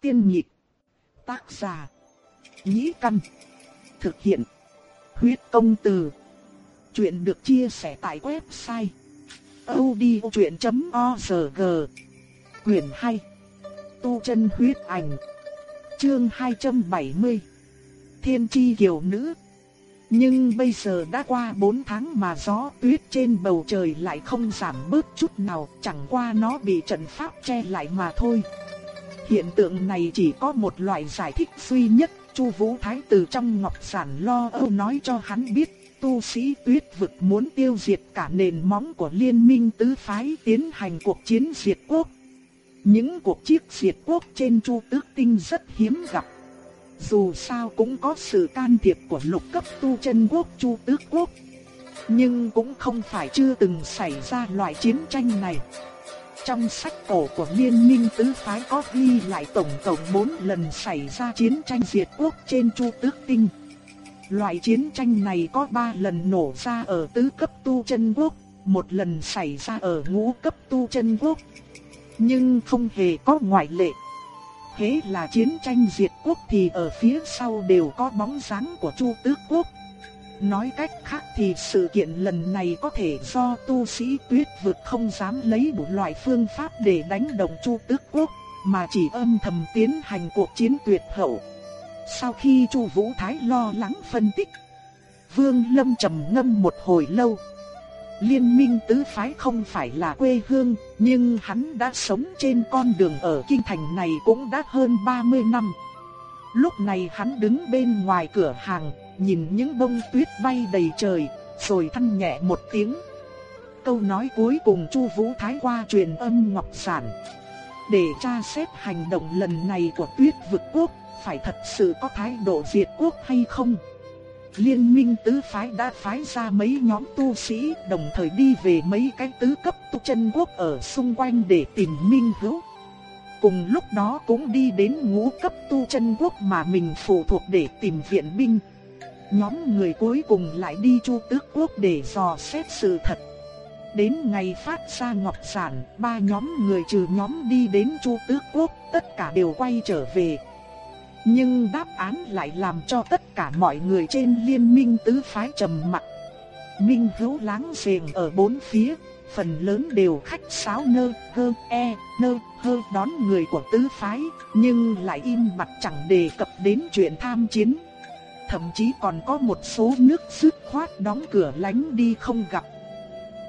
Tiên nhịp. Tác giả. Nhĩ căn. Thực hiện. Huyết công từ. Chuyện được chia sẻ tại website. odchuyện.org Quyền 2. Tu chân huyết ảnh. Chương 270. Thiên chi kiều nữ. Nhưng bây giờ đã qua 4 tháng mà gió tuyết trên bầu trời lại không giảm bớt chút nào, chẳng qua nó bị trận pháp che lại mà thôi. Hiện tượng này chỉ có một loại giải thích duy nhất, Chu Vũ Thái từ trong ngọc giản lo âu nói cho hắn biết, tu sĩ tuyết vực muốn tiêu diệt cả nền móng của liên minh tứ phái tiến hành cuộc chiến diệt quốc. Những cuộc chiến diệt quốc trên Chu Tước Tinh rất hiếm gặp. Dù sao cũng có sự can thiệp của lục cấp tu chân quốc Chu Tước Quốc. Nhưng cũng không phải chưa từng xảy ra loại chiến tranh này. Trong sách cổ của Liên minh tứ phái có ghi lại tổng cộng 4 lần xảy ra chiến tranh diệt quốc trên Chu Tước Tinh. Loại chiến tranh này có 3 lần nổ ra ở tứ cấp tu chân quốc, một lần xảy ra ở ngũ cấp tu chân quốc. Nhưng không hề có ngoại lệ. Thế là chiến tranh diệt quốc thì ở phía sau đều có bóng dáng của Chu Tước Quốc. Nói cách khác thì sự kiện lần này có thể do tu sĩ tuyết vực không dám lấy đủ loại phương pháp để đánh động Chu Tước Quốc, mà chỉ âm thầm tiến hành cuộc chiến tuyệt hậu. Sau khi Chu Vũ Thái lo lắng phân tích, Vương Lâm trầm ngâm một hồi lâu. Liên minh tứ phái không phải là quê hương, nhưng hắn đã sống trên con đường ở kinh thành này cũng đã hơn 30 năm. Lúc này hắn đứng bên ngoài cửa hàng, nhìn những bông tuyết bay đầy trời, rồi than nhẹ một tiếng. Câu nói cuối cùng Chu Vũ Thái qua truyền âm Ngọc Sản. Để tra xét hành động lần này của Tuyết vực quốc, phải thật sự có thái độ diệt quốc hay không? Liên minh tứ phái đã phái ra mấy nhóm tu sĩ đồng thời đi về mấy cái tứ cấp tu chân quốc ở xung quanh để tìm minh hữu. Cùng lúc đó cũng đi đến ngũ cấp tu chân quốc mà mình phụ thuộc để tìm viện binh. Nhóm người cuối cùng lại đi chu tước quốc để dò xét sự thật. Đến ngày phát ra ngọc sản, ba nhóm người trừ nhóm đi đến chu tước quốc, tất cả đều quay trở về. Nhưng đáp án lại làm cho tất cả mọi người trên liên minh tứ phái trầm mặc. Minh hữu láng giềng ở bốn phía, phần lớn đều khách sáo nơ, hơ, e, nơ, hơ đón người của tứ phái, nhưng lại im mặt chẳng đề cập đến chuyện tham chiến. Thậm chí còn có một số nước dứt khoát đóng cửa lánh đi không gặp.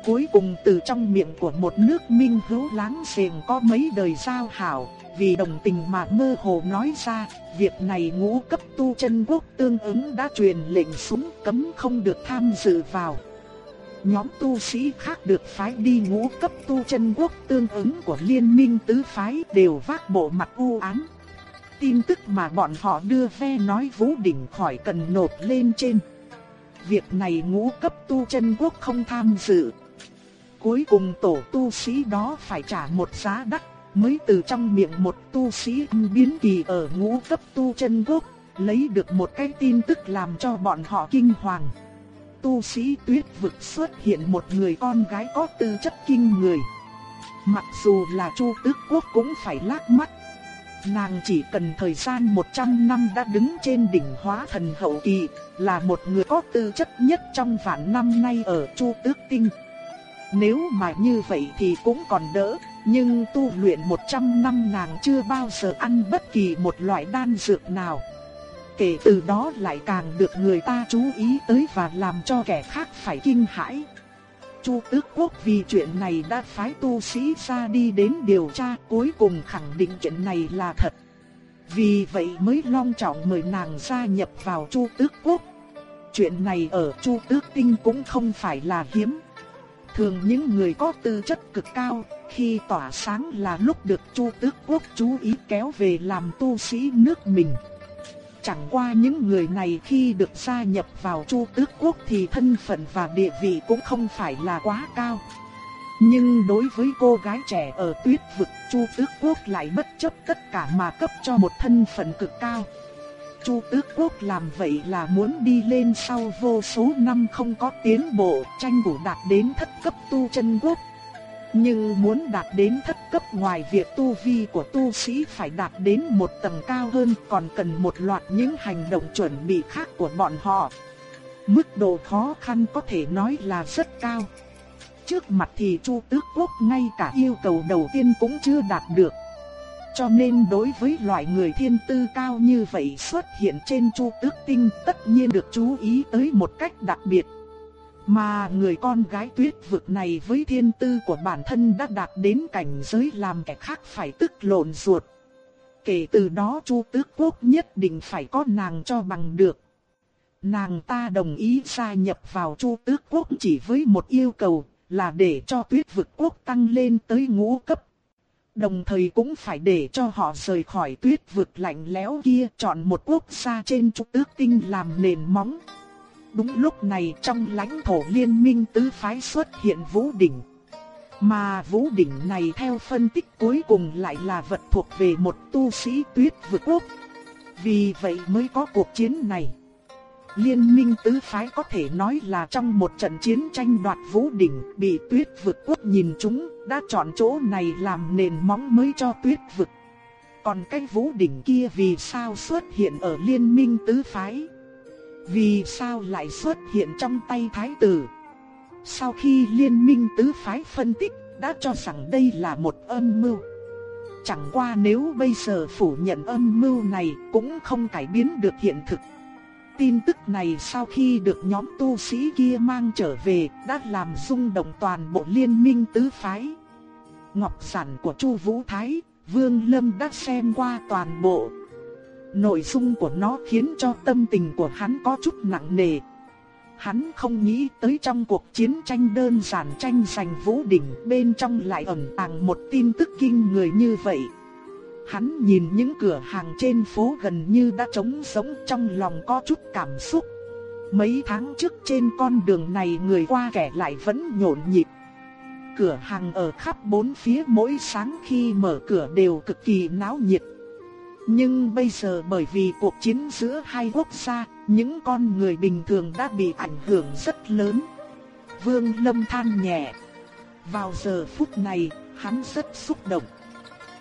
Cuối cùng từ trong miệng của một nước minh hữu láng giềng có mấy đời giao hảo, vì đồng tình mà mơ hồ nói ra, việc này ngũ cấp tu chân quốc tương ứng đã truyền lệnh xuống cấm không được tham dự vào. Nhóm tu sĩ khác được phái đi ngũ cấp tu chân quốc tương ứng của liên minh tứ phái đều vác bộ mặt u ám. Tin tức mà bọn họ đưa ve nói vũ đỉnh khỏi cần nộp lên trên. Việc này ngũ cấp tu chân quốc không tham dự. Cuối cùng tổ tu sĩ đó phải trả một giá đắt mới từ trong miệng một tu sĩ biến kỳ ở ngũ cấp tu chân quốc, lấy được một cái tin tức làm cho bọn họ kinh hoàng. Tu sĩ tuyết vực xuất hiện một người con gái có tư chất kinh người. Mặc dù là chu tước quốc cũng phải lác mắt. Nàng chỉ cần thời gian 100 năm đã đứng trên đỉnh hóa thần hậu kỳ, là một người có tư chất nhất trong vạn năm nay ở chu tước tinh. Nếu mà như vậy thì cũng còn đỡ, nhưng tu luyện 100 năm nàng chưa bao giờ ăn bất kỳ một loại đan dược nào. Kể từ đó lại càng được người ta chú ý tới và làm cho kẻ khác phải kinh hãi. Chu Tước Quốc vì chuyện này đã phái tu sĩ ra đi đến điều tra cuối cùng khẳng định chuyện này là thật. Vì vậy mới long trọng mời nàng gia nhập vào Chu Tước Quốc. Chuyện này ở Chu Tước Tinh cũng không phải là hiếm. Thường những người có tư chất cực cao, khi tỏa sáng là lúc được Chu Tước Quốc chú ý kéo về làm tu sĩ nước mình. Chẳng qua những người này khi được gia nhập vào Chu Tước Quốc thì thân phận và địa vị cũng không phải là quá cao. Nhưng đối với cô gái trẻ ở tuyết vực Chu Tước Quốc lại bất chấp tất cả mà cấp cho một thân phận cực cao. Chu Tước Quốc làm vậy là muốn đi lên sau vô số năm không có tiến bộ, tranh thủ đạt đến thất cấp tu chân quốc. Nhưng muốn đạt đến thất cấp ngoài việc tu vi của tu sĩ phải đạt đến một tầng cao hơn, còn cần một loạt những hành động chuẩn bị khác của bọn họ. Mức độ khó khăn có thể nói là rất cao. Trước mặt thì Chu Tước Quốc ngay cả yêu cầu đầu tiên cũng chưa đạt được. Cho nên đối với loại người thiên tư cao như vậy xuất hiện trên Chu Tước Tinh, tất nhiên được chú ý tới một cách đặc biệt. Mà người con gái tuyết vực này với thiên tư của bản thân đã đạt đến cảnh giới làm kẻ khác phải tức lộn ruột. Kể từ đó Chu Tước Quốc nhất định phải có nàng cho bằng được. Nàng ta đồng ý gia nhập vào Chu Tước Quốc chỉ với một yêu cầu là để cho tuyết vực quốc tăng lên tới ngũ cấp. Đồng thời cũng phải để cho họ rời khỏi tuyết vực lạnh lẽo kia chọn một quốc gia trên Chu Tước Tinh làm nền móng. Đúng lúc này trong lãnh thổ liên minh tứ phái xuất hiện Vũ Đỉnh. Mà Vũ Đỉnh này theo phân tích cuối cùng lại là vật thuộc về một tu sĩ tuyết vực quốc. Vì vậy mới có cuộc chiến này. Liên minh tứ phái có thể nói là trong một trận chiến tranh đoạt Vũ Đỉnh, bị tuyết vực quốc nhìn chúng, đã chọn chỗ này làm nền móng mới cho tuyết vực. Còn cái Vũ Đỉnh kia vì sao xuất hiện ở liên minh tứ phái? Vì sao lại xuất hiện trong tay thái tử? Sau khi liên minh tứ phái phân tích, đã cho rằng đây là một âm mưu. Chẳng qua nếu bây giờ phủ nhận âm mưu này cũng không cải biến được hiện thực. Tin tức này sau khi được nhóm tu sĩ kia mang trở về đã làm rung động toàn bộ liên minh tứ phái. Ngọc sản của Chu Vũ Thái, Vương Lâm đã xem qua toàn bộ, Nội dung của nó khiến cho tâm tình của hắn có chút nặng nề. Hắn không nghĩ tới trong cuộc chiến tranh đơn giản tranh giành vũ đỉnh, bên trong lại ẩn tàng một tin tức kinh người như vậy. Hắn nhìn những cửa hàng trên phố gần như đã trống rỗng trong lòng có chút cảm xúc. Mấy tháng trước trên con đường này người qua kẻ lại vẫn nhộn nhịp. Cửa hàng ở khắp bốn phía mỗi sáng khi mở cửa đều cực kỳ náo nhiệt. Nhưng bây giờ bởi vì cuộc chiến giữa hai quốc gia, những con người bình thường đã bị ảnh hưởng rất lớn. Vương Lâm than nhẹ. Vào giờ phút này, hắn rất xúc động.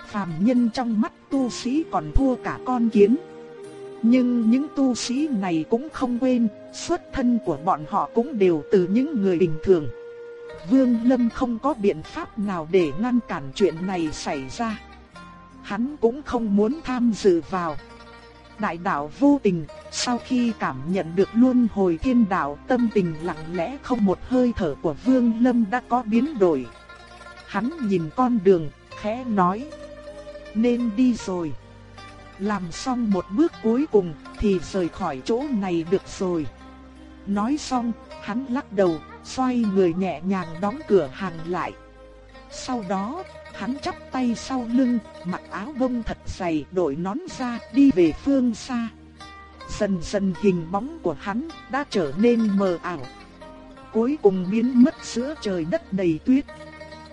Phàm nhân trong mắt tu sĩ còn thua cả con kiến. Nhưng những tu sĩ này cũng không quên, xuất thân của bọn họ cũng đều từ những người bình thường. Vương Lâm không có biện pháp nào để ngăn cản chuyện này xảy ra hắn cũng không muốn tham dự vào. Đại đạo vô tình, sau khi cảm nhận được luân hồi thiên đạo tâm tình lặng lẽ không một hơi thở của Vương Lâm đã có biến đổi. Hắn nhìn con đường, khẽ nói. Nên đi rồi. Làm xong một bước cuối cùng thì rời khỏi chỗ này được rồi. Nói xong, hắn lắc đầu, xoay người nhẹ nhàng đóng cửa hàng lại. Sau đó, Hắn chắp tay sau lưng, mặc áo bông thật dày, đội nón ra, đi về phương xa. Dần dần hình bóng của hắn đã trở nên mờ ảo. Cuối cùng biến mất giữa trời đất đầy tuyết.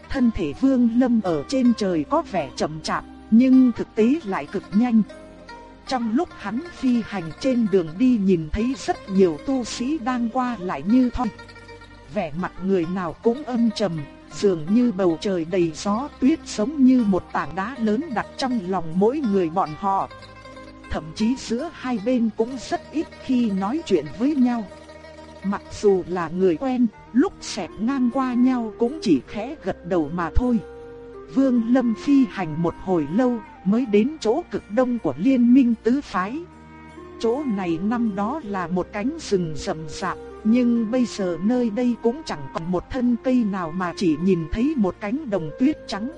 Thân thể Vương Lâm ở trên trời có vẻ chậm chạp, nhưng thực tế lại cực nhanh. Trong lúc hắn phi hành trên đường đi nhìn thấy rất nhiều tu sĩ đang qua lại như thoi. Vẻ mặt người nào cũng âm trầm, dường như bầu trời đầy gió tuyết giống như một tảng đá lớn đặt trong lòng mỗi người bọn họ. Thậm chí giữa hai bên cũng rất ít khi nói chuyện với nhau. Mặc dù là người quen, lúc xẹp ngang qua nhau cũng chỉ khẽ gật đầu mà thôi. Vương Lâm phi hành một hồi lâu mới đến chỗ cực đông của liên minh tứ phái. Chỗ này năm đó là một cánh rừng rậm rạp, nhưng bây giờ nơi đây cũng chẳng còn một thân cây nào mà chỉ nhìn thấy một cánh đồng tuyết trắng.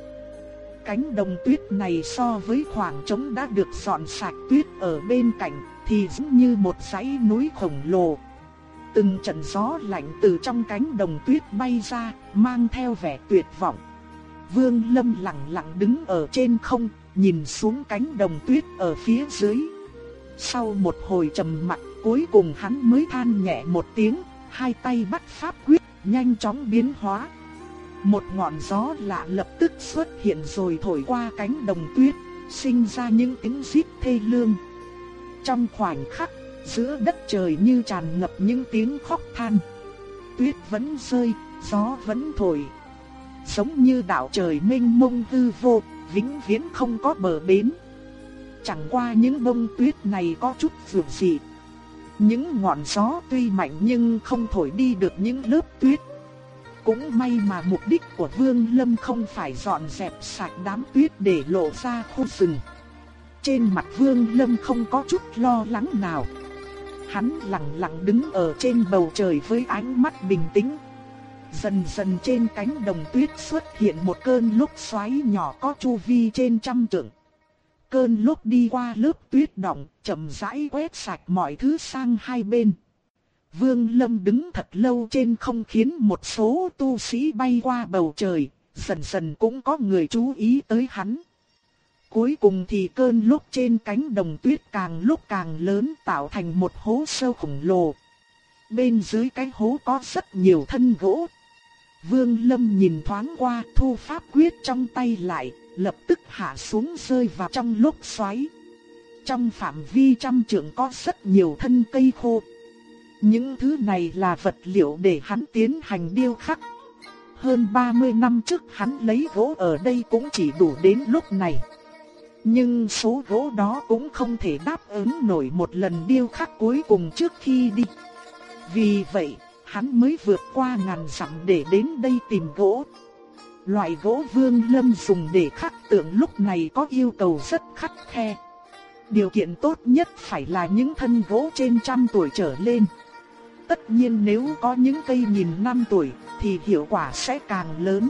Cánh đồng tuyết này so với khoảng trống đã được dọn sạch tuyết ở bên cạnh thì giống như một dãy núi khổng lồ. Từng trận gió lạnh từ trong cánh đồng tuyết bay ra, mang theo vẻ tuyệt vọng. Vương Lâm lặng lặng đứng ở trên không, nhìn xuống cánh đồng tuyết ở phía dưới. Sau một hồi trầm mặc, cuối cùng hắn mới than nhẹ một tiếng, hai tay bắt pháp quyết, nhanh chóng biến hóa. Một ngọn gió lạ lập tức xuất hiện rồi thổi qua cánh đồng tuyết, sinh ra những tiếng rít thê lương. Trong khoảnh khắc, giữa đất trời như tràn ngập những tiếng khóc than. Tuyết vẫn rơi, gió vẫn thổi. giống như đảo trời mênh mông hư vô, vĩnh viễn không có bờ bến. Chẳng qua những bông tuyết này có chút dường dị. Những ngọn gió tuy mạnh nhưng không thổi đi được những lớp tuyết. Cũng may mà mục đích của Vương Lâm không phải dọn dẹp sạch đám tuyết để lộ ra khu rừng. Trên mặt Vương Lâm không có chút lo lắng nào. Hắn lặng lặng đứng ở trên bầu trời với ánh mắt bình tĩnh. Dần dần trên cánh đồng tuyết xuất hiện một cơn lốc xoáy nhỏ có chu vi trên trăm trượng. Cơn lốc đi qua lớp tuyết động, chậm rãi quét sạch mọi thứ sang hai bên. Vương Lâm đứng thật lâu trên không khiến một số tu sĩ bay qua bầu trời, dần dần cũng có người chú ý tới hắn. Cuối cùng thì cơn lốc trên cánh đồng tuyết càng lúc càng lớn tạo thành một hố sâu khổng lồ. Bên dưới cái hố có rất nhiều thân gỗ. Vương Lâm nhìn thoáng qua thu pháp quyết trong tay lại, lập tức hạ xuống rơi vào trong lốc xoáy. Trong phạm vi trăm trượng có rất nhiều thân cây khô. Những thứ này là vật liệu để hắn tiến hành điêu khắc. Hơn 30 năm trước hắn lấy gỗ ở đây cũng chỉ đủ đến lúc này. Nhưng số gỗ đó cũng không thể đáp ứng nổi một lần điêu khắc cuối cùng trước khi đi. Vì vậy, hắn mới vượt qua ngàn dặm để đến đây tìm gỗ. Loại gỗ vương lâm dùng để khắc tượng lúc này có yêu cầu rất khắt khe. Điều kiện tốt nhất phải là những thân gỗ trên trăm tuổi trở lên. Tất nhiên nếu có những cây nghìn năm tuổi thì hiệu quả sẽ càng lớn.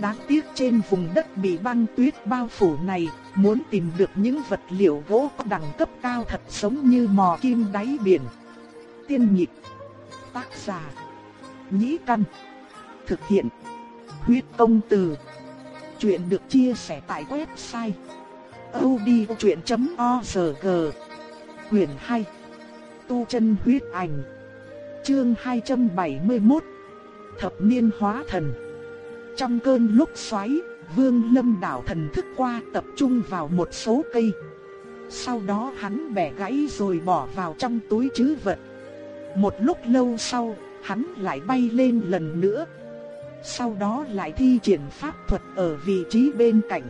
Đáng tiếc trên vùng đất bị băng tuyết bao phủ này, muốn tìm được những vật liệu gỗ có đẳng cấp cao thật giống như mò kim đáy biển. Tiên nhịp, tác giả, nhĩ căn, thực hiện, huyết công từ. Chuyện được chia sẻ tại website odchuyện.org Quyền 2 Tu chân huyết ảnh Chương 271 Thập niên hóa thần Trong cơn lúc xoáy, Vương Lâm đảo thần thức qua tập trung vào một số cây. Sau đó hắn bẻ gãy rồi bỏ vào trong túi trữ vật. Một lúc lâu sau, hắn lại bay lên lần nữa. Sau đó lại thi triển pháp thuật ở vị trí bên cạnh.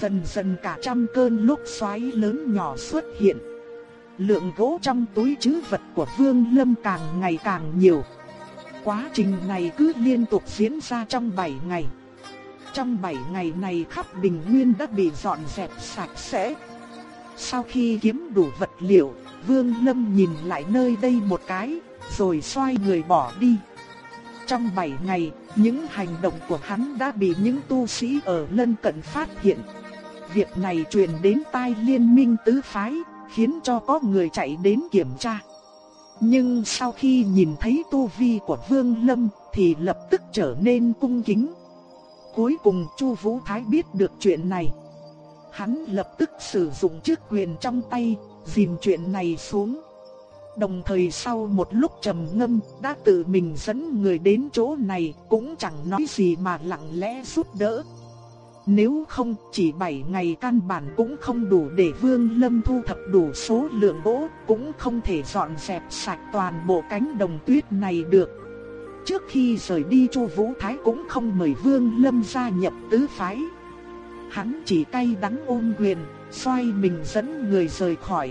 Dần dần cả trăm cơn lốc xoáy lớn nhỏ xuất hiện. Lượng gỗ trong túi trữ vật của Vương Lâm càng ngày càng nhiều. Quá trình này cứ liên tục diễn ra trong 7 ngày. Trong 7 ngày này khắp bình nguyên đã bị dọn dẹp sạch sẽ. Sau khi kiếm đủ vật liệu, Vương Lâm nhìn lại nơi đây một cái, rồi xoay người bỏ đi. Trong 7 ngày, những hành động của hắn đã bị những tu sĩ ở lân cận phát hiện. Việc này truyền đến tai liên minh tứ phái, khiến cho có người chạy đến kiểm tra. Nhưng sau khi nhìn thấy tu vi của Vương Lâm thì lập tức trở nên cung kính. Cuối cùng Chu Vũ Thái biết được chuyện này. Hắn lập tức sử dụng chức quyền trong tay, dìm chuyện này xuống. Đồng thời sau một lúc trầm ngâm, đã tự mình dẫn người đến chỗ này, cũng chẳng nói gì mà lặng lẽ giúp đỡ. Nếu không, chỉ 7 ngày căn bản cũng không đủ để Vương Lâm thu thập đủ số lượng gỗ, cũng không thể dọn dẹp sạch toàn bộ cánh đồng tuyết này được. Trước khi rời đi Chu Vũ Thái cũng không mời Vương Lâm gia nhập tứ phái. Hắn chỉ cay đắng ôm quyền, xoay mình dẫn người rời khỏi.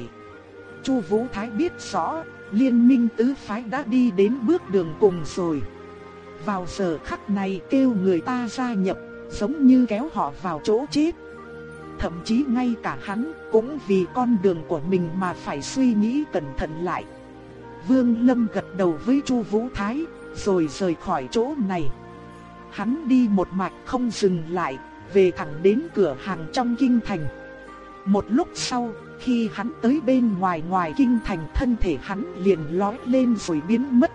Chu Vũ Thái biết rõ, liên minh tứ phái đã đi đến bước đường cùng rồi. Vào giờ khắc này kêu người ta gia nhập giống như kéo họ vào chỗ chết. Thậm chí ngay cả hắn cũng vì con đường của mình mà phải suy nghĩ cẩn thận lại. Vương Lâm gật đầu với Chu Vũ Thái, rồi rời khỏi chỗ này. Hắn đi một mạch không dừng lại, về thẳng đến cửa hàng trong kinh thành. Một lúc sau, khi hắn tới bên ngoài ngoài kinh thành thân thể hắn liền lói lên rồi biến mất.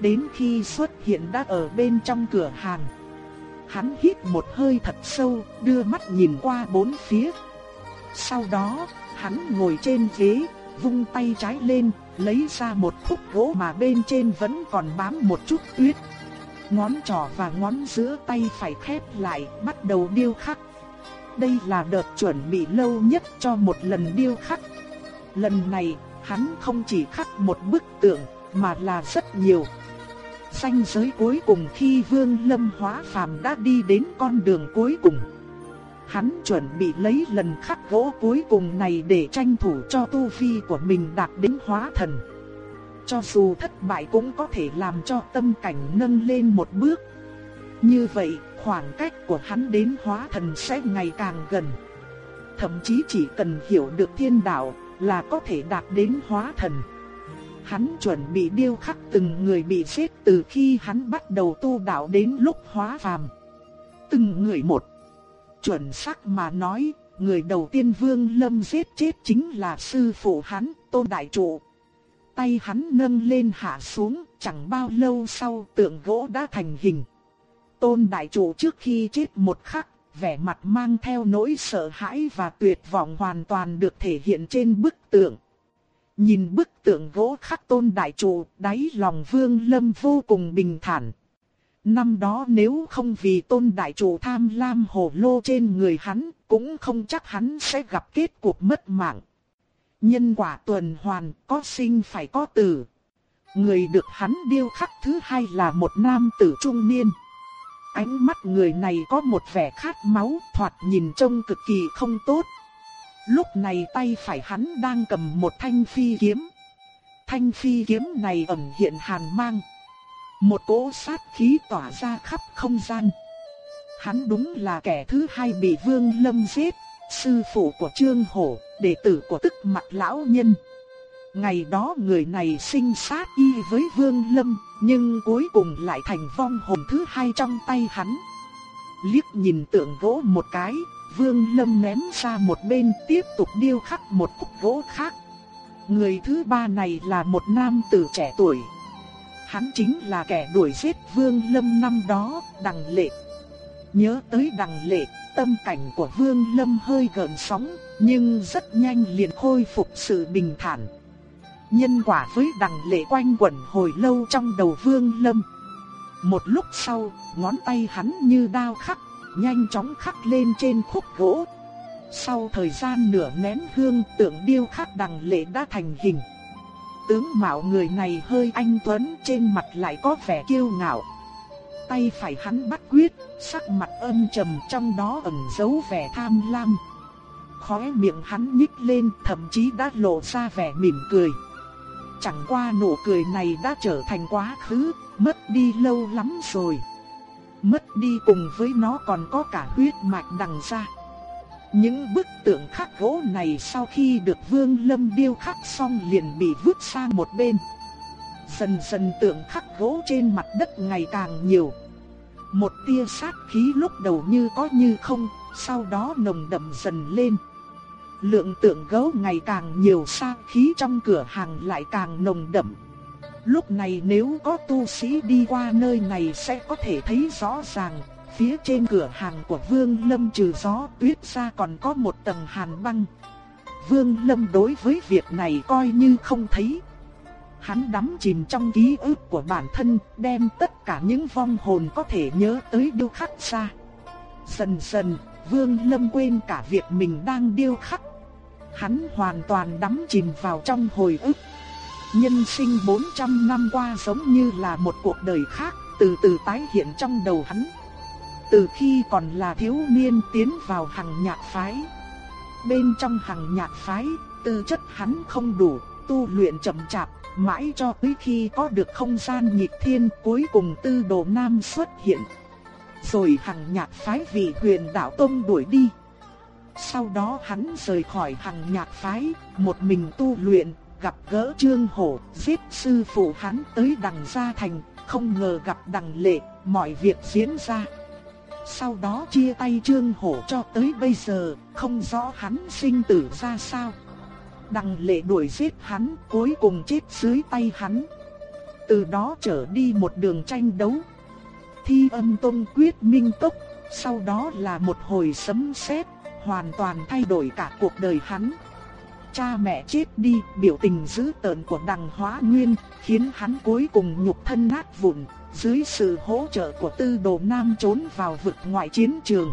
Đến khi xuất hiện đã ở bên trong cửa hàng. Hắn hít một hơi thật sâu, đưa mắt nhìn qua bốn phía. Sau đó, hắn ngồi trên ghế, vung tay trái lên, lấy ra một khúc gỗ mà bên trên vẫn còn bám một chút tuyết. Ngón trỏ và ngón giữa tay phải khép lại, bắt đầu điêu khắc. Đây là đợt chuẩn bị lâu nhất cho một lần điêu khắc. Lần này, hắn không chỉ khắc một bức tượng, mà là rất nhiều. Xanh giới cuối cùng khi Vương Lâm hóa phàm đã đi đến con đường cuối cùng. Hắn chuẩn bị lấy lần khắc gỗ cuối cùng này để tranh thủ cho tu vi của mình đạt đến hóa thần. Cho dù thất bại cũng có thể làm cho tâm cảnh nâng lên một bước. Như vậy, khoảng cách của hắn đến hóa thần sẽ ngày càng gần. Thậm chí chỉ cần hiểu được thiên đạo là có thể đạt đến hóa thần. Hắn chuẩn bị điêu khắc từng người bị giết từ khi hắn bắt đầu tu đạo đến lúc hóa phàm. Từng người một. Chuẩn xác mà nói, người đầu tiên Vương Lâm giết chết chính là sư phụ hắn, Tôn Đại Trụ. Tay hắn nâng lên hạ xuống, chẳng bao lâu sau tượng gỗ đã thành hình. Tôn Đại Chủ trước khi chết một khắc, vẻ mặt mang theo nỗi sợ hãi và tuyệt vọng hoàn toàn được thể hiện trên bức tượng. Nhìn bức tượng gỗ khắc tôn đại Chủ, đáy lòng vương lâm vô cùng bình thản. Năm đó nếu không vì tôn đại Chủ tham lam hồ lô trên người hắn, cũng không chắc hắn sẽ gặp kết cục mất mạng. Nhân quả tuần hoàn, có sinh phải có tử. Người được hắn điêu khắc thứ hai là một nam tử trung niên. Ánh mắt người này có một vẻ khát máu, thoạt nhìn trông cực kỳ không tốt. Lúc này tay phải hắn đang cầm một thanh phi kiếm. Thanh phi kiếm này ẩn hiện hàn mang. Một cỗ sát khí tỏa ra khắp không gian. Hắn đúng là kẻ thứ hai bị Vương Lâm giết, sư phụ của Trương Hổ, đệ tử của tức mặt lão nhân. Ngày đó người này sinh sát y với Vương Lâm, nhưng cuối cùng lại thành vong hồn thứ hai trong tay hắn. Liếc nhìn tượng gỗ một cái, Vương Lâm ném ra một bên tiếp tục điêu khắc một khúc gỗ khác. Người thứ ba này là một nam tử trẻ tuổi. Hắn chính là kẻ đuổi giết Vương Lâm năm đó, Đằng Lệ. Nhớ tới Đằng Lệ, tâm cảnh của Vương Lâm hơi gợn sóng, nhưng rất nhanh liền khôi phục sự bình thản. Nhân quả với Đằng Lệ quanh quẩn hồi lâu trong đầu Vương Lâm. Một lúc sau, ngón tay hắn như đao khắc nhanh chóng khắc lên trên khúc gỗ. Sau thời gian nửa nén hương tượng điêu khắc đằng lệ đã thành hình. Tướng mạo người này hơi anh tuấn trên mặt lại có vẻ kiêu ngạo. Tay phải hắn bắt quyết, sắc mặt âm trầm trong đó ẩn giấu vẻ tham lam. Khóe miệng hắn nhích lên thậm chí đã lộ ra vẻ mỉm cười. Chẳng qua nụ cười này đã trở thành quá khứ, mất đi lâu lắm rồi mất đi cùng với nó còn có cả huyết mạch đằng ra. Những bức tượng khắc gỗ này sau khi được Vương Lâm điêu khắc xong liền bị vứt sang một bên. Dần dần tượng khắc gỗ trên mặt đất ngày càng nhiều. Một tia sát khí lúc đầu như có như không, sau đó nồng đậm dần lên. Lượng tượng gấu ngày càng nhiều xa khí trong cửa hàng lại càng nồng đậm. Lúc này nếu có tu sĩ đi qua nơi này sẽ có thể thấy rõ ràng, phía trên cửa hàng của Vương Lâm trừ gió tuyết ra còn có một tầng hàn băng. Vương Lâm đối với việc này coi như không thấy. Hắn đắm chìm trong ký ức của bản thân, đem tất cả những vong hồn có thể nhớ tới điêu khắc ra. Dần dần, Vương Lâm quên cả việc mình đang điêu khắc. Hắn hoàn toàn đắm chìm vào trong hồi ức. Nhân sinh 400 năm qua giống như là một cuộc đời khác, từ từ tái hiện trong đầu hắn. Từ khi còn là thiếu niên tiến vào hàng nhạc phái. Bên trong hàng nhạc phái, tư chất hắn không đủ, tu luyện chậm chạp, mãi cho tới khi có được không gian nhịp thiên cuối cùng tư đồ nam xuất hiện. Rồi hàng nhạc phái vì huyền đạo tông đuổi đi. Sau đó hắn rời khỏi hàng nhạc phái, một mình tu luyện, gặp gỡ Trương Hổ, giết sư phụ hắn tới đằng gia thành, không ngờ gặp đằng lệ, mọi việc diễn ra. Sau đó chia tay Trương Hổ cho tới bây giờ, không rõ hắn sinh tử ra sao. Đằng lệ đuổi giết hắn, cuối cùng chết dưới tay hắn. Từ đó trở đi một đường tranh đấu. Thi âm tông quyết minh tốc, sau đó là một hồi sấm sét, hoàn toàn thay đổi cả cuộc đời hắn. Cha mẹ chết đi, biểu tình dữ tợn của đằng hóa nguyên, khiến hắn cuối cùng nhục thân nát vụn, dưới sự hỗ trợ của tư đồ nam trốn vào vực ngoại chiến trường.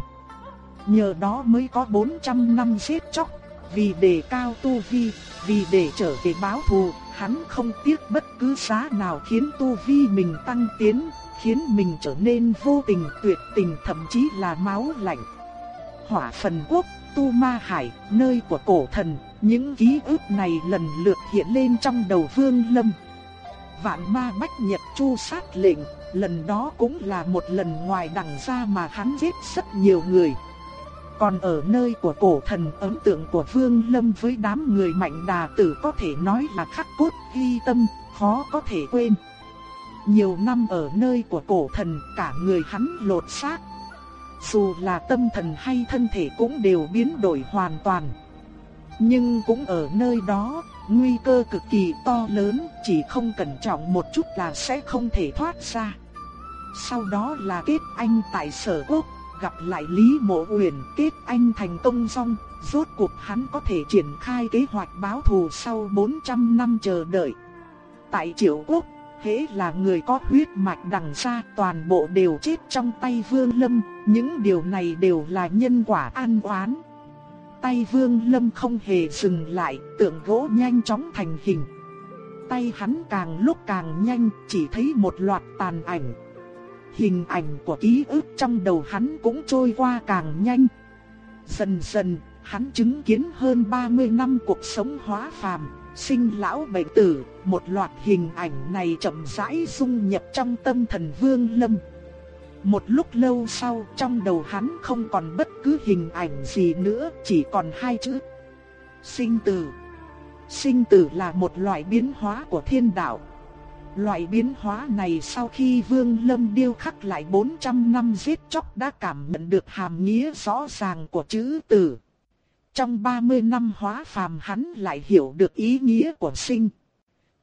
Nhờ đó mới có 400 năm giết chóc, vì đề cao tu vi, vì để trở về báo thù, hắn không tiếc bất cứ giá nào khiến tu vi mình tăng tiến, khiến mình trở nên vô tình tuyệt tình thậm chí là máu lạnh. Hỏa phần quốc, tu ma hải, nơi của cổ thần, những ký ức này lần lượt hiện lên trong đầu Vương Lâm. Vạn ma bách nhật chu sát lệnh, lần đó cũng là một lần ngoài đằng ra mà hắn giết rất nhiều người. Còn ở nơi của cổ thần ấn tượng của Vương Lâm với đám người mạnh đà tử có thể nói là khắc cốt ghi tâm, khó có thể quên. Nhiều năm ở nơi của cổ thần cả người hắn lột xác. Dù là tâm thần hay thân thể cũng đều biến đổi hoàn toàn. Nhưng cũng ở nơi đó, nguy cơ cực kỳ to lớn, chỉ không cẩn trọng một chút là sẽ không thể thoát ra. Sau đó là kết anh tại sở quốc, gặp lại Lý Mộ Uyển kết anh thành công xong, rốt cuộc hắn có thể triển khai kế hoạch báo thù sau 400 năm chờ đợi. Tại Triệu Quốc, hễ là người có huyết mạch đằng xa toàn bộ đều chết trong tay Vương Lâm, những điều này đều là nhân quả an oán. Tay Vương Lâm không hề dừng lại, tượng gỗ nhanh chóng thành hình. Tay hắn càng lúc càng nhanh, chỉ thấy một loạt tàn ảnh. Hình ảnh của ký ức trong đầu hắn cũng trôi qua càng nhanh. Dần dần, hắn chứng kiến hơn 30 năm cuộc sống hóa phàm, sinh lão bệnh tử, một loạt hình ảnh này chậm rãi dung nhập trong tâm thần Vương Lâm. Một lúc lâu sau trong đầu hắn không còn bất cứ hình ảnh gì nữa, chỉ còn hai chữ. Sinh tử. Sinh tử là một loại biến hóa của thiên đạo. Loại biến hóa này sau khi Vương Lâm điêu khắc lại 400 năm giết chóc đã cảm nhận được hàm nghĩa rõ ràng của chữ tử. Trong 30 năm hóa phàm hắn lại hiểu được ý nghĩa của sinh.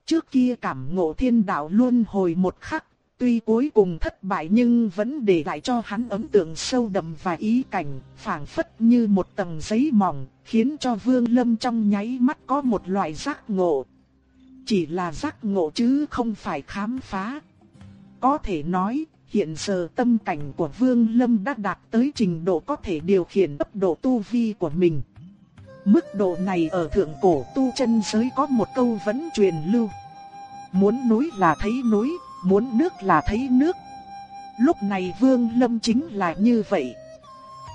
Trước kia cảm ngộ thiên đạo luôn hồi một khắc, tuy cuối cùng thất bại nhưng vẫn để lại cho hắn ấn tượng sâu đậm và ý cảnh, phảng phất như một tầng giấy mỏng, khiến cho Vương Lâm trong nháy mắt có một loại giác ngộ. Chỉ là giác ngộ chứ không phải khám phá. Có thể nói, hiện giờ tâm cảnh của Vương Lâm đã đạt tới trình độ có thể điều khiển tốc độ tu vi của mình. Mức độ này ở thượng cổ tu chân giới có một câu vẫn truyền lưu. Muốn núi là thấy núi, muốn nước là thấy nước. Lúc này Vương Lâm chính là như vậy.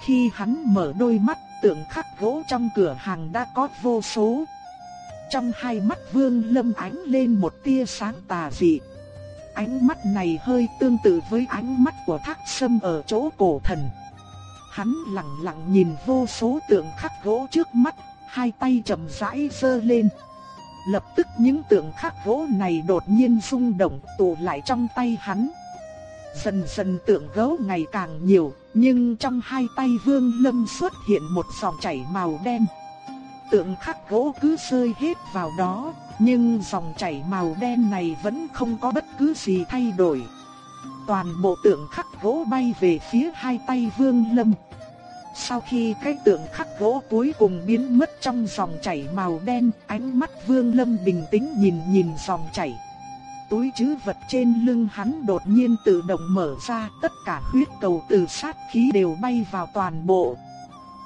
Khi hắn mở đôi mắt, tượng khắc gỗ trong cửa hàng đã có vô số. Trong hai mắt Vương Lâm ánh lên một tia sáng tà dị. Ánh mắt này hơi tương tự với ánh mắt của thác sâm ở chỗ cổ thần. Hắn lặng lặng nhìn vô số tượng khắc gỗ trước mắt, hai tay chậm rãi giơ lên. Lập tức những tượng khắc gỗ này đột nhiên rung động tụ lại trong tay hắn. Dần dần tượng gỗ ngày càng nhiều, nhưng trong hai tay Vương Lâm xuất hiện một dòng chảy màu đen. Tượng khắc gỗ cứ rơi hết vào đó, nhưng dòng chảy màu đen này vẫn không có bất cứ gì thay đổi. Toàn bộ tượng khắc gỗ bay về phía hai tay Vương Lâm. Sau khi cái tượng khắc gỗ cuối cùng biến mất trong dòng chảy màu đen, ánh mắt Vương Lâm bình tĩnh nhìn nhìn dòng chảy. Túi trữ vật trên lưng hắn đột nhiên tự động mở ra, tất cả huyết cầu từ sát khí đều bay vào toàn bộ.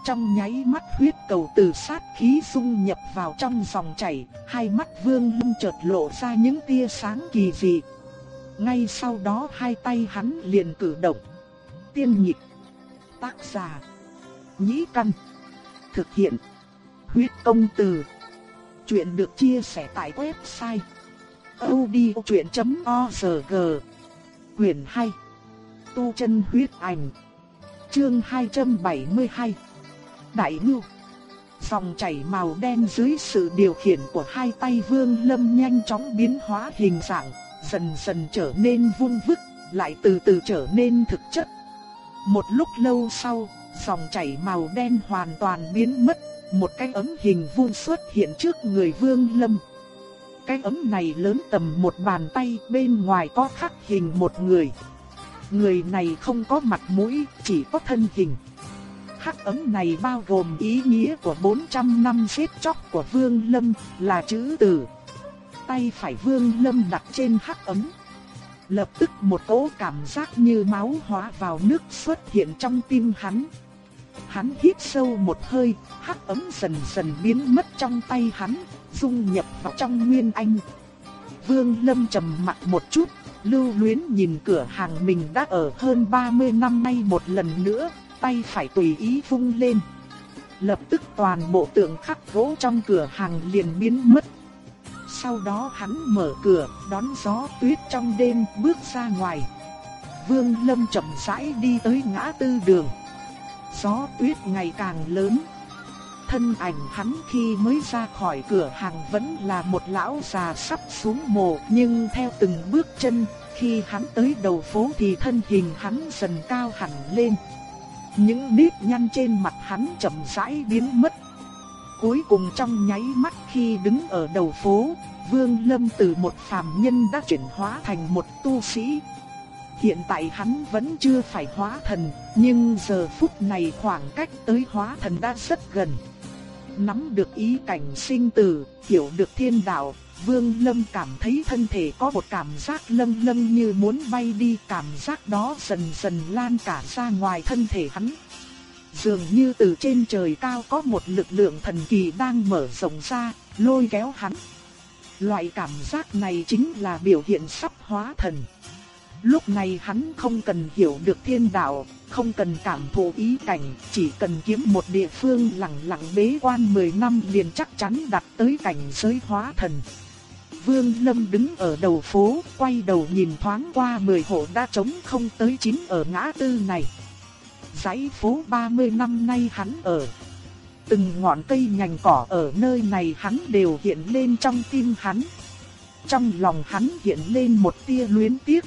Trong nháy mắt huyết cầu từ sát khí dung nhập vào trong dòng chảy, hai mắt Vương Lâm chợt lộ ra những tia sáng kỳ dị. Ngay sau đó hai tay hắn liền cử động. Tiên nhịp. Tác giả Nhĩ Căn. Thực hiện. Huyết công từ. Chuyện được chia sẻ tại website. odchuyện.org Quyền 2. Tu chân huyết ảnh. Chương 272. Đại Ngưu. Dòng chảy màu đen dưới sự điều khiển của hai tay Vương Lâm nhanh chóng biến hóa hình dạng, dần dần trở nên vun vức, lại từ từ trở nên thực chất. Một lúc lâu sau, dòng chảy màu đen hoàn toàn biến mất, một cái ấm hình vuông xuất hiện trước người Vương Lâm. Cái ấm này lớn tầm một bàn tay, bên ngoài có khắc hình một người. Người này không có mặt mũi, chỉ có thân hình. Khắc ấm này bao gồm ý nghĩa của 400 năm giết chóc của Vương Lâm là chữ tử. Tay phải Vương Lâm đặt trên hắc ấm. Lập tức một cỗ cảm giác như máu hóa vào nước xuất hiện trong tim hắn. Hắn hít sâu một hơi, hắc ấm dần dần biến mất trong tay hắn, dung nhập vào trong nguyên anh. Vương Lâm trầm mặt một chút, lưu luyến nhìn cửa hàng mình đã ở hơn 30 năm nay một lần nữa, tay phải tùy ý vung lên. Lập tức toàn bộ tượng khắc gỗ trong cửa hàng liền biến mất. Sau đó hắn mở cửa, đón gió tuyết trong đêm bước ra ngoài. Vương Lâm chậm rãi đi tới ngã tư đường. Gió tuyết ngày càng lớn. Thân ảnh hắn khi mới ra khỏi cửa hàng vẫn là một lão già sắp xuống mồ, nhưng theo từng bước chân, khi hắn tới đầu phố thì thân hình hắn dần cao hẳn lên. Những nếp nhăn trên mặt hắn chậm rãi biến mất. Cuối cùng trong nháy mắt khi đứng ở đầu phố, Vương Lâm từ một phàm nhân đã chuyển hóa thành một tu sĩ. Hiện tại hắn vẫn chưa phải hóa thần, nhưng giờ phút này khoảng cách tới hóa thần đã rất gần. Nắm được ý cảnh sinh tử, hiểu được thiên đạo, Vương Lâm cảm thấy thân thể có một cảm giác lâm lâm như muốn bay đi, cảm giác đó dần dần lan cả ra ngoài thân thể hắn. Dường như từ trên trời cao có một lực lượng thần kỳ đang mở rộng ra, lôi kéo hắn. Loại cảm giác này chính là biểu hiện sắp hóa thần. Lúc này hắn không cần hiểu được thiên đạo, không cần cảm thụ ý cảnh, chỉ cần kiếm một địa phương lặng lặng bế quan 10 năm liền chắc chắn đạt tới cảnh giới hóa thần. Vương Lâm đứng ở đầu phố, quay đầu nhìn thoáng qua 10 hộ đã trống không tới chín ở ngã tư này. Dãy phố 30 năm nay hắn ở. Từng ngọn cây nhành cỏ ở nơi này hắn đều hiện lên trong tim hắn. Trong lòng hắn hiện lên một tia luyến tiếc.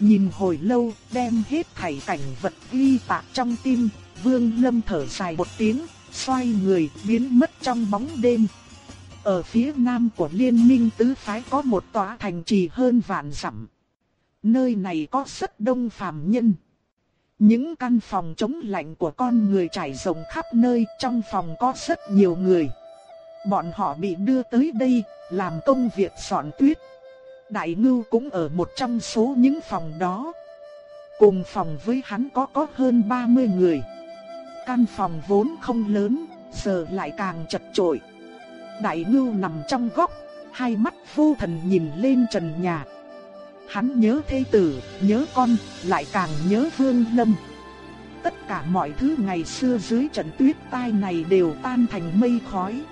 Nhìn hồi lâu, đem hết thảy cảnh vật ghi tạc trong tim, Vương Lâm thở dài một tiếng, xoay người biến mất trong bóng đêm. Ở phía nam của liên minh tứ phái có một tòa thành trì hơn vạn dặm. Nơi này có rất đông phàm nhân. Những căn phòng chống lạnh của con người trải rộng khắp nơi, trong phòng có rất nhiều người. Bọn họ bị đưa tới đây, làm công việc dọn tuyết. Đại ngưu cũng ở một trong số những phòng đó. Cùng phòng với hắn có có hơn 30 người. Căn phòng vốn không lớn, giờ lại càng chật chội. Đại ngưu nằm trong góc, hai mắt vô thần nhìn lên trần nhà. Hắn nhớ thê tử, nhớ con, lại càng nhớ Vương Lâm. Tất cả mọi thứ ngày xưa dưới trận tuyết tai này đều tan thành mây khói.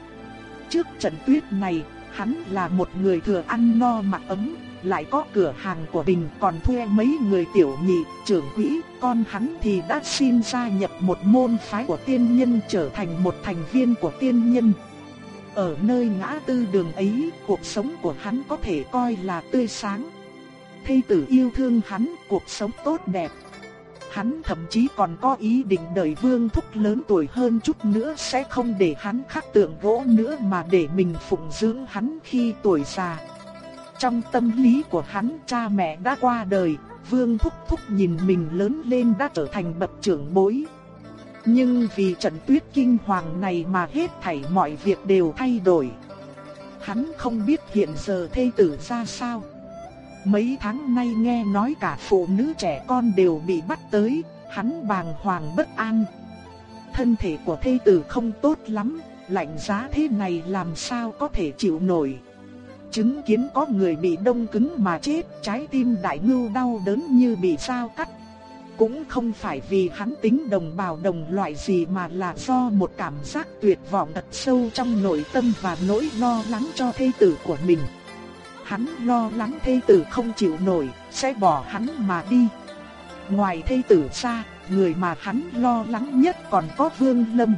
Trước trận tuyết này, hắn là một người thừa ăn no mặc ấm, lại có cửa hàng của mình còn thuê mấy người tiểu nhị, trưởng quỹ, con hắn thì đã xin gia nhập một môn phái của tiên nhân trở thành một thành viên của tiên nhân. Ở nơi ngã tư đường ấy, cuộc sống của hắn có thể coi là tươi sáng. Thê tử yêu thương hắn, cuộc sống tốt đẹp. Hắn thậm chí còn có ý định đợi vương thúc lớn tuổi hơn chút nữa sẽ không để hắn khắc tượng gỗ nữa mà để mình phụng dưỡng hắn khi tuổi già. Trong tâm lý của hắn cha mẹ đã qua đời, vương thúc thúc nhìn mình lớn lên đã trở thành bậc trưởng bối. Nhưng vì trận tuyết kinh hoàng này mà hết thảy mọi việc đều thay đổi. Hắn không biết hiện giờ thê tử ra sao. Mấy tháng nay nghe nói cả phụ nữ trẻ con đều bị bắt tới, hắn bàng hoàng bất an. Thân thể của thê tử không tốt lắm, lạnh giá thế này làm sao có thể chịu nổi. Chứng kiến có người bị đông cứng mà chết, trái tim đại ngưu đau đớn như bị sao cắt. Cũng không phải vì hắn tính đồng bào đồng loại gì mà là do một cảm giác tuyệt vọng thật sâu trong nội tâm và nỗi lo lắng cho thê tử của mình. Hắn lo lắng thê tử không chịu nổi, sẽ bỏ hắn mà đi. Ngoài thê tử ra, người mà hắn lo lắng nhất còn có Vương Lâm.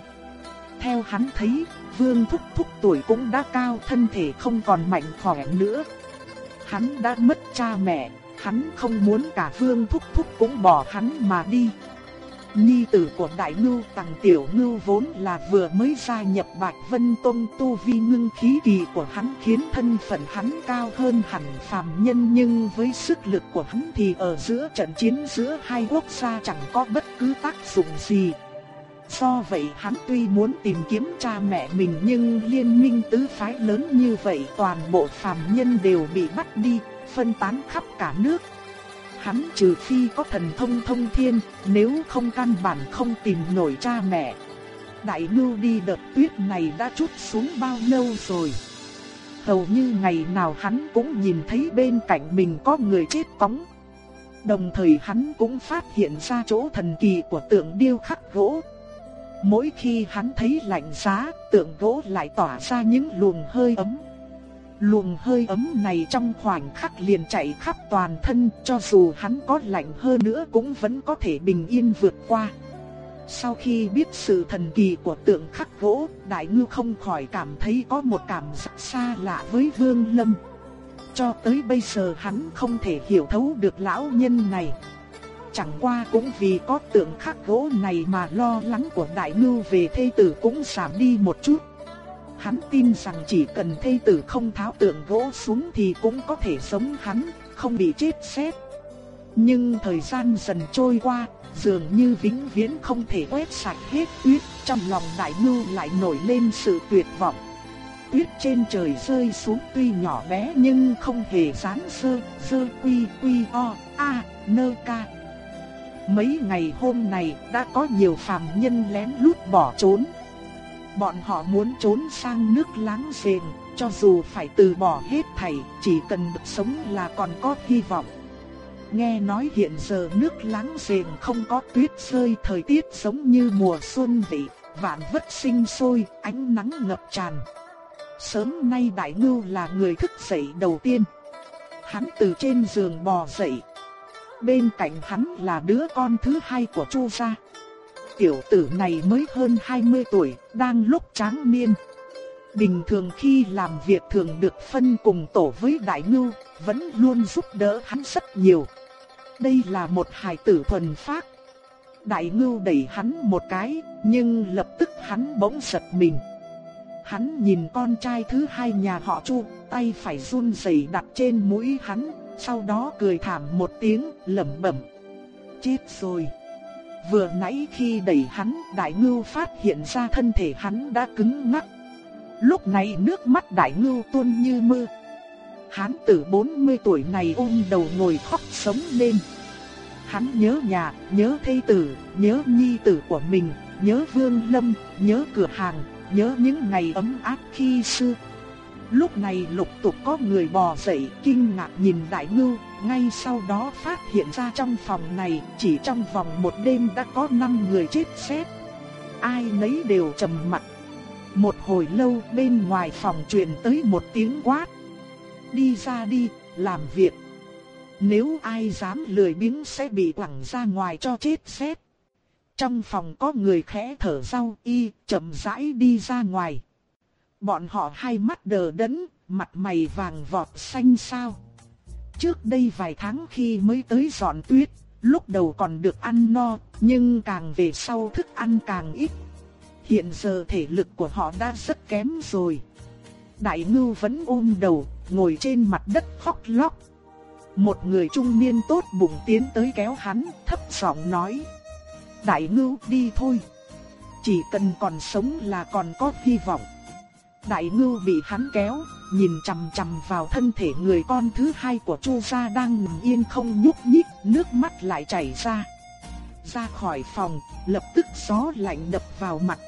Theo hắn thấy, Vương Thúc Thúc tuổi cũng đã cao thân thể không còn mạnh khỏe nữa. Hắn đã mất cha mẹ, hắn không muốn cả Vương Thúc Thúc cũng bỏ hắn mà đi. Nhi tử của Đại Ngưu Tằng Tiểu Ngưu vốn là vừa mới gia nhập Bạch Vân Tông tu vi ngưng khí kỳ của hắn khiến thân phận hắn cao hơn hẳn phàm nhân nhưng với sức lực của hắn thì ở giữa trận chiến giữa hai quốc gia chẳng có bất cứ tác dụng gì. Do vậy hắn tuy muốn tìm kiếm cha mẹ mình nhưng liên minh tứ phái lớn như vậy toàn bộ phàm nhân đều bị bắt đi, phân tán khắp cả nước. Hắn trừ phi có thần thông thông thiên, nếu không căn bản không tìm nổi cha mẹ. Đại ngưu đi đợt tuyết này đã chút xuống bao lâu rồi? Hầu như ngày nào hắn cũng nhìn thấy bên cạnh mình có người chết cóng. Đồng thời hắn cũng phát hiện ra chỗ thần kỳ của tượng điêu khắc gỗ. Mỗi khi hắn thấy lạnh giá, tượng gỗ lại tỏa ra những luồng hơi ấm. Luồng hơi ấm này trong khoảnh khắc liền chạy khắp toàn thân, cho dù hắn có lạnh hơn nữa cũng vẫn có thể bình yên vượt qua. Sau khi biết sự thần kỳ của tượng khắc gỗ, Đại Ngư không khỏi cảm thấy có một cảm giác xa lạ với Vương Lâm. Cho tới bây giờ hắn không thể hiểu thấu được lão nhân này. Chẳng qua cũng vì có tượng khắc gỗ này mà lo lắng của Đại Ngư về thê tử cũng giảm đi một chút. Hắn tin rằng chỉ cần thây tử không tháo tượng gỗ xuống thì cũng có thể sống hắn, không bị chết xét. Nhưng thời gian dần trôi qua, dường như vĩnh viễn không thể quét sạch hết tuyết, trong lòng đại ngưu lại nổi lên sự tuyệt vọng. Tuyết trên trời rơi xuống tuy nhỏ bé nhưng không hề dán sơ, sơ quy quy o, a, nơ ca. Mấy ngày hôm này đã có nhiều phàm nhân lén lút bỏ trốn. Bọn họ muốn trốn sang nước láng giềng, cho dù phải từ bỏ hết thảy, chỉ cần được sống là còn có hy vọng. Nghe nói hiện giờ nước láng giềng không có tuyết rơi thời tiết giống như mùa xuân vậy, vạn vật sinh sôi, ánh nắng ngập tràn. Sớm nay Đại Ngưu là người thức dậy đầu tiên. Hắn từ trên giường bò dậy. Bên cạnh hắn là đứa con thứ hai của Chu gia. Tiểu tử này mới hơn 20 tuổi, đang lúc tráng niên. Bình thường khi làm việc thường được phân cùng tổ với Đại Ngưu, vẫn luôn giúp đỡ hắn rất nhiều đây là một hài tử thuần phác. Đại ngưu đẩy hắn một cái, nhưng lập tức hắn bỗng giật mình. Hắn nhìn con trai thứ hai nhà họ Chu, tay phải run rẩy đặt trên mũi hắn, sau đó cười thảm một tiếng, lẩm bẩm. Chết rồi. Vừa nãy khi đẩy hắn, đại ngưu phát hiện ra thân thể hắn đã cứng ngắc. Lúc này nước mắt đại ngưu tuôn như mưa. Hán tử 40 tuổi này ôm đầu ngồi khóc sống lên. Hắn nhớ nhà, nhớ thê tử, nhớ nhi tử của mình, nhớ vương lâm, nhớ cửa hàng, nhớ những ngày ấm áp khi xưa. Lúc này lục tục có người bò dậy kinh ngạc nhìn đại ngưu, ngay sau đó phát hiện ra trong phòng này chỉ trong vòng một đêm đã có 5 người chết xét. Ai nấy đều trầm mặt. Một hồi lâu bên ngoài phòng truyền tới một tiếng quát đi ra đi, làm việc. Nếu ai dám lười biếng sẽ bị quẳng ra ngoài cho chết xét. Trong phòng có người khẽ thở rau y, chậm rãi đi ra ngoài. Bọn họ hai mắt đờ đẫn, mặt mày vàng vọt xanh sao. Trước đây vài tháng khi mới tới dọn tuyết, lúc đầu còn được ăn no, nhưng càng về sau thức ăn càng ít. Hiện giờ thể lực của họ đã rất kém rồi. Đại ngưu vẫn ôm đầu, ngồi trên mặt đất khóc lóc. Một người trung niên tốt bụng tiến tới kéo hắn, thấp giọng nói. Đại ngưu đi thôi. Chỉ cần còn sống là còn có hy vọng. Đại ngưu bị hắn kéo, nhìn chằm chằm vào thân thể người con thứ hai của Chu gia đang nằm yên không nhúc nhích, nước mắt lại chảy ra. Ra khỏi phòng, lập tức gió lạnh đập vào mặt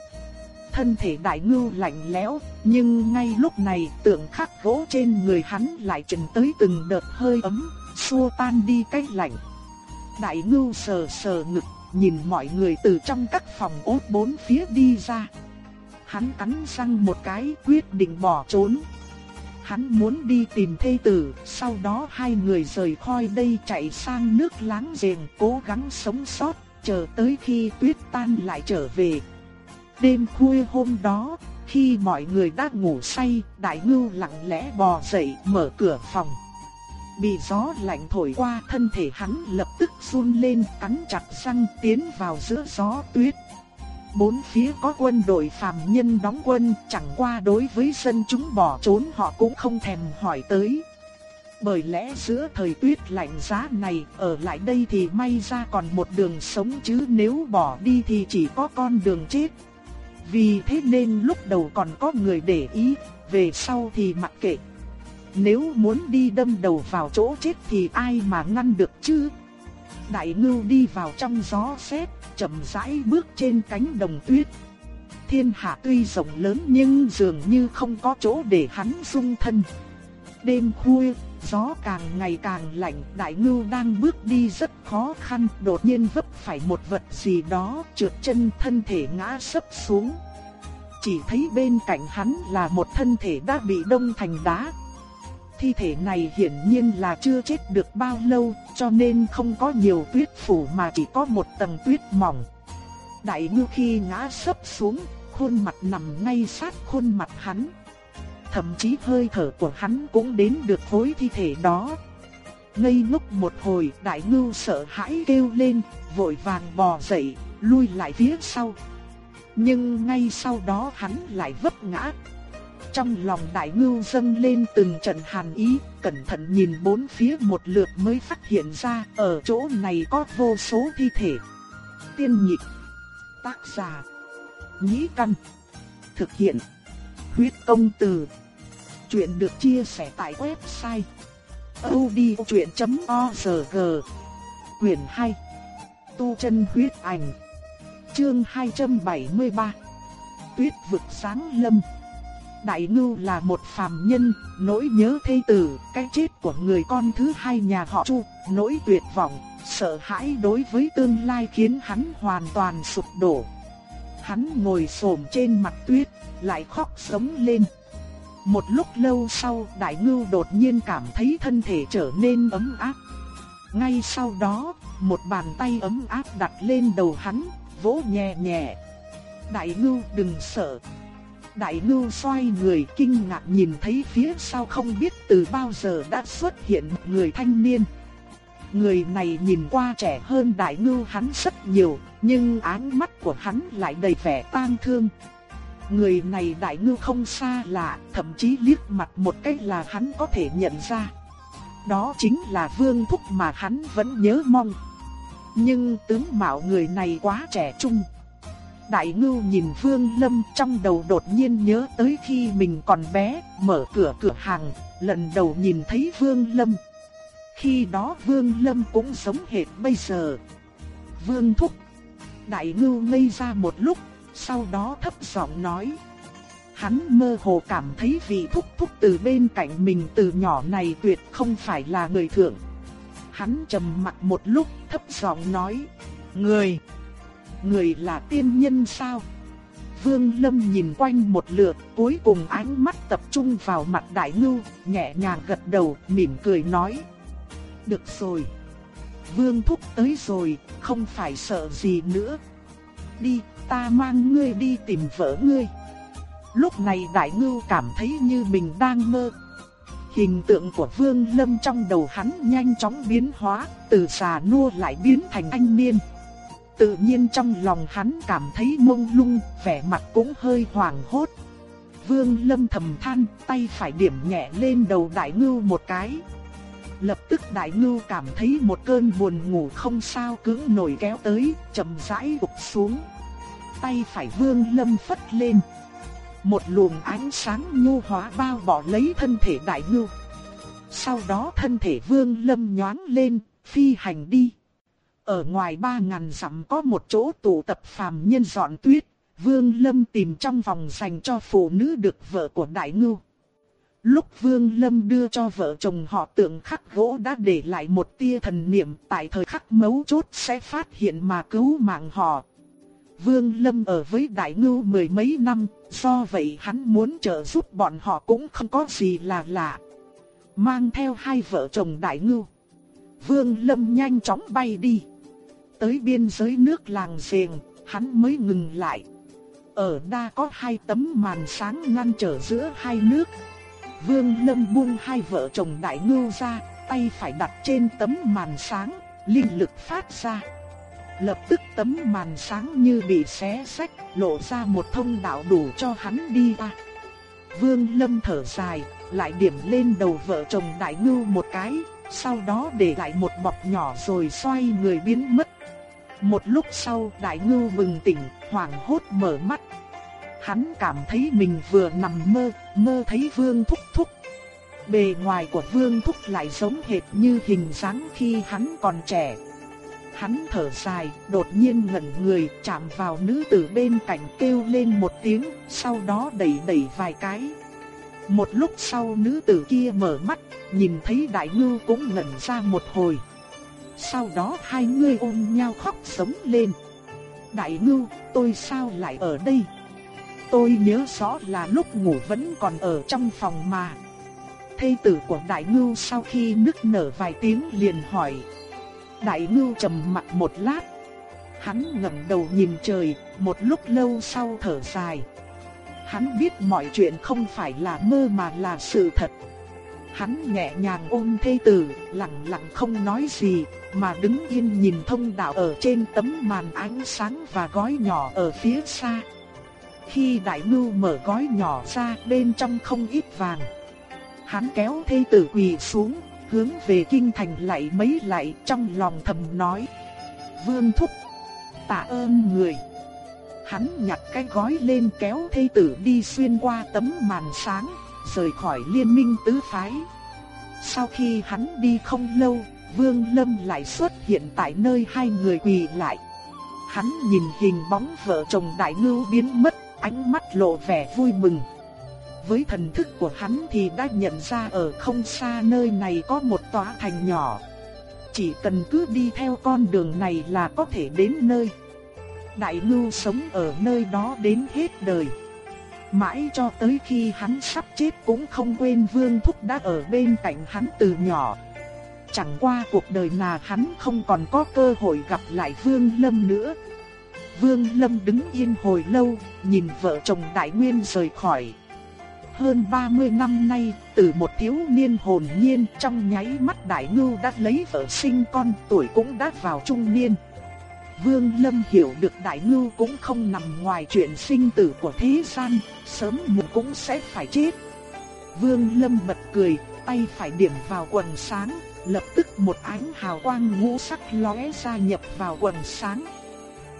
thân thể đại ngưu lạnh lẽo, nhưng ngay lúc này tượng khắc gỗ trên người hắn lại truyền tới từng đợt hơi ấm, xua tan đi cái lạnh. Đại ngưu sờ sờ ngực, nhìn mọi người từ trong các phòng ốt bốn phía đi ra. Hắn cắn răng một cái quyết định bỏ trốn. Hắn muốn đi tìm thê tử, sau đó hai người rời khỏi đây chạy sang nước láng giềng cố gắng sống sót, chờ tới khi tuyết tan lại trở về. Đêm khuya hôm đó, khi mọi người đã ngủ say, đại ngưu lặng lẽ bò dậy mở cửa phòng. Bị gió lạnh thổi qua thân thể hắn lập tức run lên cắn chặt răng tiến vào giữa gió tuyết. Bốn phía có quân đội phàm nhân đóng quân chẳng qua đối với dân chúng bỏ trốn họ cũng không thèm hỏi tới. Bởi lẽ giữa thời tuyết lạnh giá này ở lại đây thì may ra còn một đường sống chứ nếu bỏ đi thì chỉ có con đường chết. Vì thế nên lúc đầu còn có người để ý, về sau thì mặc kệ. Nếu muốn đi đâm đầu vào chỗ chết thì ai mà ngăn được chứ? Đại ngưu đi vào trong gió xét, chậm rãi bước trên cánh đồng tuyết. Thiên hạ tuy rộng lớn nhưng dường như không có chỗ để hắn dung thân. Đêm khuya, gió càng ngày càng lạnh, đại ngưu đang bước đi rất khó khăn, đột nhiên vấp phải một vật gì đó, trượt chân thân thể ngã sấp xuống. Chỉ thấy bên cạnh hắn là một thân thể đã bị đông thành đá. Thi thể này hiển nhiên là chưa chết được bao lâu, cho nên không có nhiều tuyết phủ mà chỉ có một tầng tuyết mỏng. Đại ngưu khi ngã sấp xuống, khuôn mặt nằm ngay sát khuôn mặt hắn thậm chí hơi thở của hắn cũng đến được khối thi thể đó. Ngây ngốc một hồi, đại ngưu sợ hãi kêu lên, vội vàng bò dậy, lui lại phía sau. Nhưng ngay sau đó hắn lại vấp ngã. Trong lòng đại ngưu dâng lên từng trận hàn ý, cẩn thận nhìn bốn phía một lượt mới phát hiện ra ở chỗ này có vô số thi thể. Tiên nhị tác giả, nhĩ căn, thực hiện, huyết công từ. Chuyện được chia sẻ tại website odchuyện.org Quyền 2 Tu chân huyết ảnh Chương 273 Tuyết vực sáng lâm Đại Ngưu là một phàm nhân, nỗi nhớ thê tử, cái chết của người con thứ hai nhà họ Chu, nỗi tuyệt vọng, sợ hãi đối với tương lai khiến hắn hoàn toàn sụp đổ. Hắn ngồi xổm trên mặt tuyết, lại khóc sống lên. Một lúc lâu sau đại ngưu đột nhiên cảm thấy thân thể trở nên ấm áp. Ngay sau đó, một bàn tay ấm áp đặt lên đầu hắn, vỗ nhẹ nhẹ. Đại ngưu đừng sợ. Đại ngưu xoay người kinh ngạc nhìn thấy phía sau không biết từ bao giờ đã xuất hiện một người thanh niên. Người này nhìn qua trẻ hơn đại ngưu hắn rất nhiều, nhưng ánh mắt của hắn lại đầy vẻ tang thương. Người này đại ngư không xa lạ, thậm chí liếc mặt một cách là hắn có thể nhận ra. Đó chính là vương thúc mà hắn vẫn nhớ mong. Nhưng tướng mạo người này quá trẻ trung. Đại ngưu nhìn Vương Lâm trong đầu đột nhiên nhớ tới khi mình còn bé, mở cửa cửa hàng, lần đầu nhìn thấy Vương Lâm. Khi đó Vương Lâm cũng sống hệt bây giờ. Vương Thúc. Đại ngưu ngây ra một lúc, sau đó thấp giọng nói. Hắn mơ hồ cảm thấy vị thúc thúc từ bên cạnh mình từ nhỏ này tuyệt không phải là người thượng. Hắn trầm mặt một lúc thấp giọng nói. Người, người người là tiên nhân sao? Vương Lâm nhìn quanh một lượt, cuối cùng ánh mắt tập trung vào mặt đại ngưu, nhẹ nhàng gật đầu, mỉm cười nói. Được rồi. Vương thúc tới rồi, không phải sợ gì nữa. Đi, ta mang ngươi đi tìm vợ ngươi. Lúc này đại ngưu cảm thấy như mình đang mơ. Hình tượng của Vương Lâm trong đầu hắn nhanh chóng biến hóa, từ già nua lại biến thành anh niên. Tự nhiên trong lòng hắn cảm thấy mông lung, vẻ mặt cũng hơi hoảng hốt. Vương Lâm thầm than, tay phải điểm nhẹ lên đầu đại ngưu một cái. Lập tức đại ngưu cảm thấy một cơn buồn ngủ không sao cứng nổi kéo tới, chậm rãi gục xuống tay phải vương lâm phất lên. Một luồng ánh sáng nhu hóa bao bỏ lấy thân thể đại ngưu. Sau đó thân thể vương lâm nhoáng lên, phi hành đi. Ở ngoài ba ngàn dặm có một chỗ tụ tập phàm nhân dọn tuyết, Vương Lâm tìm trong vòng dành cho phụ nữ được vợ của Đại Ngưu. Lúc Vương Lâm đưa cho vợ chồng họ tượng khắc gỗ đã để lại một tia thần niệm tại thời khắc mấu chốt sẽ phát hiện mà cứu mạng họ. Vương Lâm ở với Đại Ngưu mười mấy năm, do vậy hắn muốn trợ giúp bọn họ cũng không có gì là lạ. Mang theo hai vợ chồng Đại Ngưu. Vương Lâm nhanh chóng bay đi. Tới biên giới nước làng giềng, hắn mới ngừng lại. Ở đa có hai tấm màn sáng ngăn trở giữa hai nước. Vương Lâm buông hai vợ chồng Đại Ngưu ra, tay phải đặt trên tấm màn sáng, linh lực phát ra. Lập tức tấm màn sáng như bị xé sách, lộ ra một thông đạo đủ cho hắn đi ra. Vương Lâm thở dài, lại điểm lên đầu vợ chồng Đại Ngưu một cái, sau đó để lại một bọc nhỏ rồi xoay người biến mất. Một lúc sau Đại Ngưu bừng tỉnh, hoảng hốt mở mắt. Hắn cảm thấy mình vừa nằm mơ, mơ thấy Vương Thúc Thúc. Bề ngoài của Vương Thúc lại giống hệt như hình dáng khi hắn còn trẻ, Hắn thở dài, đột nhiên ngẩn người, chạm vào nữ tử bên cạnh kêu lên một tiếng, sau đó đẩy đẩy vài cái. Một lúc sau nữ tử kia mở mắt, nhìn thấy đại ngưu cũng ngẩn ra một hồi. Sau đó hai người ôm nhau khóc sống lên. Đại ngưu, tôi sao lại ở đây? Tôi nhớ rõ là lúc ngủ vẫn còn ở trong phòng mà. Thê tử của đại ngưu sau khi nức nở vài tiếng liền hỏi. Đại ngưu trầm mặt một lát. Hắn ngẩng đầu nhìn trời, một lúc lâu sau thở dài. Hắn biết mọi chuyện không phải là mơ mà là sự thật. Hắn nhẹ nhàng ôm thê tử, lặng lặng không nói gì, mà đứng yên nhìn thông đạo ở trên tấm màn ánh sáng và gói nhỏ ở phía xa. Khi đại ngưu mở gói nhỏ ra bên trong không ít vàng. Hắn kéo thê tử quỳ xuống, hướng về kinh thành lại mấy lại trong lòng thầm nói. Vương thúc, tạ ơn người. Hắn nhặt cái gói lên kéo thê tử đi xuyên qua tấm màn sáng, rời khỏi liên minh tứ phái. Sau khi hắn đi không lâu, Vương Lâm lại xuất hiện tại nơi hai người quỳ lại. Hắn nhìn hình bóng vợ chồng đại ngưu biến mất, ánh mắt lộ vẻ vui mừng. Với thần thức của hắn thì đã nhận ra ở không xa nơi này có một tòa thành nhỏ. Chỉ cần cứ đi theo con đường này là có thể đến nơi. Đại ngưu sống ở nơi đó đến hết đời. Mãi cho tới khi hắn sắp chết cũng không quên Vương Thúc đã ở bên cạnh hắn từ nhỏ. Chẳng qua cuộc đời là hắn không còn có cơ hội gặp lại Vương Lâm nữa. Vương Lâm đứng yên hồi lâu, nhìn vợ chồng Đại Nguyên rời khỏi. Hơn 30 năm nay, từ một thiếu niên hồn nhiên trong nháy mắt Đại Ngưu đã lấy vợ sinh con tuổi cũng đã vào trung niên. Vương Lâm hiểu được Đại Ngưu cũng không nằm ngoài chuyện sinh tử của thế gian, sớm muộn cũng sẽ phải chết. Vương Lâm bật cười, tay phải điểm vào quần sáng, lập tức một ánh hào quang ngũ sắc lóe ra nhập vào quần sáng.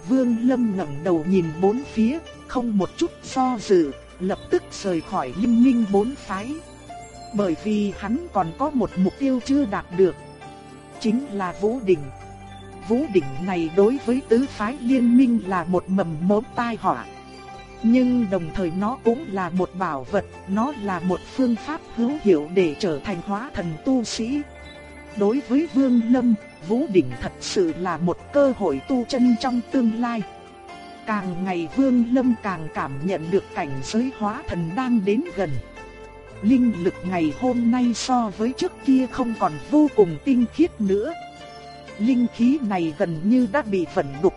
Vương Lâm ngẩng đầu nhìn bốn phía, không một chút do dự, lập tức rời khỏi linh minh bốn phái. Bởi vì hắn còn có một mục tiêu chưa đạt được, chính là Vũ Đỉnh. Vũ Đỉnh này đối với tứ phái liên minh là một mầm mống tai họa. Nhưng đồng thời nó cũng là một bảo vật, nó là một phương pháp hữu hiệu để trở thành hóa thần tu sĩ. Đối với Vương Lâm, Vũ Đỉnh thật sự là một cơ hội tu chân trong tương lai. Càng ngày Vương Lâm càng cảm nhận được cảnh giới hóa thần đang đến gần. Linh lực ngày hôm nay so với trước kia không còn vô cùng tinh khiết nữa. Linh khí này gần như đã bị vận đục.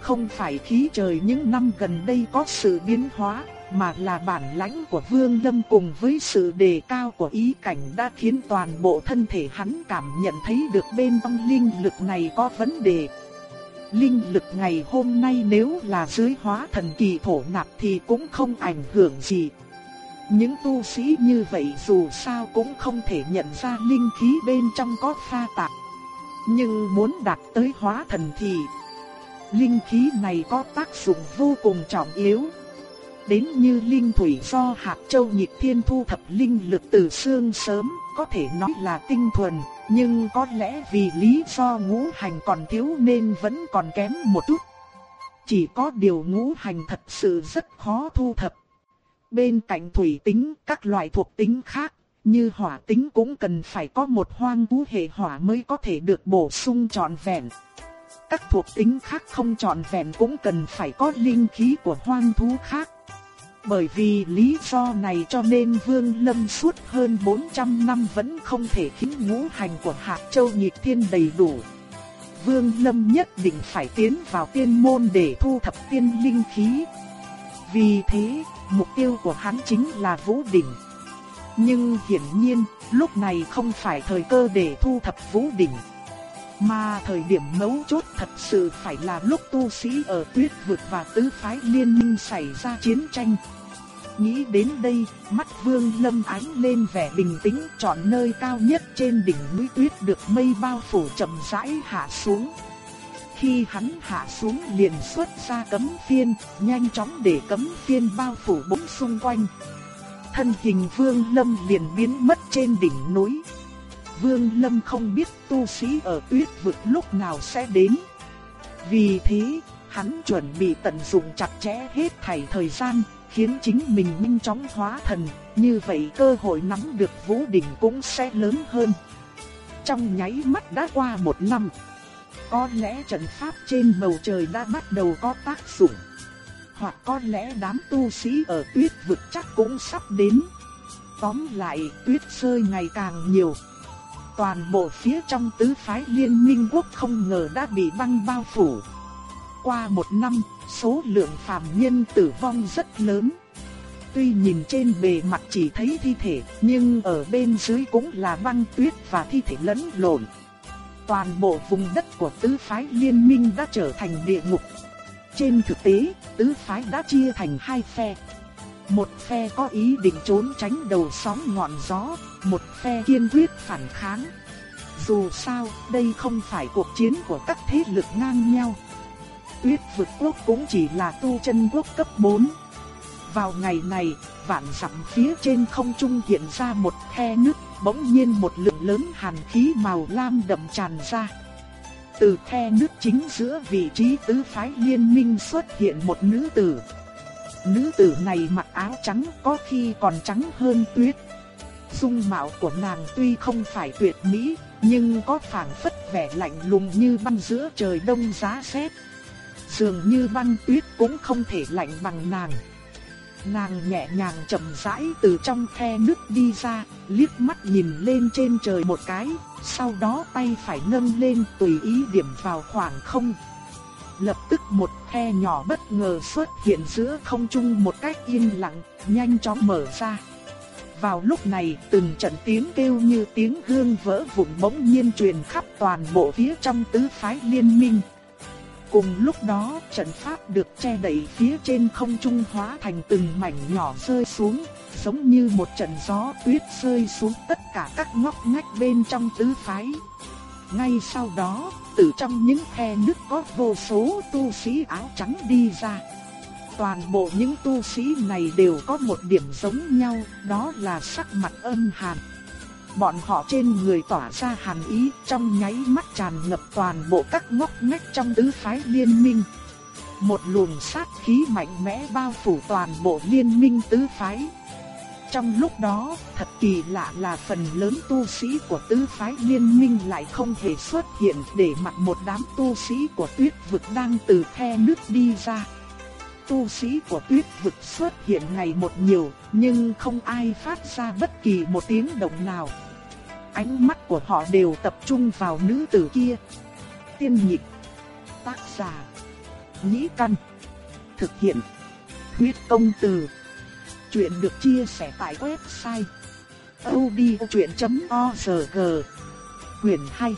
Không phải khí trời những năm gần đây có sự biến hóa, mà là bản lãnh của Vương Lâm cùng với sự đề cao của ý cảnh đã khiến toàn bộ thân thể hắn cảm nhận thấy được bên trong linh lực này có vấn đề. Linh lực ngày hôm nay nếu là dưới hóa thần kỳ thổ nạp thì cũng không ảnh hưởng gì. Những tu sĩ như vậy dù sao cũng không thể nhận ra linh khí bên trong có pha tạp. Nhưng muốn đạt tới hóa thần thì linh khí này có tác dụng vô cùng trọng yếu. Đến như linh thủy do hạt châu nhịp thiên thu thập linh lực từ xương sớm, có thể nói là tinh thuần, nhưng có lẽ vì lý do ngũ hành còn thiếu nên vẫn còn kém một chút. Chỉ có điều ngũ hành thật sự rất khó thu thập. Bên cạnh thủy tính, các loại thuộc tính khác, như hỏa tính cũng cần phải có một hoang thú hệ hỏa mới có thể được bổ sung trọn vẹn. Các thuộc tính khác không trọn vẹn cũng cần phải có linh khí của hoang thú khác. Bởi vì lý do này cho nên Vương Lâm suốt hơn 400 năm vẫn không thể khiến ngũ hành của Hạc Châu Nhịp Thiên đầy đủ. Vương Lâm nhất định phải tiến vào tiên môn để thu thập tiên linh khí. Vì thế, mục tiêu của hắn chính là Vũ Đỉnh. Nhưng hiển nhiên, lúc này không phải thời cơ để thu thập Vũ Đỉnh. Mà thời điểm mấu chốt thật sự phải là lúc tu sĩ ở tuyết vực và tứ phái liên minh xảy ra chiến tranh. Nghĩ đến đây, mắt vương lâm ánh lên vẻ bình tĩnh chọn nơi cao nhất trên đỉnh núi tuyết được mây bao phủ chậm rãi hạ xuống. Khi hắn hạ xuống liền xuất ra cấm phiên, nhanh chóng để cấm phiên bao phủ bốn xung quanh. Thân hình vương lâm liền biến mất trên đỉnh núi. Vương Lâm không biết tu sĩ ở tuyết vực lúc nào sẽ đến. Vì thế, hắn chuẩn bị tận dụng chặt chẽ hết thảy thời gian, khiến chính mình nhanh chóng hóa thần, như vậy cơ hội nắm được vũ đỉnh cũng sẽ lớn hơn. Trong nháy mắt đã qua một năm, có lẽ trận pháp trên bầu trời đã bắt đầu có tác dụng. Hoặc có lẽ đám tu sĩ ở tuyết vực chắc cũng sắp đến. Tóm lại, tuyết rơi ngày càng nhiều. Toàn bộ phía trong tứ phái liên minh quốc không ngờ đã bị băng bao phủ. Qua một năm, số lượng phàm nhân tử vong rất lớn. Tuy nhìn trên bề mặt chỉ thấy thi thể, nhưng ở bên dưới cũng là băng tuyết và thi thể lẫn lộn. Toàn bộ vùng đất của tứ phái liên minh đã trở thành địa ngục. Trên thực tế, tứ phái đã chia thành hai phe. Một phe có ý định trốn tránh đầu sóng ngọn gió, một phe kiên quyết phản kháng. Dù sao, đây không phải cuộc chiến của các thế lực ngang nhau. Tuyết vực quốc cũng chỉ là tu chân quốc cấp 4. Vào ngày này, vạn dặm phía trên không trung hiện ra một khe nước, bỗng nhiên một lượng lớn hàn khí màu lam đậm tràn ra. Từ khe nước chính giữa vị trí tứ phái liên minh xuất hiện một nữ tử. Nữ tử này mặc áo trắng có khi còn trắng hơn tuyết. Dung mạo của nàng tuy không phải tuyệt mỹ, nhưng có phảng phất vẻ lạnh lùng như băng giữa trời đông giá rét. Dường như băng tuyết cũng không thể lạnh bằng nàng. Nàng nhẹ nhàng chậm rãi từ trong khe nước đi ra, liếc mắt nhìn lên trên trời một cái, sau đó tay phải nâng lên tùy ý điểm vào khoảng không. Lập tức một khe nhỏ bất ngờ xuất hiện giữa không trung một cách yên lặng, nhanh chóng mở ra. Vào lúc này, từng trận tiếng kêu như tiếng gương vỡ vụn bỗng nhiên truyền khắp toàn bộ phía trong tứ phái liên minh. Cùng lúc đó, trận pháp được che đậy phía trên không trung hóa thành từng mảnh nhỏ rơi xuống, giống như một trận gió tuyết rơi xuống tất cả các ngóc ngách bên trong tứ phái. Ngay sau đó, từ trong những khe nứt có vô số tu sĩ áo trắng đi ra. Toàn bộ những tu sĩ này đều có một điểm giống nhau, đó là sắc mặt âm hàn. Bọn họ trên người tỏa ra hàn ý, trong nháy mắt tràn ngập toàn bộ các ngóc ngách trong tứ phái liên minh. Một luồng sát khí mạnh mẽ bao phủ toàn bộ liên minh tứ phái. Trong lúc đó, thật kỳ lạ là phần lớn tu sĩ của tứ phái liên minh lại không hề xuất hiện để mặc một đám tu sĩ của tuyết vực đang từ khe nước đi ra. Tu sĩ của tuyết vực xuất hiện ngày một nhiều, nhưng không ai phát ra bất kỳ một tiếng động nào. Ánh mắt của họ đều tập trung vào nữ tử kia. Tiên nhịp, tác giả, nhĩ căn, thực hiện, huyết công từ. Chuyện được chia sẻ tại website odchuyện.org Quyền 2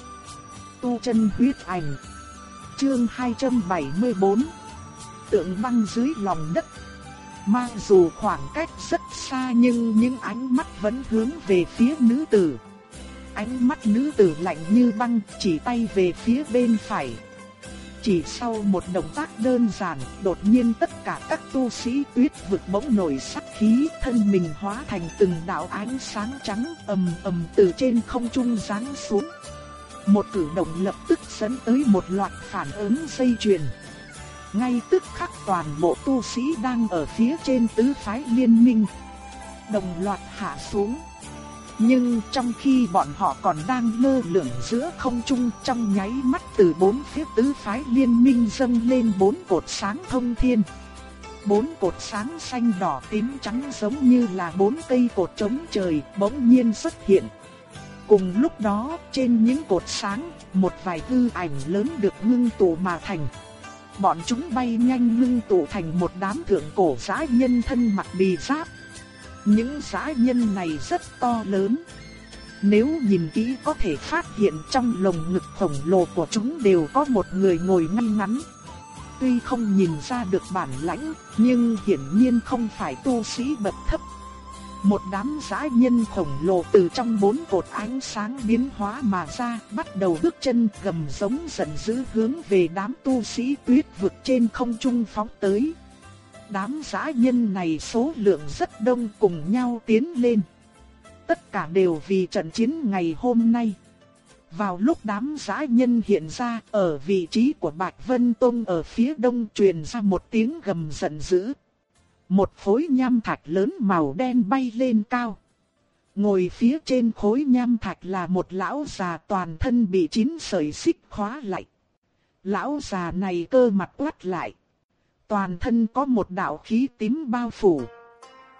Tu chân huyết ảnh. Chương 274 Tượng băng dưới lòng đất. Mặc dù khoảng cách rất xa nhưng những ánh mắt vẫn hướng về phía nữ tử. Ánh mắt nữ tử lạnh như băng chỉ tay về phía bên phải chỉ sau một động tác đơn giản, đột nhiên tất cả các tu sĩ tuyết vực bỗng nổi sắc khí, thân mình hóa thành từng đạo ánh sáng trắng ầm ầm từ trên không trung giáng xuống. Một cử động lập tức dẫn tới một loạt phản ứng dây chuyền. Ngay tức khắc toàn bộ tu sĩ đang ở phía trên tứ phái liên minh. Đồng loạt hạ xuống. Nhưng trong khi bọn họ còn đang lơ lửng giữa không trung trong nháy mắt từ bốn phía tứ phái liên minh dâng lên bốn cột sáng thông thiên. Bốn cột sáng xanh đỏ tím trắng giống như là bốn cây cột chống trời bỗng nhiên xuất hiện. Cùng lúc đó trên những cột sáng, một vài hư ảnh lớn được ngưng tụ mà thành. Bọn chúng bay nhanh ngưng tụ thành một đám thượng cổ giã nhân thân mặc bì giáp những dã nhân này rất to lớn. Nếu nhìn kỹ có thể phát hiện trong lồng ngực khổng lồ của chúng đều có một người ngồi ngay ngắn. Tuy không nhìn ra được bản lãnh, nhưng hiển nhiên không phải tu sĩ bậc thấp. Một đám dã nhân khổng lồ từ trong bốn cột ánh sáng biến hóa mà ra, bắt đầu bước chân gầm giống giận dữ hướng về đám tu sĩ tuyết vực trên không trung phóng tới đám giã nhân này số lượng rất đông cùng nhau tiến lên. tất cả đều vì trận chiến ngày hôm nay. Vào lúc đám giã nhân hiện ra, ở vị trí của Bạch Vân Tông ở phía đông truyền ra một tiếng gầm giận dữ. Một khối nham thạch lớn màu đen bay lên cao. Ngồi phía trên khối nham thạch là một lão già toàn thân bị chín sợi xích khóa lại. Lão già này cơ mặt quát lại. Toàn thân có một đạo khí tím bao phủ.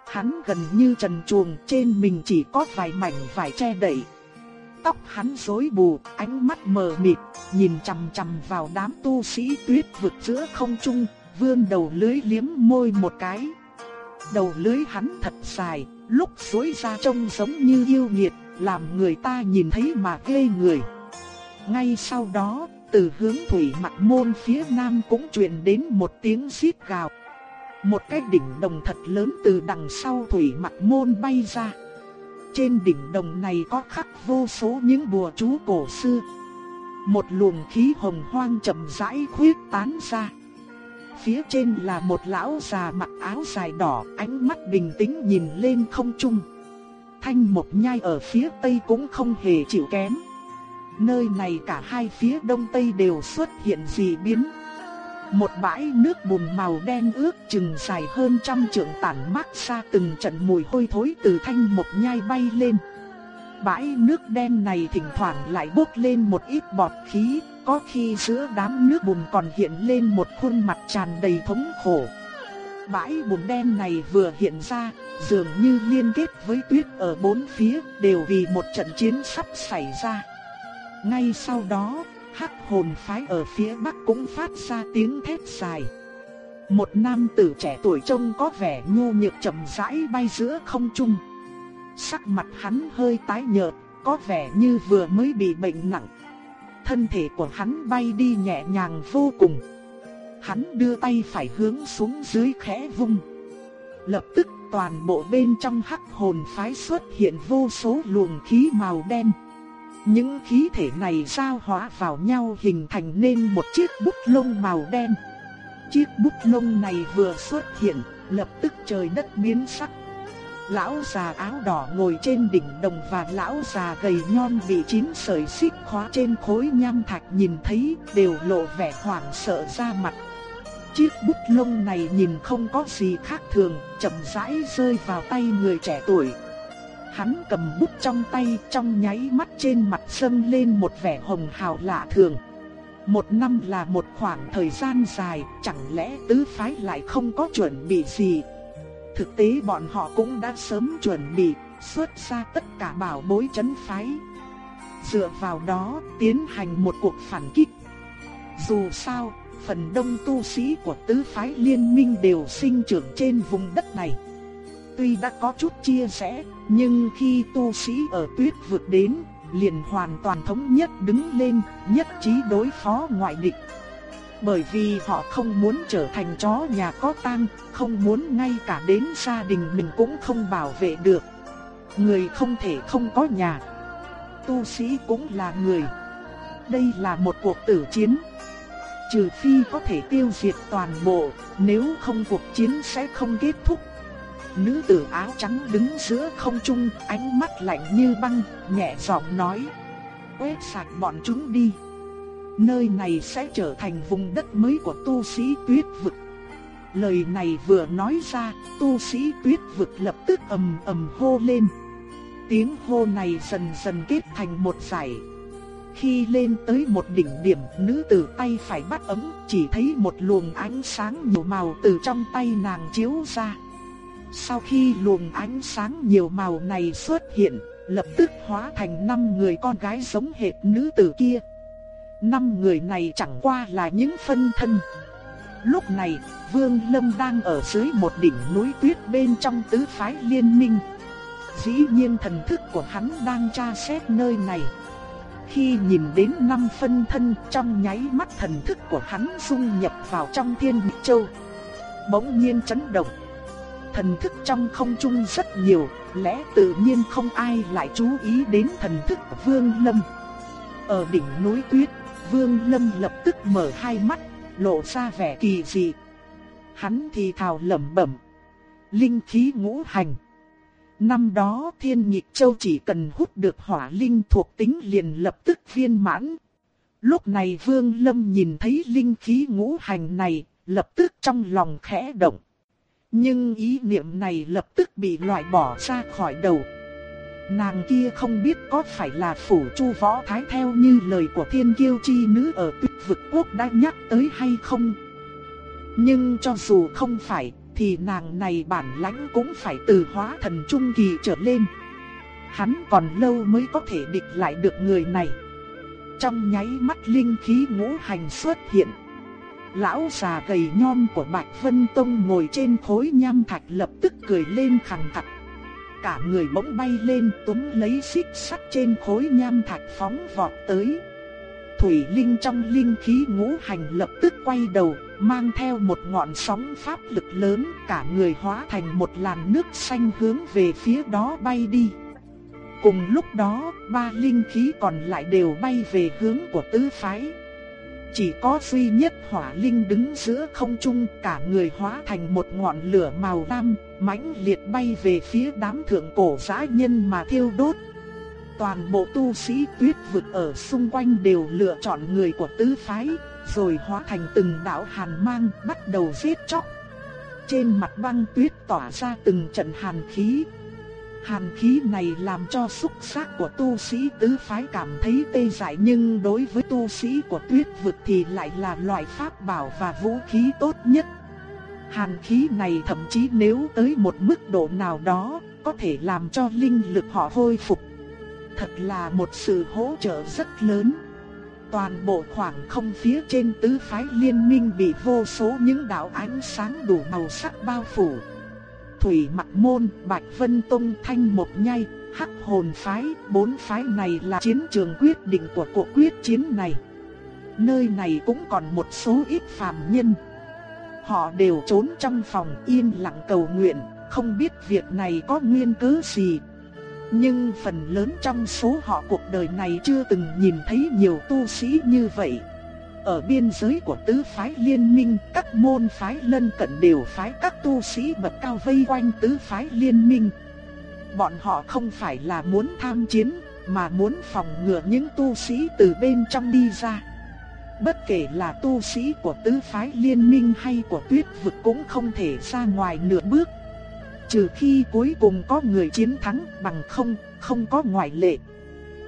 Hắn gần như trần chuồng trên mình chỉ có vài mảnh vải che đậy. Tóc hắn rối bù, ánh mắt mờ mịt, nhìn chằm chằm vào đám tu sĩ tuyết vực giữa không trung, vươn đầu lưới liếm môi một cái. Đầu lưới hắn thật dài, lúc duỗi ra trông giống như yêu nghiệt, làm người ta nhìn thấy mà ghê người. Ngay sau đó, từ hướng thủy mặt môn phía nam cũng truyền đến một tiếng xít gào. Một cái đỉnh đồng thật lớn từ đằng sau thủy mặt môn bay ra. Trên đỉnh đồng này có khắc vô số những bùa chú cổ xưa. Một luồng khí hồng hoang chậm rãi khuyết tán ra. Phía trên là một lão già mặc áo dài đỏ, ánh mắt bình tĩnh nhìn lên không trung. Thanh một nhai ở phía tây cũng không hề chịu kém. Nơi này cả hai phía đông tây đều xuất hiện dị biến. Một bãi nước bùn màu đen ướt chừng dài hơn trăm trượng tản mát xa từng trận mùi hôi thối từ thanh một nhai bay lên. Bãi nước đen này thỉnh thoảng lại bốc lên một ít bọt khí, có khi giữa đám nước bùn còn hiện lên một khuôn mặt tràn đầy thống khổ. Bãi bùn đen này vừa hiện ra, dường như liên kết với tuyết ở bốn phía, đều vì một trận chiến sắp xảy ra. Ngay sau đó, hắc hồn phái ở phía bắc cũng phát ra tiếng thét dài. Một nam tử trẻ tuổi trông có vẻ nhu nhược chậm rãi bay giữa không trung. Sắc mặt hắn hơi tái nhợt, có vẻ như vừa mới bị bệnh nặng. Thân thể của hắn bay đi nhẹ nhàng vô cùng. Hắn đưa tay phải hướng xuống dưới khẽ vung. Lập tức toàn bộ bên trong hắc hồn phái xuất hiện vô số luồng khí màu đen. Những khí thể này giao hóa vào nhau hình thành nên một chiếc bút lông màu đen. Chiếc bút lông này vừa xuất hiện, lập tức trời đất biến sắc. Lão già áo đỏ ngồi trên đỉnh đồng và lão già gầy nhon bị chín sợi xích khóa trên khối nham thạch nhìn thấy đều lộ vẻ hoảng sợ ra mặt. Chiếc bút lông này nhìn không có gì khác thường, chậm rãi rơi vào tay người trẻ tuổi. Hắn cầm bút trong tay trong nháy mắt trên mặt sâm lên một vẻ hồng hào lạ thường. Một năm là một khoảng thời gian dài, chẳng lẽ tứ phái lại không có chuẩn bị gì? Thực tế bọn họ cũng đã sớm chuẩn bị, xuất ra tất cả bảo bối chấn phái. Dựa vào đó, tiến hành một cuộc phản kích. Dù sao, phần đông tu sĩ của tứ phái liên minh đều sinh trưởng trên vùng đất này. Tuy đã có chút chia sẻ, nhưng khi tu sĩ ở tuyết vượt đến, liền hoàn toàn thống nhất đứng lên, nhất trí đối phó ngoại địch. Bởi vì họ không muốn trở thành chó nhà có tang, không muốn ngay cả đến gia đình mình cũng không bảo vệ được. Người không thể không có nhà. Tu sĩ cũng là người. Đây là một cuộc tử chiến. Trừ phi có thể tiêu diệt toàn bộ, nếu không cuộc chiến sẽ không kết thúc. Nữ tử áo trắng đứng giữa không trung, ánh mắt lạnh như băng, nhẹ giọng nói: "Quét sạch bọn chúng đi." Nơi này sẽ trở thành vùng đất mới của tu sĩ tuyết vực. Lời này vừa nói ra, tu sĩ tuyết vực lập tức ầm ầm hô lên. Tiếng hô này dần dần kết thành một dải. Khi lên tới một đỉnh điểm, nữ tử tay phải bắt ấm, chỉ thấy một luồng ánh sáng nhiều màu từ trong tay nàng chiếu ra. Sau khi luồng ánh sáng nhiều màu này xuất hiện, lập tức hóa thành năm người con gái giống hệt nữ tử kia. Năm người này chẳng qua là những phân thân. Lúc này, Vương Lâm đang ở dưới một đỉnh núi tuyết bên trong tứ phái liên minh. Dĩ nhiên thần thức của hắn đang tra xét nơi này. Khi nhìn đến năm phân thân trong nháy mắt thần thức của hắn dung nhập vào trong thiên địa châu. Bỗng nhiên chấn động. Thần thức trong không trung rất nhiều, lẽ tự nhiên không ai lại chú ý đến thần thức của Vương Lâm. Ở đỉnh núi tuyết, Vương Lâm lập tức mở hai mắt, lộ ra vẻ kỳ dị. Hắn thì thào lẩm bẩm, linh khí ngũ hành. Năm đó thiên Nhịch châu chỉ cần hút được hỏa linh thuộc tính liền lập tức viên mãn. Lúc này Vương Lâm nhìn thấy linh khí ngũ hành này, lập tức trong lòng khẽ động. Nhưng ý niệm này lập tức bị loại bỏ ra khỏi đầu. Nàng kia không biết có phải là phủ chu võ thái theo như lời của thiên kiêu chi nữ ở tuyết vực quốc đã nhắc tới hay không. Nhưng cho dù không phải, thì nàng này bản lãnh cũng phải từ hóa thần trung kỳ trở lên. Hắn còn lâu mới có thể địch lại được người này. Trong nháy mắt linh khí ngũ hành xuất hiện. Lão già gầy nhom của Bạch Vân Tông ngồi trên khối nham thạch lập tức cười lên khẳng khặt. Cả người bỗng bay lên túm lấy xích sắt trên khối nham thạch phóng vọt tới. Thủy Linh trong linh khí ngũ hành lập tức quay đầu, mang theo một ngọn sóng pháp lực lớn, cả người hóa thành một làn nước xanh hướng về phía đó bay đi. Cùng lúc đó, ba linh khí còn lại đều bay về hướng của tứ phái. Chỉ có duy nhất hỏa linh đứng giữa không trung cả người hóa thành một ngọn lửa màu lam, mãnh liệt bay về phía đám thượng cổ giã nhân mà thiêu đốt. Toàn bộ tu sĩ tuyết vực ở xung quanh đều lựa chọn người của tứ phái, rồi hóa thành từng đạo hàn mang bắt đầu giết chóc. Trên mặt băng tuyết tỏa ra từng trận hàn khí. Hàn khí này làm cho xúc giác của tu sĩ tứ phái cảm thấy tê dại nhưng đối với tu sĩ của tuyết vực thì lại là loại pháp bảo và vũ khí tốt nhất. Hàn khí này thậm chí nếu tới một mức độ nào đó, có thể làm cho linh lực họ hồi phục. Thật là một sự hỗ trợ rất lớn. Toàn bộ khoảng không phía trên tứ phái liên minh bị vô số những đạo ánh sáng đủ màu sắc bao phủ. Thủy mặt Môn, Bạch Vân Tông, Thanh một Nhai, Hắc Hồn Phái, bốn phái này là chiến trường quyết định của cuộc quyết chiến này. Nơi này cũng còn một số ít phàm nhân. Họ đều trốn trong phòng yên lặng cầu nguyện, không biết việc này có nguyên cớ gì. Nhưng phần lớn trong số họ cuộc đời này chưa từng nhìn thấy nhiều tu sĩ như vậy. Ở biên giới của tứ phái liên minh, các môn phái lân cận đều phái các tu sĩ bậc cao vây quanh tứ phái liên minh. Bọn họ không phải là muốn tham chiến, mà muốn phòng ngừa những tu sĩ từ bên trong đi ra. Bất kể là tu sĩ của tứ phái liên minh hay của tuyết vực cũng không thể ra ngoài nửa bước. Trừ khi cuối cùng có người chiến thắng bằng không, không có ngoại lệ.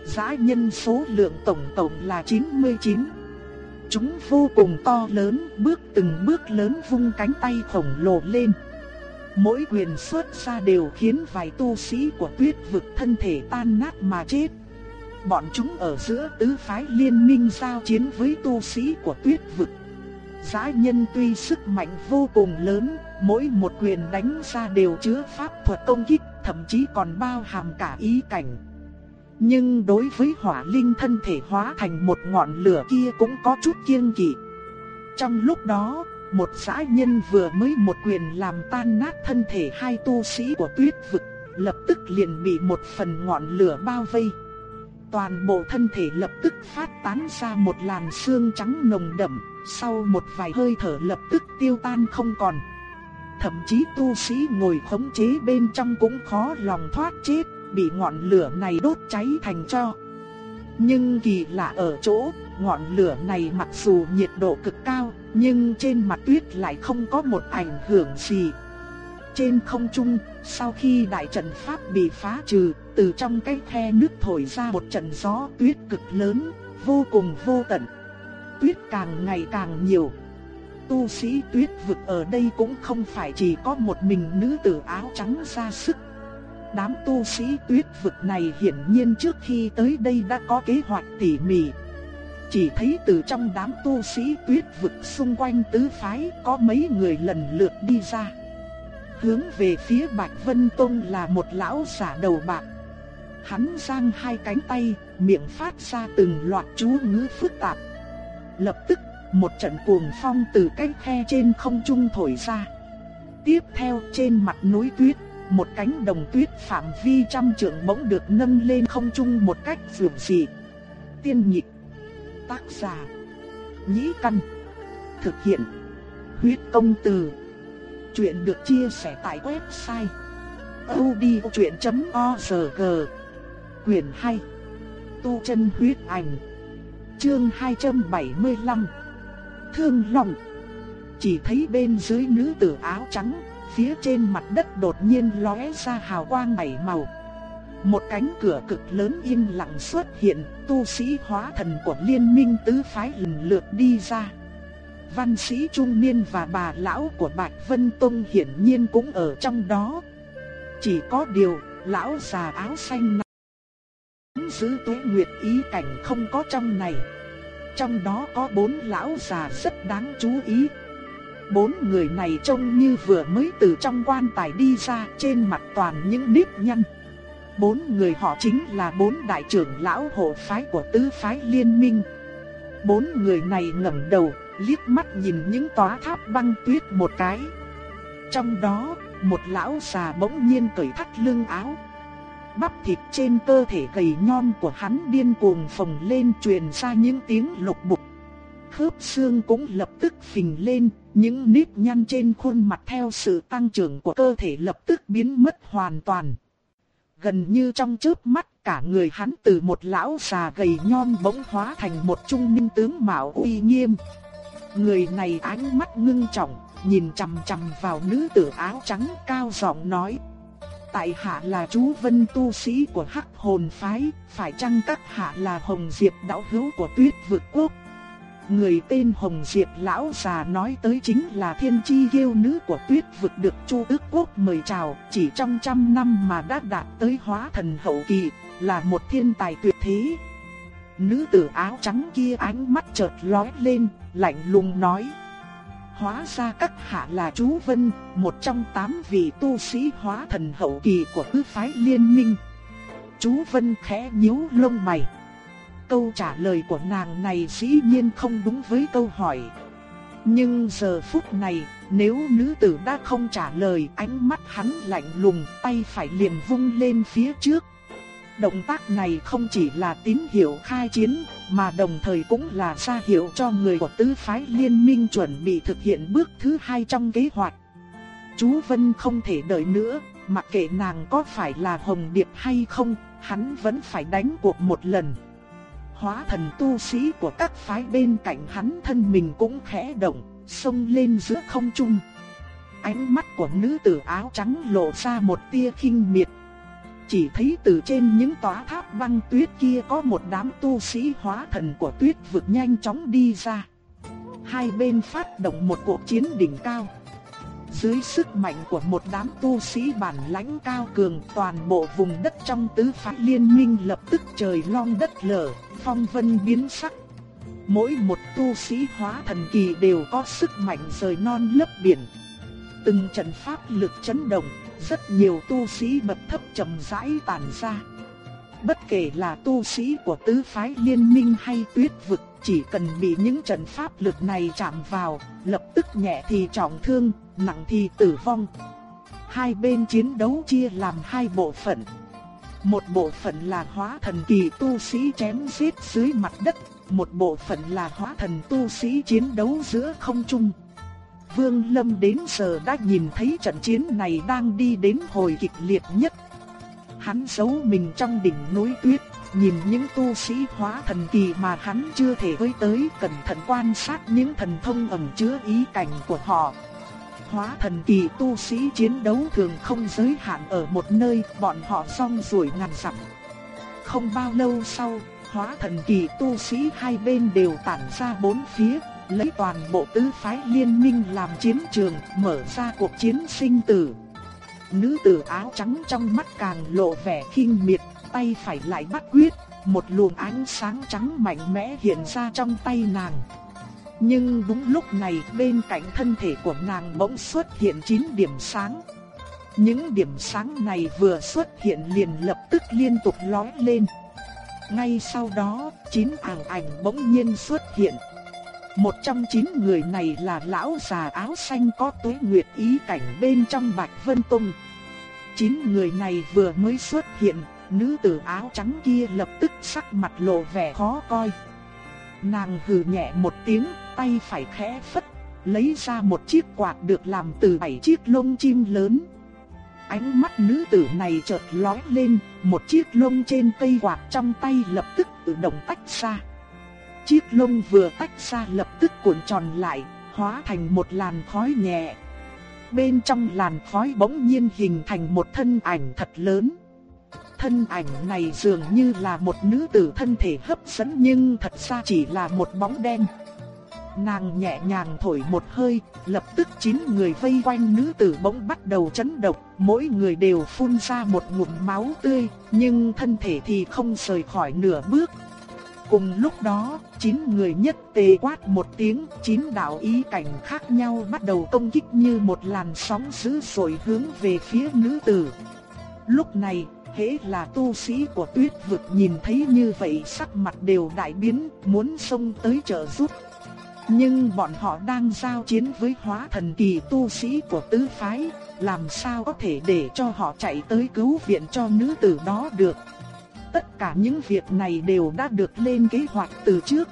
Giá nhân số lượng tổng tổng là 99. Chúng vô cùng to lớn, bước từng bước lớn vung cánh tay khổng lồ lên. Mỗi quyền xuất ra đều khiến vài tu sĩ của tuyết vực thân thể tan nát mà chết. Bọn chúng ở giữa tứ phái liên minh giao chiến với tu sĩ của tuyết vực. Giá nhân tuy sức mạnh vô cùng lớn, mỗi một quyền đánh ra đều chứa pháp thuật công kích, thậm chí còn bao hàm cả ý cảnh. Nhưng đối với hỏa linh thân thể hóa thành một ngọn lửa kia cũng có chút kiêng kỵ. Trong lúc đó, một xã nhân vừa mới một quyền làm tan nát thân thể hai tu sĩ của tuyết vực, lập tức liền bị một phần ngọn lửa bao vây. Toàn bộ thân thể lập tức phát tán ra một làn sương trắng nồng đậm, sau một vài hơi thở lập tức tiêu tan không còn. Thậm chí tu sĩ ngồi khống chế bên trong cũng khó lòng thoát chết bị ngọn lửa này đốt cháy thành tro. Nhưng kỳ lạ ở chỗ, ngọn lửa này mặc dù nhiệt độ cực cao, nhưng trên mặt tuyết lại không có một ảnh hưởng gì. Trên không trung, sau khi đại trận pháp bị phá trừ, từ trong cái khe nước thổi ra một trận gió tuyết cực lớn, vô cùng vô tận. Tuyết càng ngày càng nhiều. Tu sĩ tuyết vực ở đây cũng không phải chỉ có một mình nữ tử áo trắng ra sức Đám tu sĩ tuyết vực này hiển nhiên trước khi tới đây đã có kế hoạch tỉ mỉ. Chỉ thấy từ trong đám tu sĩ tuyết vực xung quanh tứ phái có mấy người lần lượt đi ra. Hướng về phía Bạch Vân Tông là một lão giả đầu bạc. Hắn giang hai cánh tay, miệng phát ra từng loạt chú ngữ phức tạp. Lập tức, một trận cuồng phong từ cái khe trên không trung thổi ra. Tiếp theo trên mặt núi tuyết một cánh đồng tuyết phạm vi trăm trượng bỗng được nâng lên không trung một cách dường dị. Tiên nhịp. Tác giả. Nhĩ căn. Thực hiện. Huyết công từ. Chuyện được chia sẻ tại website. audiochuyện.org Quyền 2 Tu chân huyết ảnh Chương 275 Thương lòng Chỉ thấy bên dưới nữ tử áo trắng Phía trên mặt đất đột nhiên lóe ra hào quang bảy màu một cánh cửa cực lớn yên lặng xuất hiện, tu sĩ hóa thần của liên minh tứ phái lần lượt đi ra. Văn sĩ trung niên và bà lão của Bạch Vân Tông hiển nhiên cũng ở trong đó. Chỉ có điều, lão già áo xanh nắm giữ tuế nguyệt ý cảnh không có trong này. Trong đó có bốn lão già rất đáng chú ý. Bốn người này trông như vừa mới từ trong quan tài đi ra trên mặt toàn những nếp nhăn. Bốn người họ chính là bốn đại trưởng lão hộ phái của tứ phái liên minh. Bốn người này ngẩng đầu, liếc mắt nhìn những tòa tháp băng tuyết một cái. Trong đó, một lão già bỗng nhiên cởi thắt lưng áo. Bắp thịt trên cơ thể gầy nhon của hắn điên cuồng phồng lên truyền ra những tiếng lục bục. Khớp xương cũng lập tức phình lên, những nếp nhăn trên khuôn mặt theo sự tăng trưởng của cơ thể lập tức biến mất hoàn toàn gần như trong chớp mắt cả người hắn từ một lão già gầy nhon bỗng hóa thành một trung niên tướng mạo uy nghiêm. Người này ánh mắt ngưng trọng, nhìn chằm chằm vào nữ tử áo trắng cao giọng nói. Tại hạ là chú Vân tu sĩ của Hắc Hồn Phái, phải chăng các hạ là Hồng Diệp đạo hữu của tuyết vực quốc? Người tên Hồng Diệp lão già nói tới chính là thiên chi yêu nữ của tuyết vực được Chu ước quốc mời chào, chỉ trong trăm năm mà đã đạt tới hóa thần hậu kỳ, là một thiên tài tuyệt thế. Nữ tử áo trắng kia ánh mắt chợt lóe lên, lạnh lùng nói. Hóa ra các hạ là chú Vân, một trong tám vị tu sĩ hóa thần hậu kỳ của ư phái liên minh. Chú Vân khẽ nhíu lông mày. Câu trả lời của nàng này dĩ nhiên không đúng với câu hỏi. Nhưng giờ phút này, nếu nữ tử đã không trả lời, ánh mắt hắn lạnh lùng, tay phải liền vung lên phía trước. Động tác này không chỉ là tín hiệu khai chiến, mà đồng thời cũng là ra hiệu cho người của tứ phái liên minh chuẩn bị thực hiện bước thứ hai trong kế hoạch. Chú Vân không thể đợi nữa, mặc kệ nàng có phải là Hồng Điệp hay không, hắn vẫn phải đánh cuộc một lần hóa thần tu sĩ của các phái bên cạnh hắn thân mình cũng khẽ động, xông lên giữa không trung. Ánh mắt của nữ tử áo trắng lộ ra một tia khinh miệt. Chỉ thấy từ trên những tòa tháp băng tuyết kia có một đám tu sĩ hóa thần của tuyết vực nhanh chóng đi ra. Hai bên phát động một cuộc chiến đỉnh cao. Dưới sức mạnh của một đám tu sĩ bản lãnh cao cường toàn bộ vùng đất trong tứ phái liên minh lập tức trời long đất lở, phong vân biến sắc. Mỗi một tu sĩ hóa thần kỳ đều có sức mạnh rời non lấp biển. Từng trận pháp lực chấn động, rất nhiều tu sĩ bậc thấp trầm rãi tản ra. Bất kể là tu sĩ của tứ phái liên minh hay tuyết vực, chỉ cần bị những trận pháp lực này chạm vào, lập tức nhẹ thì trọng thương, nặng thì tử vong. Hai bên chiến đấu chia làm hai bộ phận. Một bộ phận là hóa thần kỳ tu sĩ chém giết dưới mặt đất, một bộ phận là hóa thần tu sĩ chiến đấu giữa không trung. Vương Lâm đến giờ đã nhìn thấy trận chiến này đang đi đến hồi kịch liệt nhất. Hắn giấu mình trong đỉnh núi tuyết, nhìn những tu sĩ hóa thần kỳ mà hắn chưa thể với tới, cẩn thận quan sát những thần thông ẩn chứa ý cảnh của họ. Hóa thần kỳ tu sĩ chiến đấu thường không giới hạn ở một nơi, bọn họ song ruổi ngàn dặm. Không bao lâu sau, hóa thần kỳ tu sĩ hai bên đều tản ra bốn phía, lấy toàn bộ tứ phái liên minh làm chiến trường, mở ra cuộc chiến sinh tử. Nữ tử áo trắng trong mắt càng lộ vẻ kinh miệt, tay phải lại bắt quyết, một luồng ánh sáng trắng mạnh mẽ hiện ra trong tay nàng. Nhưng đúng lúc này bên cạnh thân thể của nàng bỗng xuất hiện 9 điểm sáng. Những điểm sáng này vừa xuất hiện liền lập tức liên tục lóe lên. Ngay sau đó, chín ảng ảnh bỗng nhiên xuất hiện. Một trong chín người này là lão già áo xanh có tuế nguyệt ý cảnh bên trong Bạch Vân Tông. Chín người này vừa mới xuất hiện, nữ tử áo trắng kia lập tức sắc mặt lộ vẻ khó coi. Nàng hừ nhẹ một tiếng, tay phải khẽ phất, lấy ra một chiếc quạt được làm từ bảy chiếc lông chim lớn. Ánh mắt nữ tử này chợt lóe lên, một chiếc lông trên cây quạt trong tay lập tức tự động tách ra. Chiếc lông vừa tách ra lập tức cuộn tròn lại, hóa thành một làn khói nhẹ. Bên trong làn khói bỗng nhiên hình thành một thân ảnh thật lớn. Thân ảnh này dường như là một nữ tử thân thể hấp dẫn nhưng thật ra chỉ là một bóng đen. Nàng nhẹ nhàng thổi một hơi, lập tức chín người vây quanh nữ tử bỗng bắt đầu chấn động, mỗi người đều phun ra một ngụm máu tươi, nhưng thân thể thì không rời khỏi nửa bước. Cùng lúc đó, chín người nhất tề quát một tiếng, chín đạo ý cảnh khác nhau bắt đầu công kích như một làn sóng dữ dội hướng về phía nữ tử. Lúc này, hễ là tu sĩ của tuyết vực nhìn thấy như vậy sắc mặt đều đại biến, muốn xông tới trợ giúp. Nhưng bọn họ đang giao chiến với hóa thần kỳ tu sĩ của tứ phái, làm sao có thể để cho họ chạy tới cứu viện cho nữ tử đó được. Tất cả những việc này đều đã được lên kế hoạch từ trước.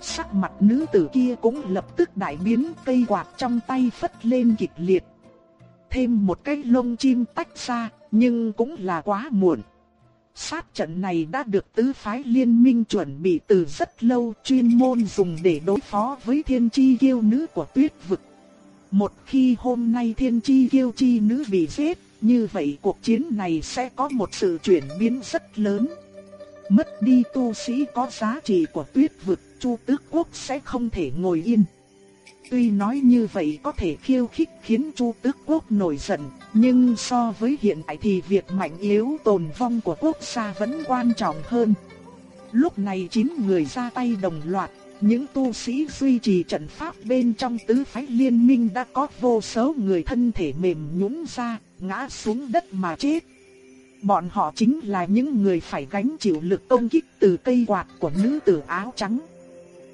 Sắc mặt nữ tử kia cũng lập tức đại biến cây quạt trong tay phất lên kịch liệt. Thêm một cái lông chim tách ra, nhưng cũng là quá muộn. Sát trận này đã được tứ phái liên minh chuẩn bị từ rất lâu chuyên môn dùng để đối phó với thiên chi kiêu nữ của tuyết vực. Một khi hôm nay thiên chi kiêu chi nữ bị giết, như vậy cuộc chiến này sẽ có một sự chuyển biến rất lớn. Mất đi tu sĩ có giá trị của tuyết vực, Chu Tước Quốc sẽ không thể ngồi yên. Tuy nói như vậy có thể khiêu khích khiến Chu Tước Quốc nổi giận, nhưng so với hiện tại thì việc mạnh yếu tồn vong của quốc gia vẫn quan trọng hơn. Lúc này chín người ra tay đồng loạt, những tu sĩ duy trì trận pháp bên trong tứ phái liên minh đã có vô số người thân thể mềm nhũn ra, ngã xuống đất mà chết. Bọn họ chính là những người phải gánh chịu lực công kích từ cây quạt của nữ tử áo trắng.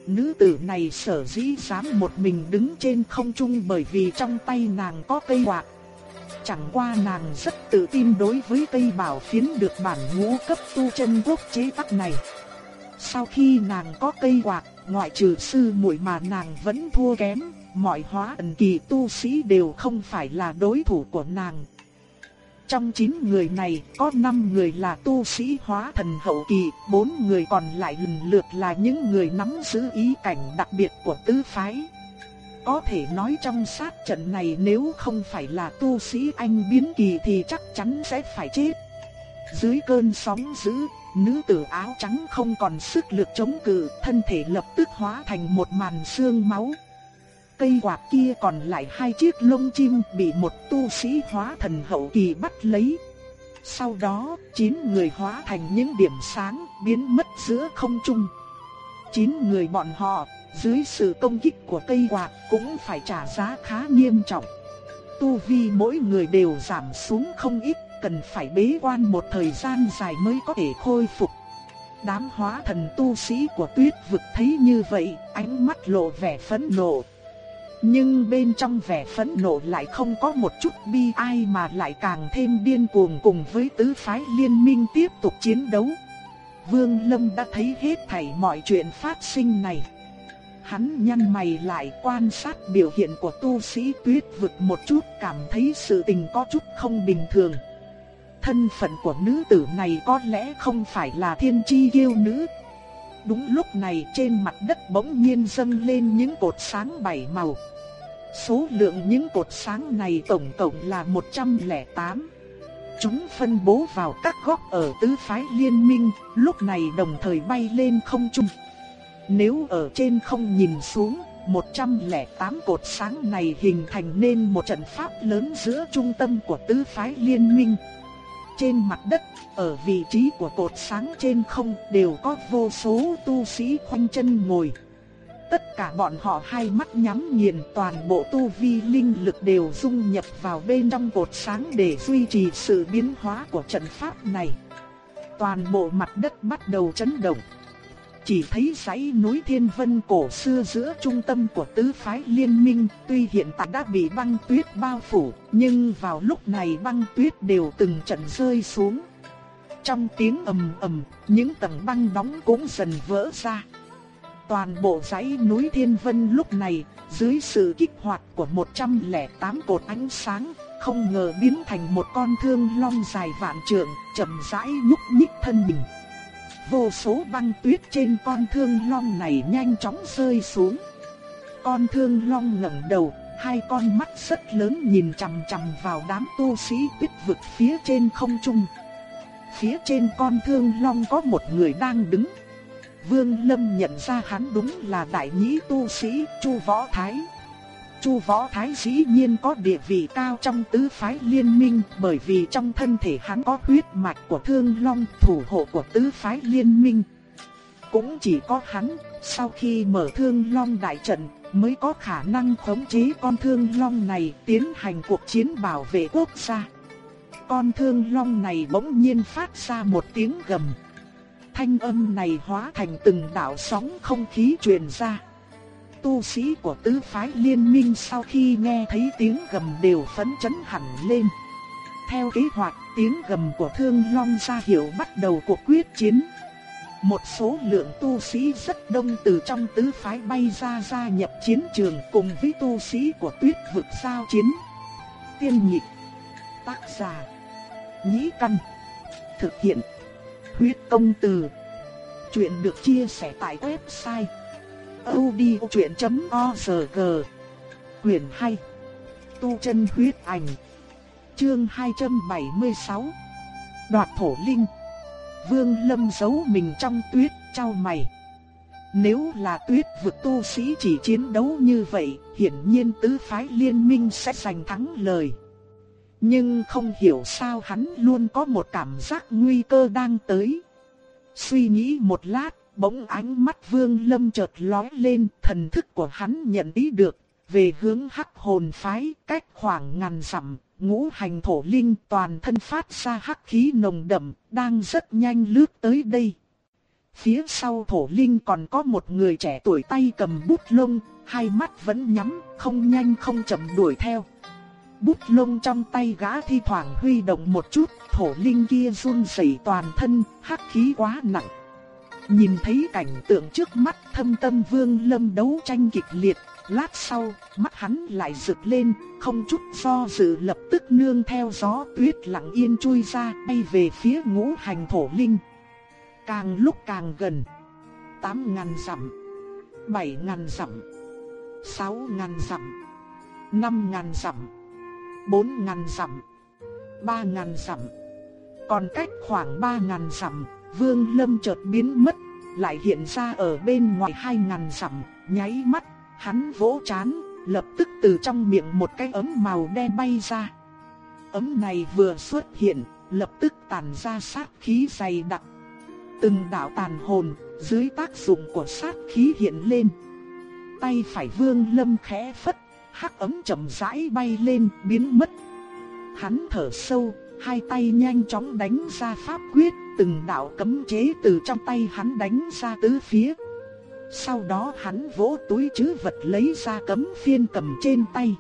Nữ tử này sở dĩ dám một mình đứng trên không trung bởi vì trong tay nàng có cây quạt. Chẳng qua nàng rất tự tin đối với cây bảo phiến được bản ngũ cấp tu chân quốc chế tác này. Sau khi nàng có cây quạt, ngoại trừ sư muội mà nàng vẫn thua kém, mọi hóa ẩn kỳ tu sĩ đều không phải là đối thủ của nàng. Trong 9 người này, có 5 người là tu sĩ hóa thần hậu kỳ, 4 người còn lại lần lượt là những người nắm giữ ý cảnh đặc biệt của tứ phái. Có thể nói trong sát trận này nếu không phải là tu sĩ anh biến kỳ thì chắc chắn sẽ phải chết. Dưới cơn sóng dữ, nữ tử áo trắng không còn sức lực chống cự, thân thể lập tức hóa thành một màn xương máu. Cây quạt kia còn lại hai chiếc lông chim bị một tu sĩ hóa thần hậu kỳ bắt lấy. Sau đó, chín người hóa thành những điểm sáng biến mất giữa không trung. Chín người bọn họ, dưới sự công kích của cây quạt cũng phải trả giá khá nghiêm trọng. Tu vi mỗi người đều giảm xuống không ít, cần phải bế quan một thời gian dài mới có thể khôi phục. Đám hóa thần tu sĩ của tuyết vực thấy như vậy, ánh mắt lộ vẻ phẫn nộ, nhưng bên trong vẻ phẫn nộ lại không có một chút bi ai mà lại càng thêm điên cuồng cùng với tứ phái liên minh tiếp tục chiến đấu. Vương Lâm đã thấy hết thảy mọi chuyện phát sinh này. Hắn nhăn mày lại quan sát biểu hiện của tu sĩ tuyết vực một chút cảm thấy sự tình có chút không bình thường. Thân phận của nữ tử này có lẽ không phải là thiên chi yêu nữ. Đúng lúc này trên mặt đất bỗng nhiên dâng lên những cột sáng bảy màu. Số lượng những cột sáng này tổng cộng là 108. Chúng phân bố vào các góc ở tứ phái liên minh, lúc này đồng thời bay lên không trung. Nếu ở trên không nhìn xuống, 108 cột sáng này hình thành nên một trận pháp lớn giữa trung tâm của tứ phái liên minh. Trên mặt đất, ở vị trí của cột sáng trên không đều có vô số tu sĩ khoanh chân ngồi. Tất cả bọn họ hai mắt nhắm nghiền toàn bộ tu vi linh lực đều dung nhập vào bên trong cột sáng để duy trì sự biến hóa của trận pháp này. Toàn bộ mặt đất bắt đầu chấn động. Chỉ thấy dãy núi Thiên Vân cổ xưa giữa trung tâm của tứ phái liên minh tuy hiện tại đã bị băng tuyết bao phủ, nhưng vào lúc này băng tuyết đều từng trận rơi xuống. Trong tiếng ầm ầm, những tầng băng đóng cũng dần vỡ ra. Toàn bộ dãy núi Thiên Vân lúc này, dưới sự kích hoạt của 108 cột ánh sáng, không ngờ biến thành một con thương long dài vạn trượng, chậm rãi nhúc nhích thân mình. Vô số băng tuyết trên con thương long này nhanh chóng rơi xuống. Con thương long ngẩng đầu, hai con mắt rất lớn nhìn chằm chằm vào đám tu sĩ tuyết vực phía trên không trung. Phía trên con thương long có một người đang đứng. Vương Lâm nhận ra hắn đúng là đại nhĩ tu sĩ Chu Võ Thái. Chu Võ Thái dĩ nhiên có địa vị cao trong tứ phái liên minh bởi vì trong thân thể hắn có huyết mạch của Thương Long thủ hộ của tứ phái liên minh. Cũng chỉ có hắn, sau khi mở Thương Long đại trận mới có khả năng khống chế con Thương Long này tiến hành cuộc chiến bảo vệ quốc gia. Con Thương Long này bỗng nhiên phát ra một tiếng gầm. Thanh âm này hóa thành từng đạo sóng không khí truyền ra tu sĩ của tứ phái liên minh sau khi nghe thấy tiếng gầm đều phấn chấn hẳn lên. Theo kế hoạch, tiếng gầm của Thương Long ra hiệu bắt đầu cuộc quyết chiến. Một số lượng tu sĩ rất đông từ trong tứ phái bay ra gia nhập chiến trường cùng với tu sĩ của tuyết vực giao chiến. Tiên nhịp, tác giả, nhĩ căn, thực hiện, huyết công từ. Chuyện được chia sẻ tại website odchuyện.org. Quyền hay. Tu chân huyết ảnh Chương 276 Đoạt thổ linh Vương Lâm giấu mình trong tuyết trao mày Nếu là tuyết vực tu sĩ chỉ chiến đấu như vậy, Hiển nhiên tứ phái liên minh sẽ giành thắng lời nhưng không hiểu sao hắn luôn có một cảm giác nguy cơ đang tới Suy nghĩ một lát Bỗng ánh mắt Vương Lâm chợt lóe lên, thần thức của hắn nhận ý được, về hướng hắc hồn phái, cách khoảng ngàn dặm, ngũ hành thổ linh toàn thân phát ra hắc khí nồng đậm, đang rất nhanh lướt tới đây. Phía sau thổ linh còn có một người trẻ tuổi tay cầm bút lông, hai mắt vẫn nhắm, không nhanh không chậm đuổi theo. Bút lông trong tay gã thi thoảng huy động một chút, thổ linh kia run rẩy toàn thân, hắc khí quá nặng. Nhìn thấy cảnh tượng trước mắt thâm tâm vương lâm đấu tranh kịch liệt, lát sau, mắt hắn lại rực lên, không chút do dự lập tức nương theo gió tuyết lặng yên chui ra bay về phía ngũ hành thổ linh. Càng lúc càng gần, tám ngàn dặm, bảy ngàn dặm, sáu ngàn dặm, năm ngàn dặm, bốn ngàn dặm, ba ngàn dặm. Còn cách khoảng ba ngàn dặm, Vương Lâm chợt biến mất, lại hiện ra ở bên ngoài hai ngàn dặm, nháy mắt, hắn vỗ chán, lập tức từ trong miệng một cái ấm màu đen bay ra. Ấm này vừa xuất hiện, lập tức tản ra sát khí dày đặc. Từng đạo tàn hồn, dưới tác dụng của sát khí hiện lên. Tay phải vương lâm khẽ phất, hắc ấm chậm rãi bay lên, biến mất. Hắn thở sâu, hai tay nhanh chóng đánh ra pháp quyết, từng đạo cấm chế từ trong tay hắn đánh ra tứ phía. Sau đó hắn vỗ túi chứ vật lấy ra cấm phiên cầm trên tay.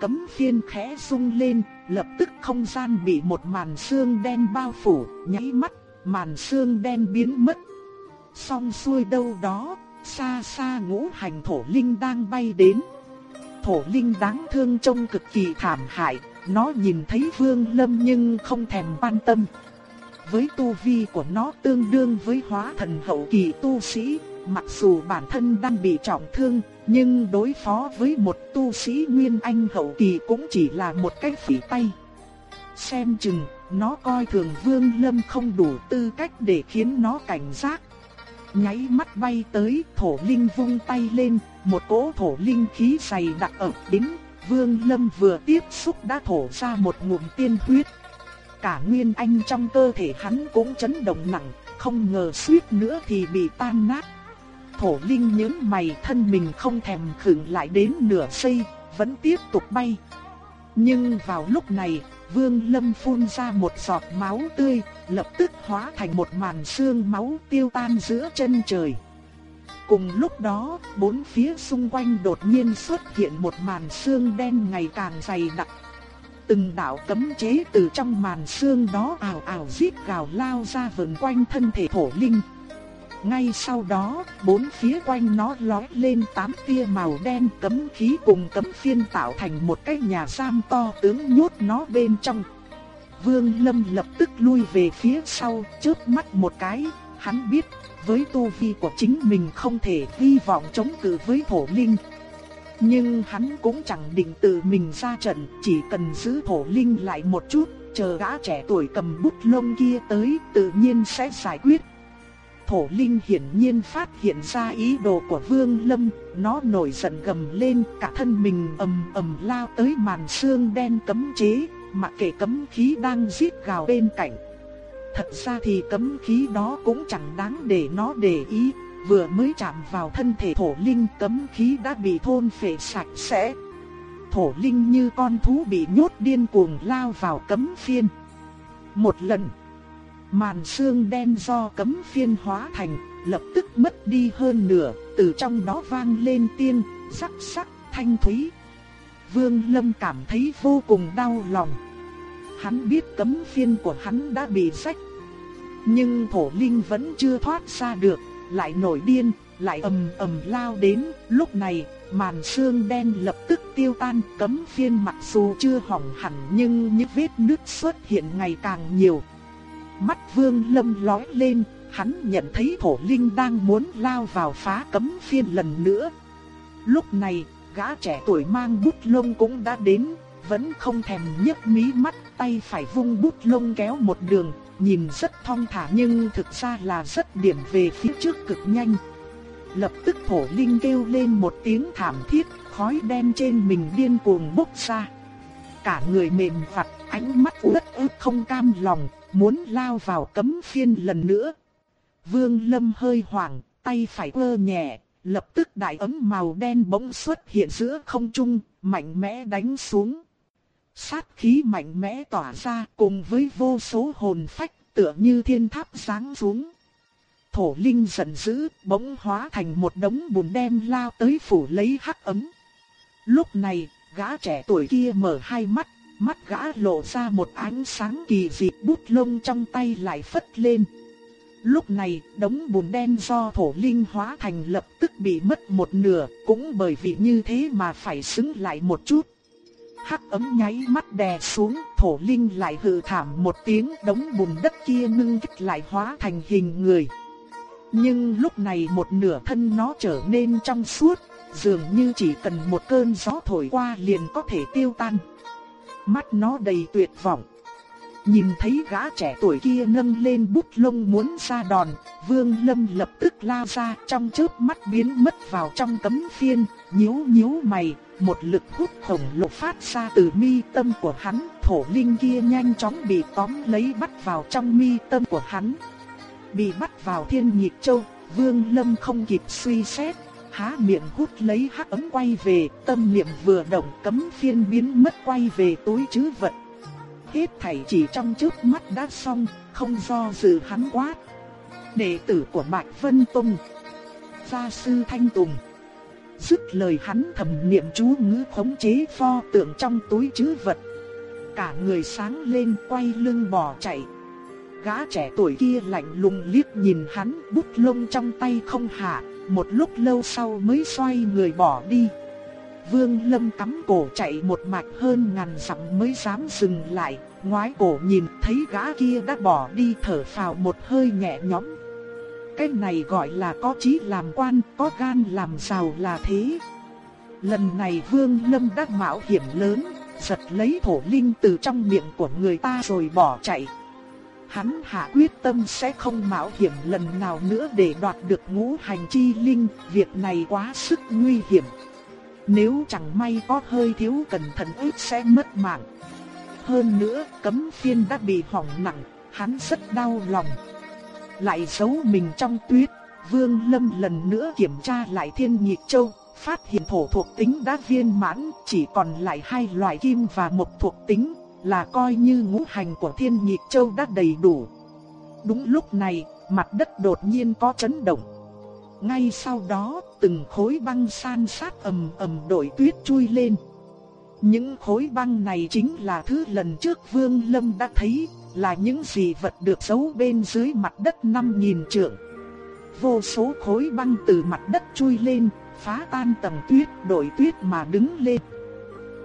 Cấm phiên khẽ rung lên, lập tức không gian bị một màn xương đen bao phủ, nháy mắt, màn xương đen biến mất. Xong xuôi đâu đó, xa xa ngũ hành thổ linh đang bay đến. Thổ linh đáng thương trông cực kỳ thảm hại, nó nhìn thấy Vương Lâm nhưng không thèm quan tâm. Với tu vi của nó tương đương với hóa thần hậu kỳ tu sĩ, mặc dù bản thân đang bị trọng thương, nhưng đối phó với một tu sĩ nguyên anh hậu kỳ cũng chỉ là một cái phỉ tay. Xem chừng, nó coi thường Vương Lâm không đủ tư cách để khiến nó cảnh giác. Nháy mắt bay tới, thổ linh vung tay lên, một cỗ thổ linh khí dày đặc ập đến Vương Lâm vừa tiếp xúc đã thổ ra một ngụm tiên huyết. Cả nguyên anh trong cơ thể hắn cũng chấn động nặng, không ngờ suýt nữa thì bị tan nát. Thổ Linh nhướng mày thân mình không thèm khựng lại đến nửa giây, vẫn tiếp tục bay. Nhưng vào lúc này, Vương Lâm phun ra một giọt máu tươi, lập tức hóa thành một màn sương máu tiêu tan giữa chân trời. Cùng lúc đó, bốn phía xung quanh đột nhiên xuất hiện một màn xương đen ngày càng dày đặc. Từng đạo cấm chế từ trong màn xương đó ảo ảo giết gào lao ra vần quanh thân thể thổ linh. Ngay sau đó, bốn phía quanh nó lóe lên tám tia màu đen cấm khí cùng cấm phiên tạo thành một cái nhà giam to tướng nhốt nó bên trong. Vương Lâm lập tức lui về phía sau, chớp mắt một cái, hắn biết, với tu vi của chính mình không thể hy vọng chống cự với thổ linh. Nhưng hắn cũng chẳng định tự mình ra trận, chỉ cần giữ thổ linh lại một chút, chờ gã trẻ tuổi cầm bút lông kia tới, tự nhiên sẽ giải quyết. Thổ linh hiển nhiên phát hiện ra ý đồ của Vương Lâm, nó nổi giận gầm lên, cả thân mình ầm ầm lao tới màn xương đen cấm chế, mặc kệ cấm khí đang giết gào bên cạnh. Thật ra thì cấm khí đó cũng chẳng đáng để nó để ý, vừa mới chạm vào thân thể thổ linh cấm khí đã bị thôn phệ sạch sẽ. Thổ linh như con thú bị nhốt điên cuồng lao vào cấm phiên. Một lần, màn xương đen do cấm phiên hóa thành, lập tức mất đi hơn nửa, từ trong đó vang lên tiên, sắc sắc, thanh thúy. Vương Lâm cảm thấy vô cùng đau lòng. Hắn biết cấm phiên của hắn đã bị rách. Nhưng thổ linh vẫn chưa thoát ra được, lại nổi điên, lại ầm ầm lao đến, lúc này, màn xương đen lập tức tiêu tan, cấm phiên mặc dù chưa hỏng hẳn nhưng những vết nứt xuất hiện ngày càng nhiều. Mắt Vương Lâm lói lên, hắn nhận thấy thổ linh đang muốn lao vào phá cấm phiên lần nữa. Lúc này, gã trẻ tuổi mang bút lông cũng đã đến, vẫn không thèm nhấc mí mắt, tay phải vung bút lông kéo một đường, nhìn rất thong thả nhưng thực ra là rất điểm về phía trước cực nhanh. Lập tức thổ linh kêu lên một tiếng thảm thiết, khói đen trên mình điên cuồng bốc ra. Cả người mềm vặt, ánh mắt uất ức không cam lòng, muốn lao vào cấm phiên lần nữa. Vương Lâm hơi hoảng, tay phải ơ nhẹ, lập tức đại ấm màu đen bỗng xuất hiện giữa không trung, mạnh mẽ đánh xuống. Sát khí mạnh mẽ tỏa ra cùng với vô số hồn phách tựa như thiên tháp sáng xuống. Thổ linh giận dữ, bỗng hóa thành một đống bùn đen lao tới phủ lấy hắc ấm. Lúc này, gã trẻ tuổi kia mở hai mắt, mắt gã lộ ra một ánh sáng kỳ dị bút lông trong tay lại phất lên. Lúc này, đống bùn đen do thổ linh hóa thành lập tức bị mất một nửa, cũng bởi vì như thế mà phải xứng lại một chút hắc ấm nháy mắt đè xuống, thổ linh lại hừ thảm một tiếng đống bùn đất kia ngưng kích lại hóa thành hình người. Nhưng lúc này một nửa thân nó trở nên trong suốt, dường như chỉ cần một cơn gió thổi qua liền có thể tiêu tan. Mắt nó đầy tuyệt vọng. Nhìn thấy gã trẻ tuổi kia nâng lên bút lông muốn ra đòn, Vương Lâm lập tức lao ra trong chớp mắt biến mất vào trong cấm phiên, nhíu nhíu mày, một lực hút khổng lồ phát ra từ mi tâm của hắn, thổ linh kia nhanh chóng bị tóm lấy bắt vào trong mi tâm của hắn. Bị bắt vào thiên nhịp châu, Vương Lâm không kịp suy xét, há miệng hút lấy hắc ấm quay về, tâm niệm vừa động cấm phiên biến mất quay về túi trữ vật. Hết thảy chỉ trong chớp mắt đã xong, không do dự hắn quát. Đệ tử của Bạch Vân tông gia sư Thanh Tùng. Dứt lời hắn thầm niệm chú ngữ khống chế pho tượng trong túi trữ vật. Cả người sáng lên quay lưng bỏ chạy. Gã trẻ tuổi kia lạnh lùng liếc nhìn hắn bút lông trong tay không hạ, một lúc lâu sau mới xoay người bỏ đi. Vương Lâm cắm cổ chạy một mạch hơn ngàn dặm mới dám dừng lại, ngoái cổ nhìn thấy gã kia đã bỏ đi thở phào một hơi nhẹ nhõm. Cái này gọi là có chí làm quan, có gan làm giàu là thế. Lần này Vương Lâm đã mạo hiểm lớn, giật lấy thổ linh từ trong miệng của người ta rồi bỏ chạy. Hắn hạ quyết tâm sẽ không mạo hiểm lần nào nữa để đoạt được ngũ hành chi linh, việc này quá sức nguy hiểm. Nếu chẳng may có hơi thiếu cẩn thận ít sẽ mất mạng. Hơn nữa, cấm phiên đã bị hỏng nặng, hắn rất đau lòng lại giấu mình trong tuyết. Vương Lâm lần nữa kiểm tra lại thiên nhị châu, phát hiện thổ thuộc tính đã viên mãn, chỉ còn lại hai loại kim và một thuộc tính, là coi như ngũ hành của thiên nhị châu đã đầy đủ. Đúng lúc này, mặt đất đột nhiên có chấn động. Ngay sau đó, từng khối băng san sát ầm ầm đổi tuyết chui lên. Những khối băng này chính là thứ lần trước Vương Lâm đã thấy, là những gì vật được giấu bên dưới mặt đất năm nghìn trượng. vô số khối băng từ mặt đất chui lên, phá tan tầng tuyết, đổi tuyết mà đứng lên.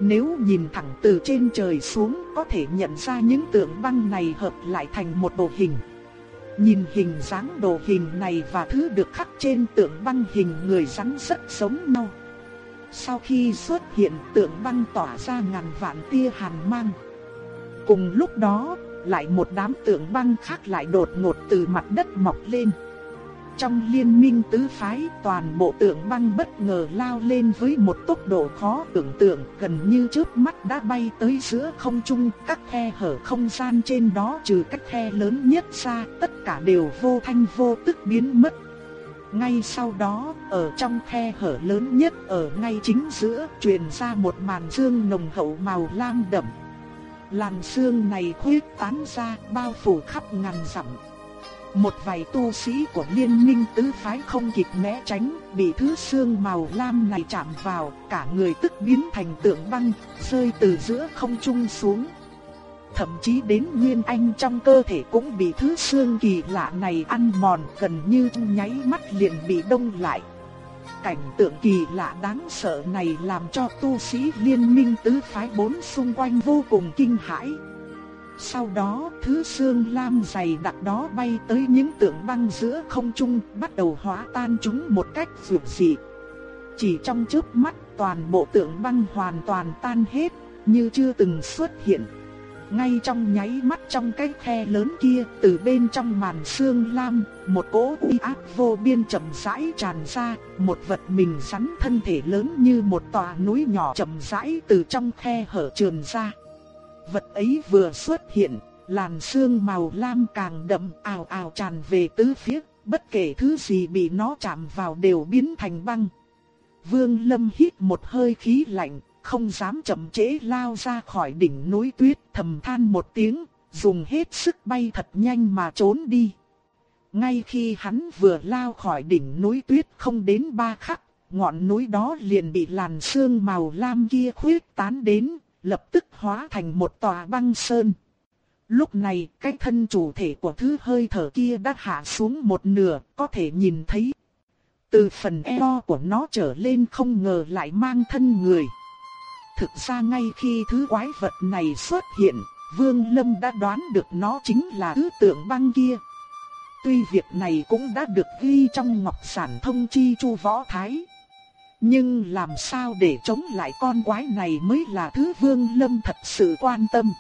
Nếu nhìn thẳng từ trên trời xuống có thể nhận ra những tượng băng này hợp lại thành một bộ hình. Nhìn hình dáng đồ hình này và thứ được khắc trên tượng băng hình người rắn rất giống nhau. Sau khi xuất hiện tượng băng tỏa ra ngàn vạn tia hàn mang. Cùng lúc đó, lại một đám tượng băng khác lại đột ngột từ mặt đất mọc lên. Trong liên minh tứ phái, toàn bộ tượng băng bất ngờ lao lên với một tốc độ khó tưởng tượng, gần như trước mắt đã bay tới giữa không trung, các khe hở không gian trên đó trừ cách khe lớn nhất ra, tất cả đều vô thanh vô tức biến mất. Ngay sau đó, ở trong khe hở lớn nhất ở ngay chính giữa, truyền ra một màn dương nồng hậu màu lam đậm. Làn sương này khuyết tán ra, bao phủ khắp ngàn dặm. Một vài tu sĩ của liên minh tứ phái không kịp né tránh, bị thứ xương màu lam này chạm vào, cả người tức biến thành tượng băng, rơi từ giữa không trung xuống. Thậm chí đến nguyên anh trong cơ thể cũng bị thứ xương kỳ lạ này ăn mòn gần như nháy mắt liền bị đông lại. Cảnh tượng kỳ lạ đáng sợ này làm cho tu sĩ liên minh tứ phái bốn xung quanh vô cùng kinh hãi. Sau đó, thứ xương lam dày đặc đó bay tới những tượng băng giữa không trung, bắt đầu hóa tan chúng một cách dường dị. Chỉ trong chớp mắt, toàn bộ tượng băng hoàn toàn tan hết, như chưa từng xuất hiện. Ngay trong nháy mắt trong cái khe lớn kia, từ bên trong màn xương lam, một cỗ uy áp vô biên chậm rãi tràn ra, một vật mình rắn thân thể lớn như một tòa núi nhỏ chậm rãi từ trong khe hở trườn ra. Vật ấy vừa xuất hiện, làn sương màu lam càng đậm ào ào tràn về tứ phía, bất kể thứ gì bị nó chạm vào đều biến thành băng. Vương Lâm hít một hơi khí lạnh, không dám chậm trễ lao ra khỏi đỉnh núi tuyết, thầm than một tiếng, dùng hết sức bay thật nhanh mà trốn đi. Ngay khi hắn vừa lao khỏi đỉnh núi tuyết không đến ba khắc, ngọn núi đó liền bị làn sương màu lam kia khuyết tán đến, lập tức hóa thành một tòa băng sơn. Lúc này, cái thân chủ thể của thứ hơi thở kia đã hạ xuống một nửa, có thể nhìn thấy. Từ phần eo của nó trở lên không ngờ lại mang thân người. Thực ra ngay khi thứ quái vật này xuất hiện, Vương Lâm đã đoán được nó chính là thứ tượng băng kia. Tuy việc này cũng đã được ghi trong ngọc sản thông chi chu võ thái. Nhưng làm sao để chống lại con quái này mới là thứ Vương Lâm thật sự quan tâm.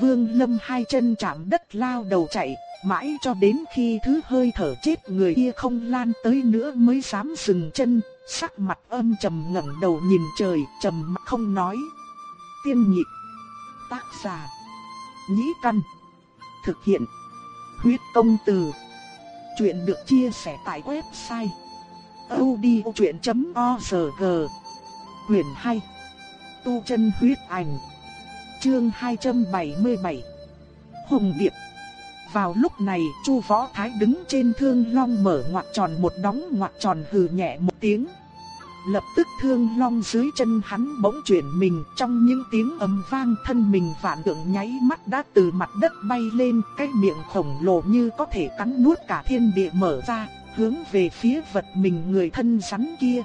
Vương Lâm hai chân chạm đất lao đầu chạy, mãi cho đến khi thứ hơi thở chết người kia không lan tới nữa mới dám dừng chân, sắc mặt âm trầm ngẩng đầu nhìn trời, trầm mặc không nói. Tiên nhị tác giả, nhĩ căn, thực hiện, huyết công từ. Chuyện được chia sẻ tại website audiochuyện.org Quyền 2 Tu chân huyết ảnh. Chương 277 Hùng Điệp. Vào lúc này, Chu Võ Thái đứng trên thương long mở ngoặt tròn một đóng ngoặt tròn hừ nhẹ một tiếng. Lập tức thương long dưới chân hắn bỗng chuyển mình, trong những tiếng ầm vang thân mình vạn tượng nháy mắt đã từ mặt đất bay lên, cái miệng khổng lồ như có thể cắn nuốt cả thiên địa mở ra hướng về phía vật mình người thân rắn kia.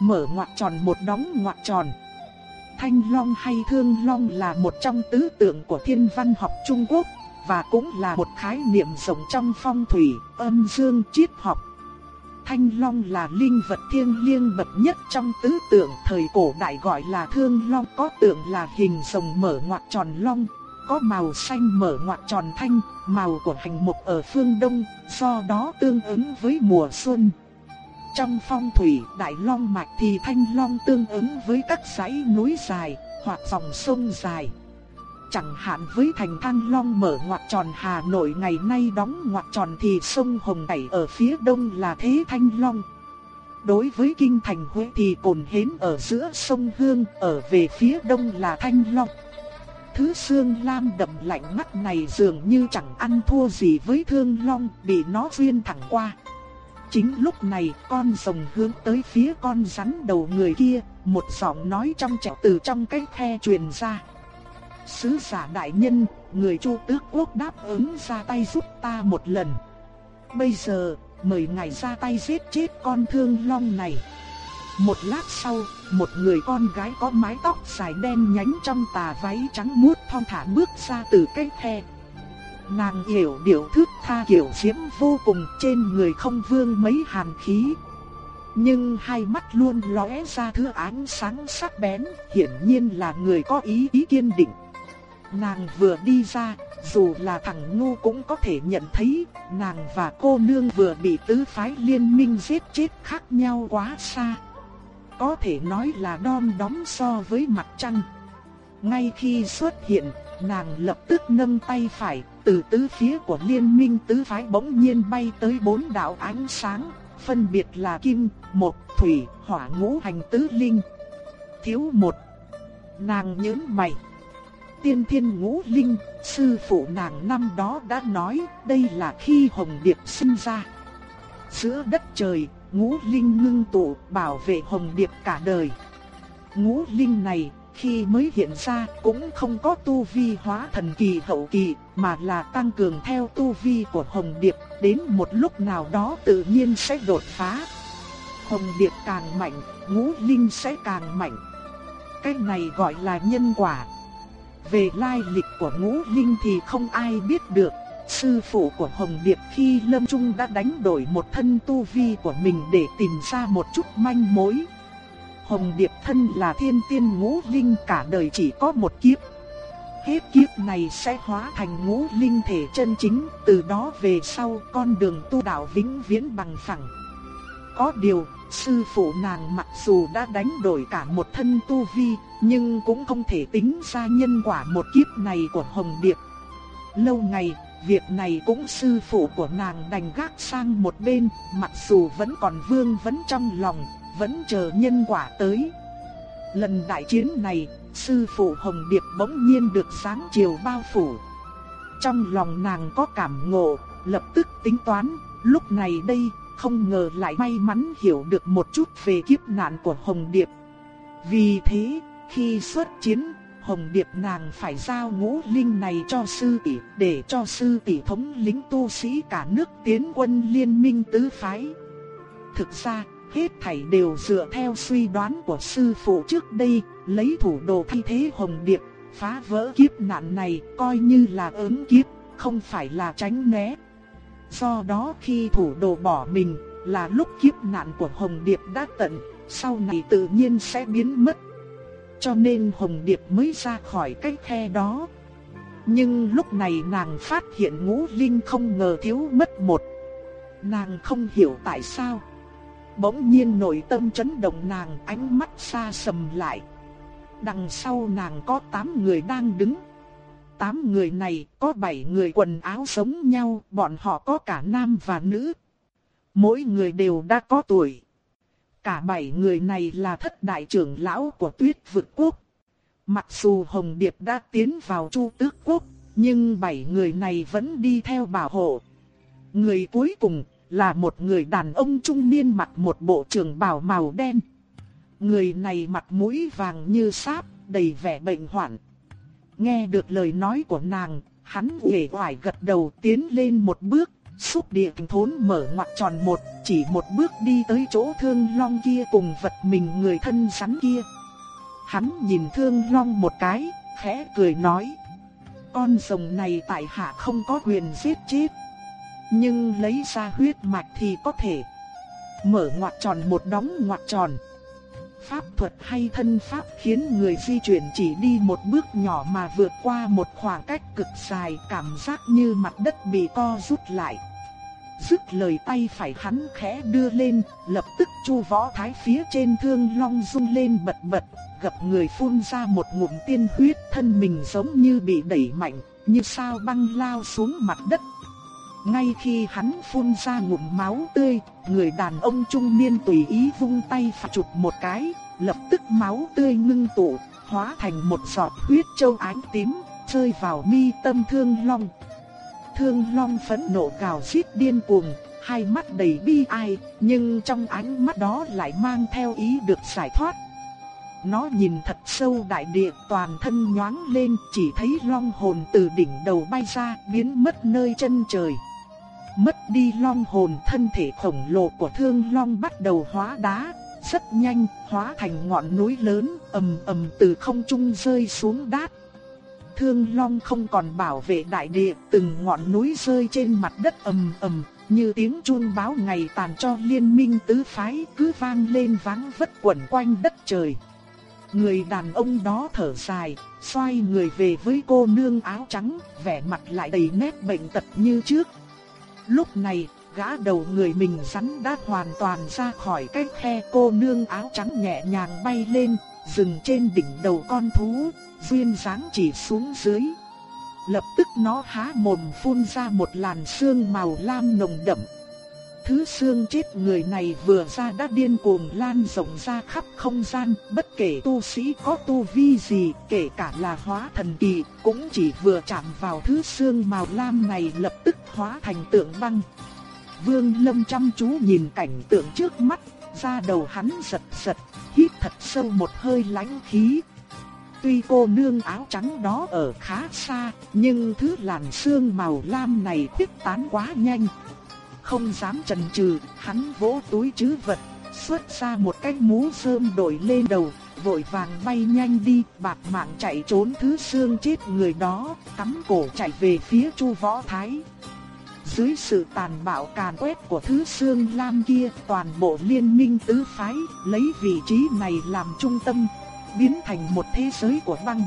Mở ngoặt tròn một đóng ngoặt tròn. Thanh long hay thương long là một trong tứ tượng của thiên văn học Trung Quốc, và cũng là một khái niệm rộng trong phong thủy, âm dương triết học. Thanh long là linh vật thiêng liêng bậc nhất trong tứ tượng thời cổ đại gọi là thương long có tượng là hình rồng mở ngoặt tròn long, có màu xanh mở ngoặt tròn thanh, màu của hành mục ở phương đông, do đó tương ứng với mùa xuân. Trong phong thủy Đại Long Mạch thì Thanh Long tương ứng với các dãy núi dài hoặc dòng sông dài. Chẳng hạn với thành Thăng Long mở ngoặt tròn Hà Nội ngày nay đóng ngoặt tròn thì sông Hồng Đẩy ở phía đông là Thế Thanh Long. Đối với kinh thành Huế thì Cồn Hến ở giữa sông Hương ở về phía đông là Thanh Long thứ xương lam đậm lạnh mắt này dường như chẳng ăn thua gì với thương long bị nó xuyên thẳng qua. Chính lúc này con rồng hướng tới phía con rắn đầu người kia, một giọng nói trong trẻo từ trong cái khe truyền ra. Sứ giả đại nhân, người chu tước quốc đáp ứng ra tay giúp ta một lần. Bây giờ, mời ngài ra tay giết chết con thương long này. Một lát sau, một người con gái có mái tóc dài đen nhánh trong tà váy trắng muốt thon thả bước ra từ cái khe. Nàng hiểu điệu thước tha kiểu diễm vô cùng trên người không vương mấy hàn khí. Nhưng hai mắt luôn lóe ra thứ ánh sáng sắc bén, hiển nhiên là người có ý ý kiên định. Nàng vừa đi ra, dù là thằng ngu cũng có thể nhận thấy, nàng và cô nương vừa bị tứ phái liên minh giết chết khác nhau quá xa. Có thể nói là đom đóm so với mặt trăng. Ngay khi xuất hiện, nàng lập tức nâng tay phải, từ tứ phía của liên minh tứ phái bỗng nhiên bay tới bốn đạo ánh sáng, phân biệt là kim, một, thủy, hỏa ngũ hành tứ linh. Thiếu một. Nàng nhớn mày. Tiên thiên ngũ linh, sư phụ nàng năm đó đã nói đây là khi Hồng Điệp sinh ra. Giữa đất trời, ngũ linh ngưng tụ bảo vệ Hồng Điệp cả đời. Ngũ linh này khi mới hiện ra cũng không có tu vi hóa thần kỳ hậu kỳ, mà là tăng cường theo tu vi của Hồng Điệp, đến một lúc nào đó tự nhiên sẽ đột phá. Hồng Điệp càng mạnh, ngũ linh sẽ càng mạnh. Cái này gọi là nhân quả. Về lai lịch của ngũ linh thì không ai biết được. Sư phụ của Hồng Điệp khi lâm trung đã đánh đổi một thân tu vi của mình để tìm ra một chút manh mối. Hồng Điệp thân là thiên tiên ngũ linh cả đời chỉ có một kiếp. Hết kiếp này sẽ hóa thành ngũ linh thể chân chính, từ đó về sau con đường tu đạo vĩnh viễn bằng phẳng. Có điều, sư phụ nàng mặc dù đã đánh đổi cả một thân tu vi, nhưng cũng không thể tính ra nhân quả một kiếp này của Hồng Điệp. Lâu ngày, việc này cũng sư phụ của nàng đành gác sang một bên, mặc dù vẫn còn vương vấn trong lòng, vẫn chờ nhân quả tới. Lần đại chiến này, sư phụ Hồng Điệp bỗng nhiên được sáng chiều bao phủ. Trong lòng nàng có cảm ngộ, lập tức tính toán, lúc này đây, không ngờ lại may mắn hiểu được một chút về kiếp nạn của Hồng Điệp. Vì thế, khi xuất chiến, Hồng Điệp nàng phải giao ngũ linh này cho sư tỷ, để cho sư tỷ thống lĩnh tu sĩ cả nước tiến quân liên minh tứ phái. Thực ra, hết thảy đều dựa theo suy đoán của sư phụ trước đây, lấy thủ đồ thay thế Hồng Điệp, phá vỡ kiếp nạn này coi như là ứng kiếp, không phải là tránh né. Do đó khi thủ đồ bỏ mình, là lúc kiếp nạn của Hồng Điệp đã tận, sau này tự nhiên sẽ biến mất. Cho nên Hồng Điệp mới ra khỏi cái khe đó. Nhưng lúc này nàng phát hiện ngũ linh không ngờ thiếu mất một. Nàng không hiểu tại sao. Bỗng nhiên nội tâm chấn động nàng ánh mắt xa sầm lại. Đằng sau nàng có 8 người đang đứng. 8 người này có 7 người quần áo giống nhau, bọn họ có cả nam và nữ. Mỗi người đều đã có tuổi. Cả bảy người này là thất đại trưởng lão của tuyết vực quốc. Mặc dù Hồng Điệp đã tiến vào Chu Tước Quốc, nhưng bảy người này vẫn đi theo bảo hộ. Người cuối cùng là một người đàn ông trung niên mặc một bộ trường bào màu đen. Người này mặt mũi vàng như sáp, đầy vẻ bệnh hoạn. Nghe được lời nói của nàng, hắn uể oải gật đầu tiến lên một bước, xúc địa thốn mở ngoặt tròn một, chỉ một bước đi tới chỗ thương long kia cùng vật mình người thân rắn kia. Hắn nhìn thương long một cái, khẽ cười nói. Con rồng này tại hạ không có quyền giết chết. Nhưng lấy ra huyết mạch thì có thể. Mở ngoặt tròn một đóng ngoặt tròn. Pháp thuật hay thân pháp khiến người di chuyển chỉ đi một bước nhỏ mà vượt qua một khoảng cách cực dài cảm giác như mặt đất bị co rút lại. Dứt lời tay phải hắn khẽ đưa lên, lập tức chu võ thái phía trên thương long rung lên bật bật, gặp người phun ra một ngụm tiên huyết thân mình giống như bị đẩy mạnh, như sao băng lao xuống mặt đất ngay khi hắn phun ra ngụm máu tươi, người đàn ông trung niên tùy ý vung tay phải chụp một cái, lập tức máu tươi ngưng tụ, hóa thành một giọt huyết châu ánh tím, rơi vào mi tâm thương long. Thương long phẫn nộ gào xít điên cuồng, hai mắt đầy bi ai, nhưng trong ánh mắt đó lại mang theo ý được giải thoát. Nó nhìn thật sâu đại địa toàn thân nhoáng lên chỉ thấy long hồn từ đỉnh đầu bay ra biến mất nơi chân trời. mất đi long hồn thân thể khổng lồ của thương long bắt đầu hóa đá, rất nhanh hóa thành ngọn núi lớn ầm ầm từ không trung rơi xuống đát. Thương long không còn bảo vệ đại địa, từng ngọn núi rơi trên mặt đất ầm ầm, như tiếng chuông báo ngày tàn cho liên minh tứ phái cứ vang lên vắng vất quẩn quanh đất trời. Người đàn ông đó thở dài, xoay người về với cô nương áo trắng, vẻ mặt lại đầy nét bệnh tật như trước. Lúc này, gã đầu người mình rắn đã hoàn toàn ra khỏi cái khe cô nương áo trắng nhẹ nhàng bay lên, dừng trên đỉnh đầu con thú, duyên dáng chỉ xuống dưới. Lập tức nó há mồm phun ra một làn sương màu lam nồng đậm. Thứ xương chết người này vừa ra đã điên cuồng lan rộng ra khắp không gian, bất kể tu sĩ có tu vi gì, kể cả là hóa thần kỳ, cũng chỉ vừa chạm vào thứ xương màu lam này lập tức hóa thành tượng băng. Vương Lâm chăm chú nhìn cảnh tượng trước mắt, da đầu hắn giật giật, hít thật sâu một hơi lãnh khí. Tuy cô nương áo trắng đó ở khá xa, nhưng thứ làn xương màu lam này khuyết tán quá nhanh. Không dám chần chừ, hắn vỗ túi trữ vật, xuất ra một cái mũ rơm đội lên đầu, vội vàng bay nhanh đi, bạc mạng chạy trốn thứ xương chết người đó, cắm cổ chạy về phía Chu Võ Thái. Dưới sự tàn bạo càn quét của thứ xương lam kia, toàn bộ liên minh tứ phái lấy vị trí này làm trung tâm, biến thành một thế giới của băng.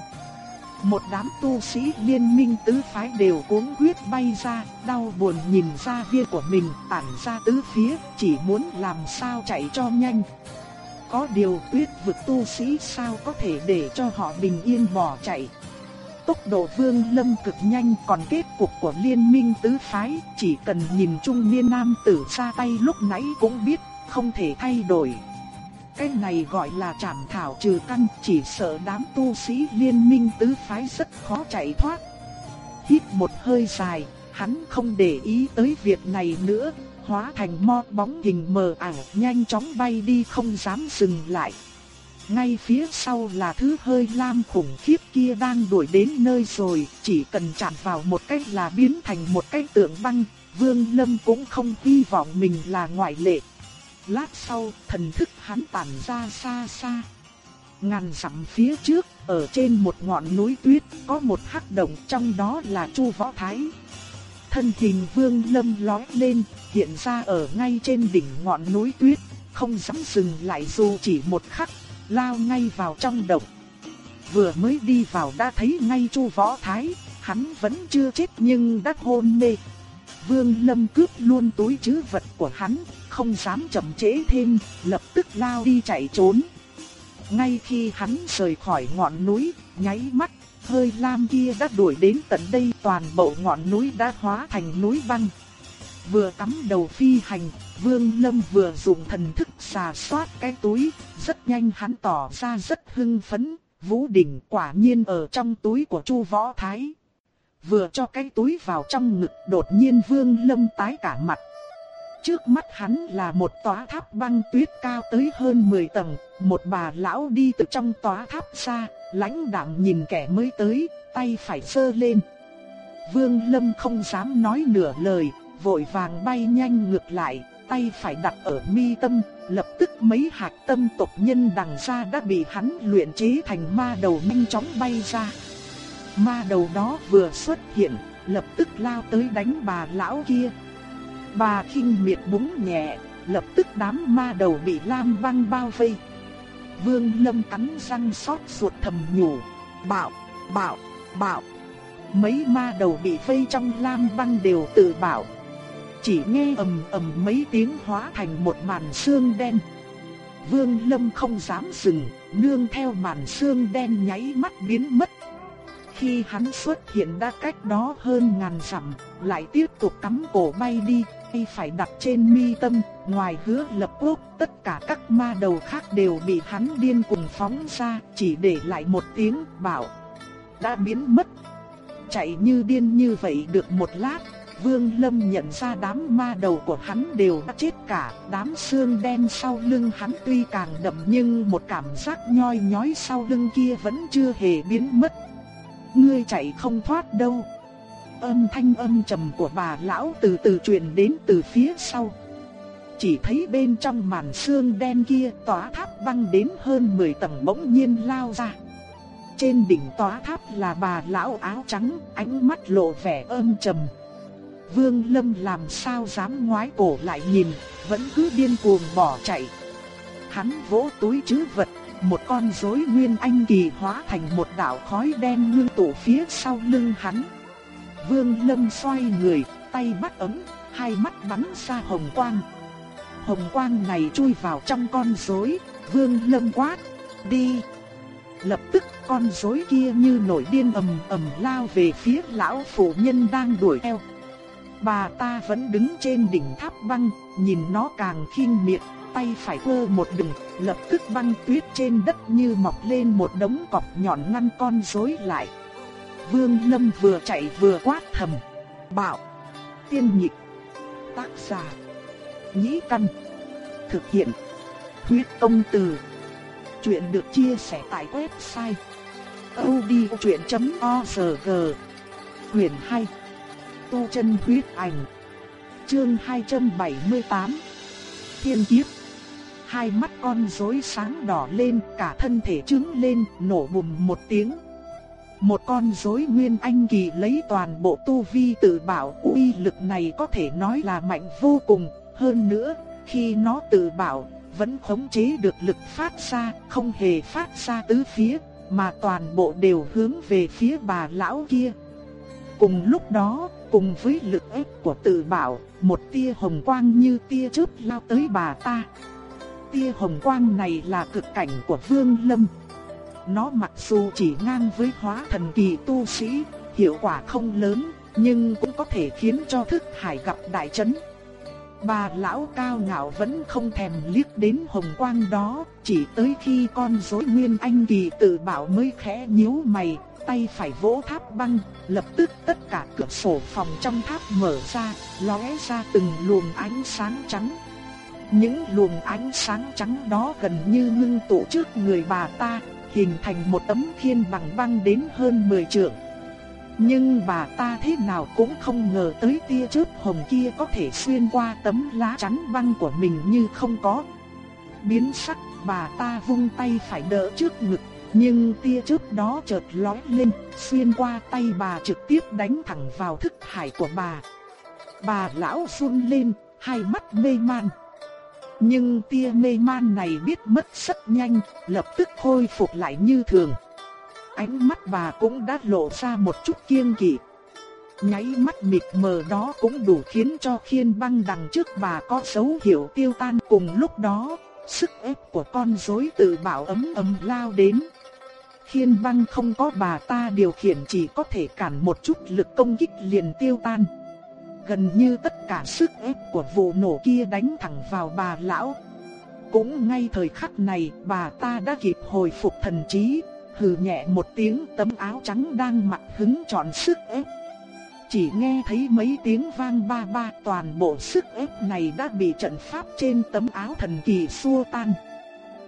Một đám tu sĩ liên minh tứ phái đều cuống quyết bay ra, đau buồn nhìn ra viên của mình tản ra tứ phía, chỉ muốn làm sao chạy cho nhanh. Có điều tuyết vực tu sĩ sao có thể để cho họ bình yên bỏ chạy. Tốc độ vương lâm cực nhanh còn kết cục của liên minh tứ phái chỉ cần nhìn trung niên nam tử ra tay lúc nãy cũng biết không thể thay đổi. Cái này gọi là trảm thảo trừ căn, chỉ sợ đám tu sĩ liên minh tứ phái rất khó chạy thoát. Hít một hơi dài, hắn không để ý tới việc này nữa, hóa thành mo bóng hình mờ ảo, nhanh chóng bay đi không dám dừng lại. Ngay phía sau là thứ hơi lam khủng khiếp kia đang đuổi đến nơi rồi, chỉ cần chạm vào một cách là biến thành một cái tượng băng, Vương Lâm cũng không hy vọng mình là ngoại lệ. Lát sau, thần thức hắn tản ra xa xa. Ngàn dặm phía trước, ở trên một ngọn núi tuyết, có một hắc động trong đó là Chu Võ Thái. Thân hình Vương Lâm lói lên, hiện ra ở ngay trên đỉnh ngọn núi tuyết, không dám dừng lại dù chỉ một khắc, lao ngay vào trong động. Vừa mới đi vào đã thấy ngay Chu Võ Thái, hắn vẫn chưa chết nhưng đã hôn mê. Vương Lâm cướp luôn túi trữ vật của hắn, không dám chậm trễ thêm, lập tức lao đi chạy trốn. Ngay khi hắn rời khỏi ngọn núi, nháy mắt, hơi lam kia đã đuổi đến tận đây toàn bộ ngọn núi đã hóa thành núi băng. Vừa cắm đầu phi hành, Vương Lâm vừa dùng thần thức xà soát cái túi, rất nhanh hắn tỏ ra rất hưng phấn, Vũ đỉnh quả nhiên ở trong túi của Chu Võ Thái. Vừa cho cái túi vào trong ngực, đột nhiên Vương Lâm tái cả mặt. Trước mắt hắn là một tòa tháp băng tuyết cao tới hơn 10 tầng, một bà lão đi từ trong tòa tháp ra, lãnh đạm nhìn kẻ mới tới, tay phải sơ lên. Vương Lâm không dám nói nửa lời, vội vàng bay nhanh ngược lại, tay phải đặt ở mi tâm, lập tức mấy hạt tâm tộc nhân đằng xa đã bị hắn luyện chế thành ma đầu nhanh chóng bay ra. Ma đầu đó vừa xuất hiện, lập tức lao tới đánh bà lão kia. Bà khinh miệt búng nhẹ, lập tức đám ma đầu bị lam văng bao vây. Vương Lâm cắn răng sót ruột thầm nhủ, bạo, bạo, bạo. Mấy ma đầu bị vây trong lam băng đều tự bảo, chỉ nghe ầm ầm mấy tiếng hóa thành một màn xương đen. Vương Lâm không dám dừng, nương theo màn xương đen nháy mắt biến mất. Khi hắn xuất hiện đã cách đó hơn ngàn dặm, lại tiếp tục cắm cổ bay đi, khi phải đặt trên mi tâm, ngoài hứa lập quốc, tất cả các ma đầu khác đều bị hắn điên cuồng phóng ra, chỉ để lại một tiếng bảo. Đã biến mất. Chạy như điên như vậy được một lát, Vương Lâm nhận ra đám ma đầu của hắn đều đã chết cả, đám xương đen sau lưng hắn tuy càng đậm nhưng một cảm giác nhoi nhói sau lưng kia vẫn chưa hề biến mất. Ngươi chạy không thoát đâu. âm thanh âm trầm của bà lão từ từ truyền đến từ phía sau. Chỉ thấy bên trong màn xương đen kia tòa tháp băng đến hơn 10 tầng bỗng nhiên lao ra. Trên đỉnh tòa tháp là bà lão áo trắng, ánh mắt lộ vẻ âm trầm. Vương Lâm làm sao dám ngoái cổ lại nhìn, vẫn cứ điên cuồng bỏ chạy. Hắn vỗ túi trữ vật, một con rối nguyên anh kỳ hóa thành một đạo khói đen ngưng tụ phía sau lưng hắn. Vương Lâm xoay người, tay bắt ấm, hai mắt bắn ra hồng quang. Hồng quang này chui vào trong con rối, Vương Lâm quát, đi. Lập tức con rối kia như nổi điên ầm ầm lao về phía lão phụ nhân đang đuổi theo. Bà ta vẫn đứng trên đỉnh tháp băng, nhìn nó càng khinh miệt, tay phải vơ một đường, lập tức băng tuyết trên đất như mọc lên một đống cọc nhọn ngăn con rối lại. Vương Lâm vừa chạy vừa quát thầm, bảo, tiên nhịp, tác giả, nhĩ căn, thực hiện, huyết công từ. Chuyện được chia sẻ tại website odchuyện.org quyển 2 Tu chân huyết ảnh Chương 278 Thiên kiếp Hai mắt con rối sáng đỏ lên, cả thân thể trứng lên, nổ bùm một tiếng. Một con rối nguyên anh kỳ lấy toàn bộ tu vi tự bảo uy lực này có thể nói là mạnh vô cùng, hơn nữa, khi nó tự bảo, vẫn khống chế được lực phát ra, không hề phát ra tứ phía, mà toàn bộ đều hướng về phía bà lão kia. Cùng lúc đó, cùng với lực ép của tự bảo, một tia hồng quang như tia chớp lao tới bà ta tia hồng quang này là cực cảnh của Vương Lâm. Nó mặc dù chỉ ngang với hóa thần kỳ tu sĩ, hiệu quả không lớn, nhưng cũng có thể khiến cho thức hải gặp đại chấn. Bà lão cao ngạo vẫn không thèm liếc đến hồng quang đó, chỉ tới khi con rối Nguyên Anh kỳ tự bảo mới khẽ nhíu mày, tay phải vỗ tháp băng, lập tức tất cả cửa sổ phòng trong tháp mở ra, lóe ra từng luồng ánh sáng trắng. Những luồng ánh sáng trắng đó gần như ngưng tụ trước người bà ta, hình thành một tấm khiên bằng băng đến hơn 10 trượng. Nhưng bà ta thế nào cũng không ngờ tới tia chớp hồng kia có thể xuyên qua tấm lá chắn băng của mình như không có. Biến sắc, bà ta vung tay phải đỡ trước ngực, nhưng tia chớp đó chợt lóe lên, xuyên qua tay bà trực tiếp đánh thẳng vào thức hải của bà. Bà lão run lên, hai mắt mê man. Nhưng tia mê man này biết mất rất nhanh, lập tức khôi phục lại như thường. Ánh mắt bà cũng đã lộ ra một chút kiêng kỵ. Nháy mắt mịt mờ đó cũng đủ khiến cho khiên băng đằng trước bà có dấu hiệu tiêu tan cùng lúc đó. Sức ép của con rối tự bảo ấm ấm lao đến. Khiên băng không có bà ta điều khiển chỉ có thể cản một chút lực công kích liền tiêu tan. Gần như tất cả sức ép của vụ nổ kia đánh thẳng vào bà lão. Cũng ngay thời khắc này bà ta đã kịp hồi phục thần trí, hừ nhẹ một tiếng tấm áo trắng đang mặc hứng trọn sức ép. Chỉ nghe thấy mấy tiếng vang ba ba toàn bộ sức ép này đã bị trận pháp trên tấm áo thần kỳ xua tan.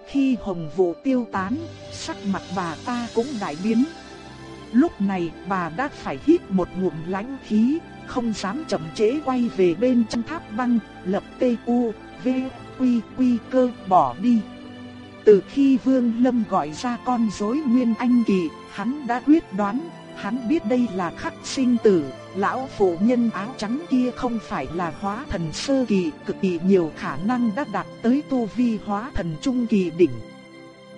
Khi hồng vụ tiêu tán, sắc mặt bà ta cũng đại biến. Lúc này bà đã phải hít một ngụm lãnh khí, không dám chậm trễ quay về bên trong tháp băng, lập tê u, v, quy quy cơ bỏ đi. Từ khi Vương Lâm gọi ra con rối Nguyên Anh Kỳ, hắn đã quyết đoán, hắn biết đây là khắc sinh tử, lão phụ nhân áo trắng kia không phải là hóa thần sơ kỳ, cực kỳ nhiều khả năng đã đạt tới tu vi hóa thần trung kỳ đỉnh.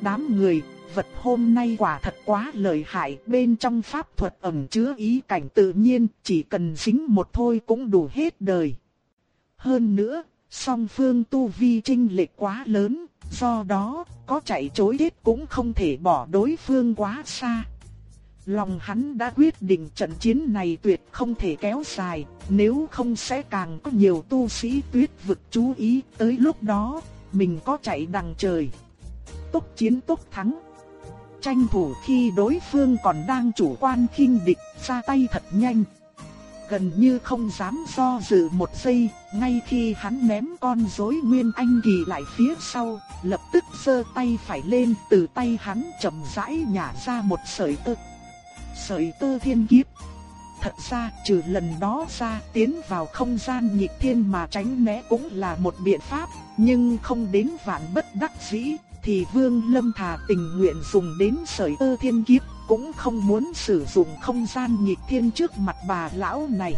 Đám người vật hôm nay quả thật quá lợi hại, bên trong pháp thuật ẩn chứa ý cảnh tự nhiên, chỉ cần dính một thôi cũng đủ hết đời. Hơn nữa, song phương tu vi trinh lệch quá lớn, do đó, có chạy chối chết cũng không thể bỏ đối phương quá xa. Lòng hắn đã quyết định trận chiến này tuyệt không thể kéo dài, nếu không sẽ càng có nhiều tu sĩ tuyết vực chú ý tới lúc đó, mình có chạy đằng trời. Tốc chiến tốc thắng tranh thủ khi đối phương còn đang chủ quan khinh địch, ra tay thật nhanh. Gần như không dám do dự một giây, ngay khi hắn ném con rối Nguyên Anh Kỳ lại phía sau, lập tức giơ tay phải lên, từ tay hắn chậm rãi nhả ra một sợi tơ. Sợi tơ thiên kiếp. Thật ra trừ lần đó ra tiến vào không gian nhịp thiên mà tránh né cũng là một biện pháp, nhưng không đến vạn bất đắc dĩ, thì Vương Lâm thà tình nguyện dùng đến sợi tơ thiên kiếp, cũng không muốn sử dụng không gian nhịp thiên trước mặt bà lão này.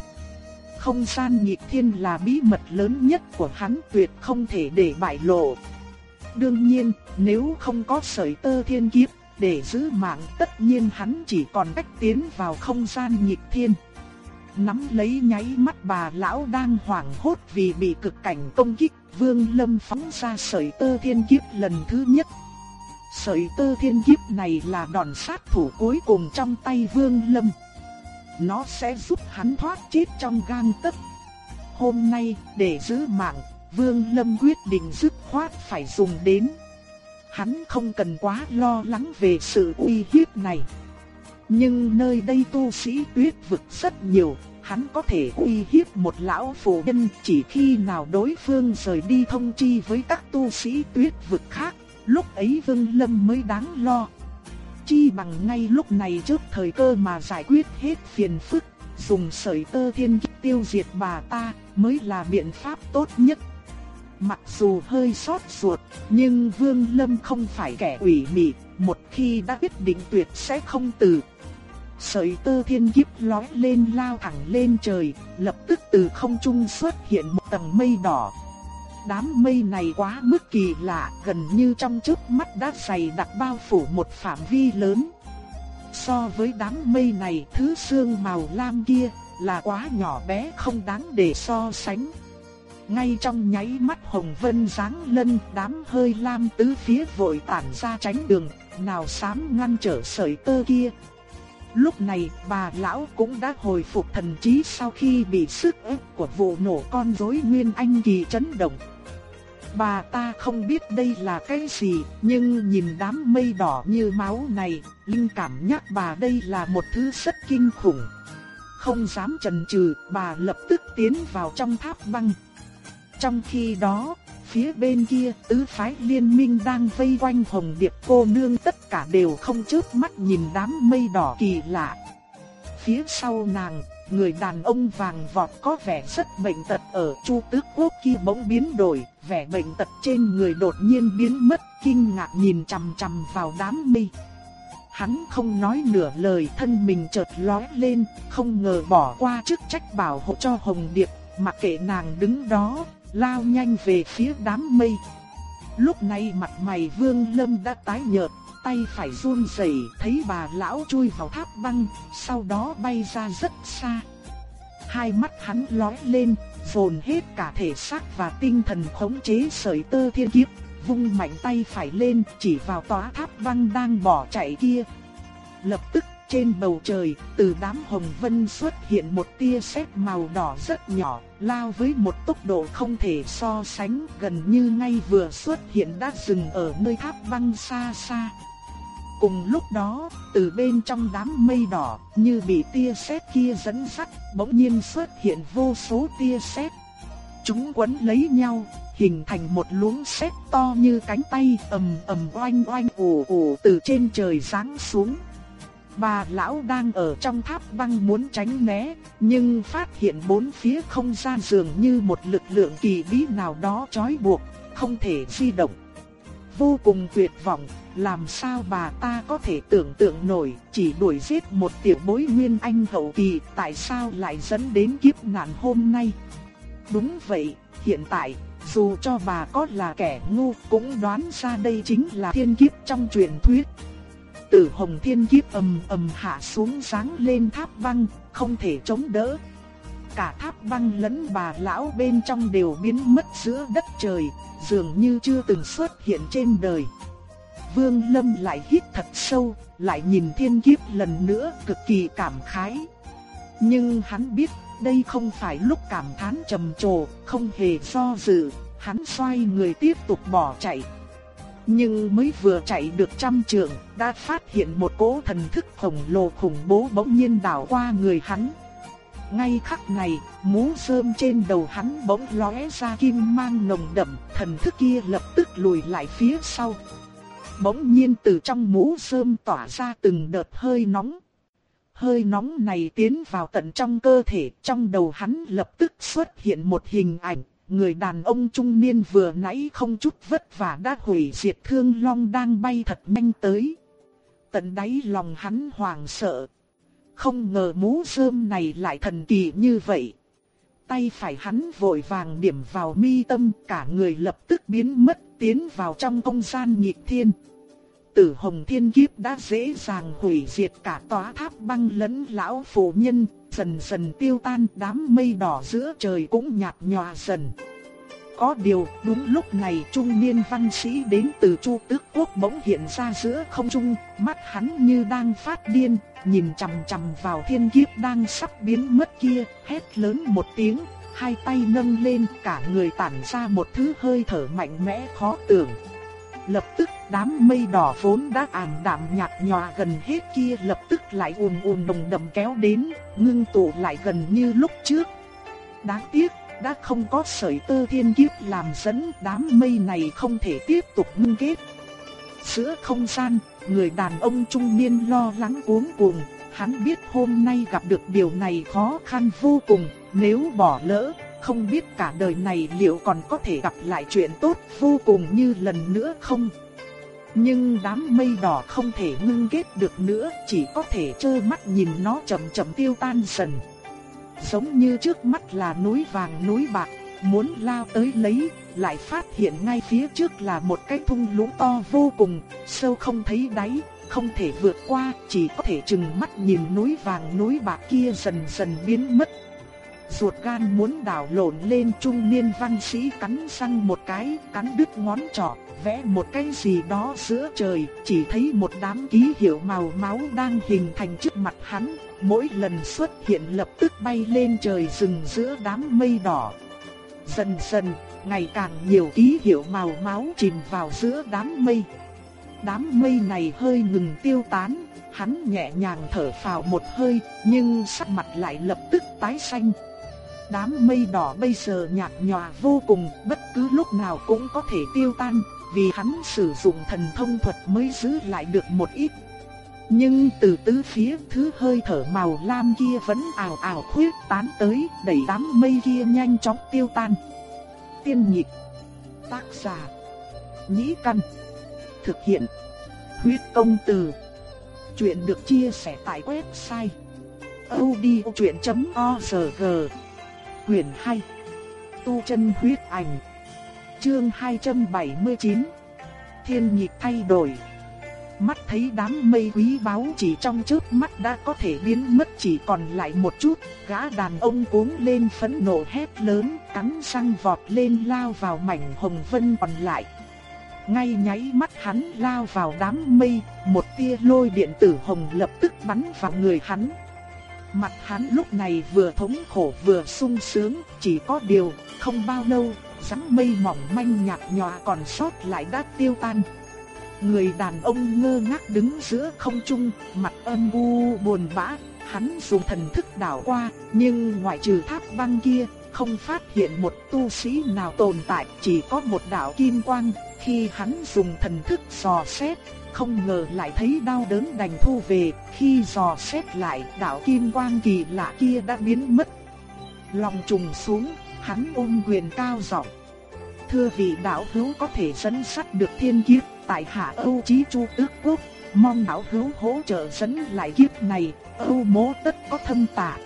Không gian nhịp thiên là bí mật lớn nhất của hắn tuyệt không thể để bại lộ. Đương nhiên, nếu không có sợi tơ thiên kiếp, để giữ mạng tất nhiên hắn chỉ còn cách tiến vào không gian nhịp thiên. Nắm lấy nháy mắt bà lão đang hoảng hốt vì bị cực cảnh công kích, Vương Lâm phóng ra sợi tơ thiên kiếp lần thứ nhất. Sợi tơ thiên kiếp này là đòn sát thủ cuối cùng trong tay Vương Lâm. Nó sẽ giúp hắn thoát chết trong gang tấc. Hôm nay, để giữ mạng, Vương Lâm quyết định dứt khoát phải dùng đến. Hắn không cần quá lo lắng về sự uy hiếp này. Nhưng nơi đây tu sĩ tuyết vực rất nhiều, hắn có thể uy hiếp một lão phù nhân chỉ khi nào đối phương rời đi thông chi với các tu sĩ tuyết vực khác, lúc ấy Vương Lâm mới đáng lo. Chi bằng ngay lúc này trước thời cơ mà giải quyết hết phiền phức, dùng sợi tơ thiên kiếp tiêu diệt bà ta mới là biện pháp tốt nhất. Mặc dù hơi xót ruột, nhưng Vương Lâm không phải kẻ ủy mị, một khi đã quyết định tuyệt sẽ không từ. Sợi tơ thiên kiếp lói lên lao thẳng lên trời, lập tức từ không trung xuất hiện một tầng mây đỏ. Đám mây này quá mức kỳ lạ, gần như trong chớp mắt đã dày đặc bao phủ một phạm vi lớn. So với đám mây này, thứ xương màu lam kia là quá nhỏ bé không đáng để so sánh. Ngay trong nháy mắt hồng vân giáng lân đám hơi lam tứ phía vội tản ra tránh đường, nào dám ngăn trở sợi tơ kia. Lúc này bà lão cũng đã hồi phục thần trí sau khi bị sức ép của vụ nổ con rối Nguyên Anh kỳ chấn động. Bà ta không biết đây là cái gì, nhưng nhìn đám mây đỏ như máu này, linh cảm nhắc bà đây là một thứ rất kinh khủng. Không dám chần chừ, bà lập tức tiến vào trong tháp băng. Trong khi đó, phía bên kia tứ phái liên minh đang vây quanh hồng điệp cô nương tất cả đều không chớp mắt nhìn đám mây đỏ kỳ lạ. Phía sau nàng, người đàn ông vàng vọt có vẻ rất bệnh tật ở chu tước quốc kia bỗng biến đổi, vẻ bệnh tật trên người đột nhiên biến mất, kinh ngạc nhìn chằm chằm vào đám mây. Hắn không nói nửa lời thân mình chợt lóe lên, không ngờ bỏ qua chức trách bảo hộ cho Hồng Điệp, mặc kệ nàng đứng đó, lao nhanh về phía đám mây. Lúc này mặt mày Vương Lâm đã tái nhợt, tay phải run rẩy, thấy bà lão chui vào tháp băng, sau đó bay ra rất xa. Hai mắt hắn lóe lên, dồn hết cả thể xác và tinh thần khống chế sợi tơ thiên kiếp, vung mạnh tay phải lên, chỉ vào tòa tháp băng đang bỏ chạy kia. Lập tức trên bầu trời, từ đám hồng vân xuất hiện một tia sét màu đỏ rất nhỏ, lao với một tốc độ không thể so sánh, gần như ngay vừa xuất hiện đã dừng ở nơi tháp băng xa xa. Cùng lúc đó, từ bên trong đám mây đỏ, như bị tia sét kia dẫn dắt, bỗng nhiên xuất hiện vô số tia sét. Chúng quấn lấy nhau, hình thành một luống sét to như cánh tay, ầm ầm oanh oanh ồ ồ từ trên trời giáng xuống. Bà lão đang ở trong tháp băng muốn tránh né, nhưng phát hiện bốn phía không gian dường như một lực lượng kỳ bí nào đó trói buộc, không thể di động. Vô cùng tuyệt vọng, làm sao bà ta có thể tưởng tượng nổi, chỉ đuổi giết một tiểu bối nguyên anh hậu kỳ, tại sao lại dẫn đến kiếp nạn hôm nay? Đúng vậy, hiện tại, dù cho bà có là kẻ ngu cũng đoán ra đây chính là thiên kiếp trong truyền thuyết tử hồng thiên kiếp ầm ầm hạ xuống sáng lên tháp băng, không thể chống đỡ. Cả tháp băng lẫn bà lão bên trong đều biến mất giữa đất trời, dường như chưa từng xuất hiện trên đời. Vương Lâm lại hít thật sâu, lại nhìn thiên kiếp lần nữa cực kỳ cảm khái. Nhưng hắn biết đây không phải lúc cảm thán trầm trồ, không hề do dự, hắn xoay người tiếp tục bỏ chạy. Nhưng mới vừa chạy được trăm trượng, đã phát hiện một cỗ thần thức khổng lồ khủng bố bỗng nhiên đảo qua người hắn. Ngay khắc này, mũ rơm trên đầu hắn bỗng lóe ra kim mang nồng đậm, thần thức kia lập tức lùi lại phía sau. Bỗng nhiên từ trong mũ rơm tỏa ra từng đợt hơi nóng. hơi nóng này tiến vào tận trong cơ thể, trong đầu hắn lập tức xuất hiện một hình ảnh, người đàn ông trung niên vừa nãy không chút vất vả đã hủy diệt thương long đang bay thật nhanh tới. Tận đáy lòng hắn hoảng sợ. Không ngờ mũ rơm này lại thần kỳ như vậy. Tay phải hắn vội vàng điểm vào mi tâm, cả người lập tức biến mất tiến vào trong không gian nhịp thiên. Tử hồng thiên kiếp đã dễ dàng hủy diệt cả tòa tháp băng lẫn lão phụ nhân, dần dần tiêu tan đám mây đỏ giữa trời cũng nhạt nhòa dần. Có điều, đúng lúc này trung niên văn sĩ đến từ Chu Tước Quốc bỗng hiện ra giữa không trung, mắt hắn như đang phát điên, nhìn chằm chằm vào thiên kiếp đang sắp biến mất kia, hét lớn một tiếng, hai tay nâng lên, cả người tản ra một thứ hơi thở mạnh mẽ khó tưởng. Lập tức đám mây đỏ vốn đã ảm đạm nhạt nhòa gần hết kia lập tức lại ùn ùn đồng đậm kéo đến, ngưng tụ lại gần như lúc trước. Đáng tiếc, đã không có sợi tơ thiên kiếp làm dẫn đám mây này không thể tiếp tục ngưng kết. Giữa không gian, người đàn ông trung niên lo lắng cuống cuồng, hắn biết hôm nay gặp được điều này khó khăn vô cùng, nếu bỏ lỡ, không biết cả đời này liệu còn có thể gặp lại chuyện tốt vô cùng như lần nữa không. Nhưng đám mây đỏ không thể ngưng kết được nữa, chỉ có thể trơ mắt nhìn nó chậm chậm tiêu tan dần. Giống như trước mắt là núi vàng núi bạc, muốn lao tới lấy, lại phát hiện ngay phía trước là một cái thung lũng to vô cùng, sâu không thấy đáy, không thể vượt qua, chỉ có thể chừng mắt nhìn núi vàng núi bạc kia dần dần biến mất. Ruột gan muốn đảo lộn lên trung niên văn sĩ cắn răng một cái, cắn đứt ngón trỏ, vẽ một cái gì đó giữa trời, chỉ thấy một đám ký hiệu màu máu đang hình thành trước mặt hắn, mỗi lần xuất hiện lập tức bay lên trời rừng giữa đám mây đỏ. Dần dần, ngày càng nhiều ký hiệu màu máu chìm vào giữa đám mây. Đám mây này hơi ngừng tiêu tán, hắn nhẹ nhàng thở phào một hơi, nhưng sắc mặt lại lập tức tái xanh. Đám mây đỏ bây giờ nhạt nhòa vô cùng, bất cứ lúc nào cũng có thể tiêu tan, vì hắn sử dụng thần thông thuật mới giữ lại được một ít. Nhưng từ tứ phía thứ hơi thở màu lam kia vẫn ảo ảo khuyết tán tới, đẩy đám mây kia nhanh chóng tiêu tan. Tiên nhịp, tác giả, nhĩ căn, thực hiện, huyết công từ. Chuyện được chia sẻ tại website odchuyện.org huyền 2 Tu chân huyết ảnh. Chương 279 Thiên nhịp thay đổi. Mắt thấy đám mây quý báu chỉ trong chớp mắt đã có thể biến mất chỉ còn lại một chút, Gã đàn ông cuống lên phẫn nộ hét lớn, Cắn răng vọt lên lao vào mảnh hồng vân còn lại. Ngay nháy mắt hắn lao vào đám mây, Một tia lôi điện tử hồng lập tức bắn vào người hắn. Mặt hắn lúc này vừa thống khổ vừa sung sướng, chỉ có điều, không bao lâu, rắn mây mỏng manh nhạt nhòa còn sót lại đã tiêu tan. Người đàn ông ngơ ngác đứng giữa không trung, mặt âm u buồn bã, hắn dùng thần thức đảo qua, nhưng ngoại trừ tháp băng kia, không phát hiện một tu sĩ nào tồn tại, chỉ có một đạo kim quang, khi hắn dùng thần thức dò xét, không ngờ lại thấy đau đớn đành thu về, khi dò xét lại đạo kim quang kỳ lạ kia đã biến mất. Lòng trùng xuống, hắn ôm quyền cao giọng. Thưa vị đạo hữu có thể dẫn sắt được thiên kiếp, tại hạ Âu Chí Chu Tước Quốc, mong đạo hữu hỗ trợ dẫn lại kiếp này, Âu mố tất có thâm tạ.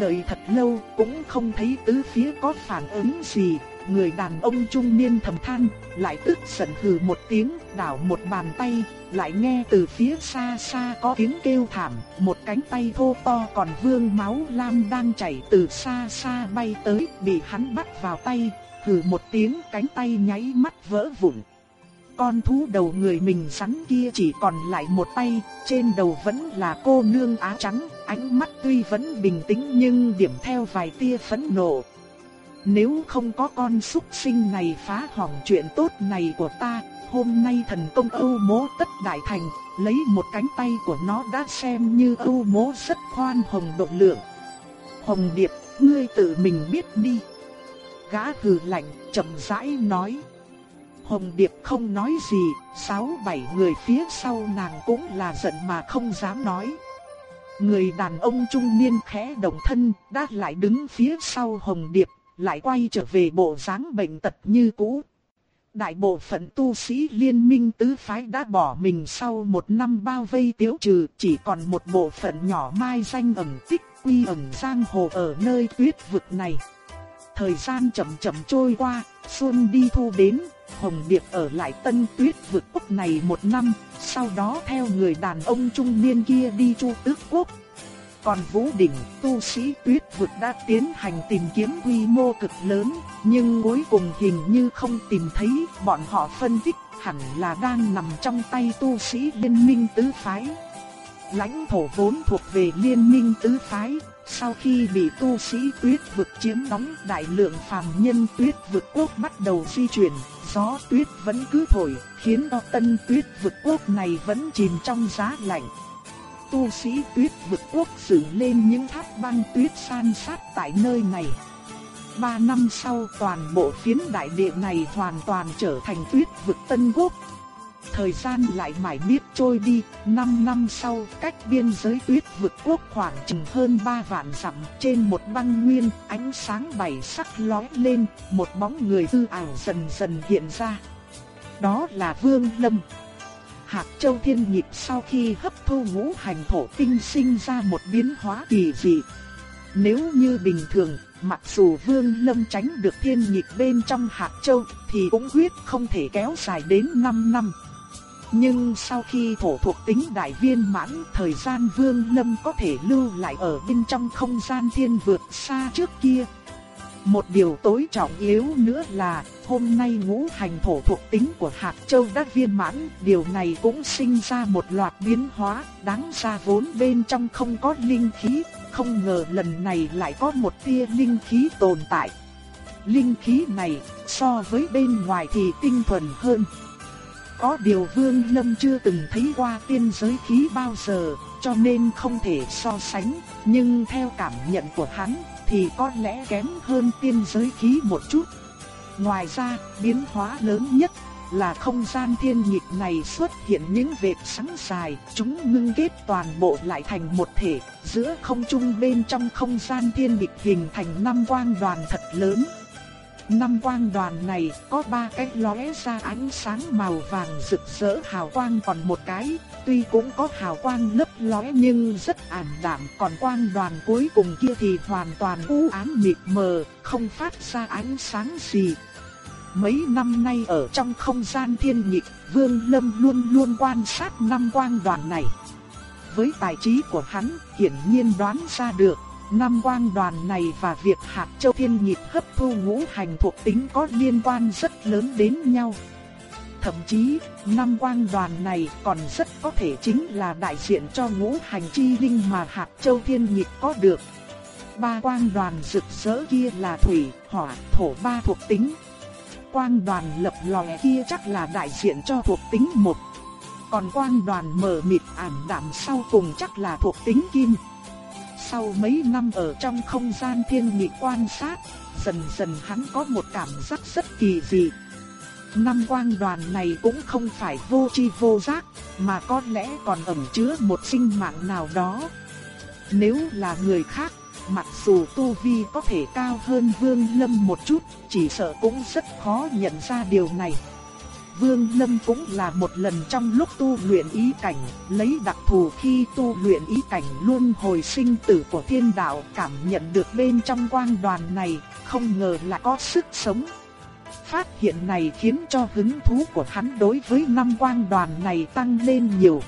Đợi thật lâu cũng không thấy tứ phía có phản ứng gì, người đàn ông trung niên thầm than, lại tức giận hừ một tiếng, đảo một bàn tay, lại nghe từ phía xa xa có tiếng kêu thảm, một cánh tay thô to còn vương máu lam đang chảy từ xa xa bay tới, bị hắn bắt vào tay, hừ một tiếng cánh tay nháy mắt vỡ vụn. Con thú đầu người mình sắn kia chỉ còn lại một tay, trên đầu vẫn là cô nương á trắng, ánh mắt tuy vẫn bình tĩnh nhưng điểm theo vài tia phẫn nộ, nếu không có con súc sinh này phá hỏng chuyện tốt này của ta, hôm nay thần công Âu Mỗ tất đại thành, lấy một cánh tay của nó đã xem như Âu Mỗ rất khoan hồng độ lượng. Hồng Điệp, ngươi tự mình biết đi. Gã hừ lạnh, chậm rãi nói. Hồng Điệp không nói gì, sáu bảy người phía sau nàng cũng là giận mà không dám nói. người đàn ông trung niên khẽ động thân, đã lại đứng phía sau Hồng Điệp, lại quay trở về bộ dáng bệnh tật như cũ. Đại bộ phận tu sĩ liên minh tứ phái đã bỏ mình sau một năm bao vây tiếu trừ, chỉ còn một bộ phận nhỏ mai danh ẩn tích quy ẩn giang hồ ở nơi tuyết vực này. Thời gian chậm chậm trôi qua, xuân đi thu đến, Hồng Điệp ở lại tân tuyết vực quốc này một năm, sau đó theo người đàn ông trung niên kia đi chu tước quốc. Còn Vũ Đỉnh, tu sĩ tuyết vực đã tiến hành tìm kiếm quy mô cực lớn, nhưng cuối cùng hình như không tìm thấy, bọn họ phân tích hẳn là đang nằm trong tay tu sĩ liên minh tứ phái. Lãnh thổ vốn thuộc về liên minh tứ phái, sau khi bị tu sĩ tuyết vực chiếm đóng đại lượng phàm nhân tuyết vực quốc bắt đầu di chuyển, gió tuyết vẫn cứ thổi, khiến cho tân tuyết vực quốc này vẫn chìm trong giá lạnh. Tu sĩ tuyết vực quốc dựng lên những tháp băng tuyết san sát tại nơi này. Ba năm sau toàn bộ phiến đại địa này hoàn toàn trở thành tuyết vực tân quốc, Thời gian lại mãi miết trôi đi, 5 năm sau, cách biên giới tuyết vực quốc khoảng chừng hơn 3 vạn dặm, trên một băng nguyên, ánh sáng bảy sắc lóe lên, một bóng người hư ảo dần dần hiện ra. Đó là Vương Lâm. Hạc Châu Thiên Nhịp sau khi hấp thu ngũ hành thổ tinh sinh ra một biến hóa kỳ dị. Nếu như bình thường, mặc dù Vương Lâm tránh được thiên nhịp bên trong Hạc Châu, thì cũng quyết không thể kéo dài đến 5 năm. Nhưng sau khi thổ thuộc tính đại viên mãn, thời gian Vương Lâm có thể lưu lại ở bên trong không gian thiên vượt xa trước kia. Một điều tối trọng yếu nữa là, hôm nay ngũ hành thổ thuộc tính của hạt Châu đã viên mãn, điều này cũng sinh ra một loạt biến hóa, đáng ra vốn bên trong không có linh khí, không ngờ lần này lại có một tia linh khí tồn tại. Linh khí này, so với bên ngoài thì tinh thuần hơn. Có điều Vương Lâm chưa từng thấy qua tiên giới khí bao giờ, cho nên không thể so sánh, nhưng theo cảm nhận của hắn thì có lẽ kém hơn tiên giới khí một chút. Ngoài ra, biến hóa lớn nhất là không gian thiên nhịp này xuất hiện những vệt sáng dài, chúng ngưng kết toàn bộ lại thành một thể, giữa không trung bên trong không gian thiên nhịp hình thành năm quang đoàn thật lớn. Năm quang đoàn này có ba cái lóe ra ánh sáng màu vàng rực rỡ hào quang còn một cái, tuy cũng có hào quang lấp lóe nhưng rất ảm đạm, còn quang đoàn cuối cùng kia thì hoàn toàn u ám mịt mờ, không phát ra ánh sáng gì. Mấy năm nay ở trong không gian thiên nhịp, Vương Lâm luôn luôn quan sát năm quang đoàn này. Với tài trí của hắn, hiển nhiên đoán ra được Nam quang đoàn này và việc hạt châu thiên nhịp hấp thu ngũ hành thuộc tính có liên quan rất lớn đến nhau. Thậm chí, năm quang đoàn này còn rất có thể chính là đại diện cho ngũ hành chi linh mà hạt châu thiên nhịp có được. Ba quang đoàn rực rỡ kia là thủy, hỏa, thổ ba thuộc tính. Quang đoàn lập lòe kia chắc là đại diện cho thuộc tính một. Còn quang đoàn mở mịt ảm đạm sau cùng chắc là thuộc tính kim sau mấy năm ở trong không gian thiên nhị quan sát, dần dần hắn có một cảm giác rất kỳ dị. Năm quang đoàn này cũng không phải vô tri vô giác, mà có lẽ còn ẩn chứa một sinh mạng nào đó. Nếu là người khác, mặc dù tu vi có thể cao hơn Vương Lâm một chút, chỉ sợ cũng rất khó nhận ra điều này. Vương Lâm cũng là một lần trong lúc tu luyện ý cảnh, lấy đặc thù khi tu luyện ý cảnh luôn hồi sinh tử của thiên đạo cảm nhận được bên trong quang đoàn này, không ngờ là có sức sống. Phát hiện này khiến cho hứng thú của hắn đối với năm quang đoàn này tăng lên nhiều.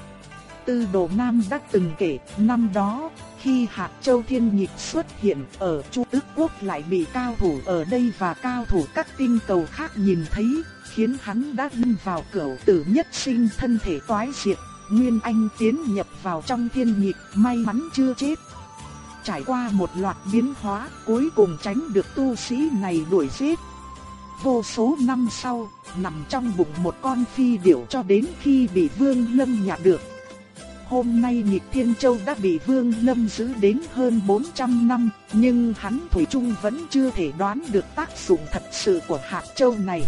Tư Đồ Nam đã từng kể, năm đó, khi hạt châu thiên nhịp xuất hiện ở Chu Tức Quốc lại bị cao thủ ở đây và cao thủ các tinh cầu khác nhìn thấy, khiến hắn đã lâm vào cửu tử nhất sinh thân thể toái diệt, Nguyên Anh tiến nhập vào trong thiên nhịp, may mắn chưa chết. Trải qua một loạt biến hóa, cuối cùng tránh được tu sĩ này đuổi giết. Vô số năm sau, nằm trong bụng một con phi điểu cho đến khi bị Vương Lâm nhặt được. Hôm nay Nhịp Thiên Châu đã bị Vương Lâm giữ đến hơn 400 năm, nhưng hắn Thủy Trung vẫn chưa thể đoán được tác dụng thật sự của hạt châu này.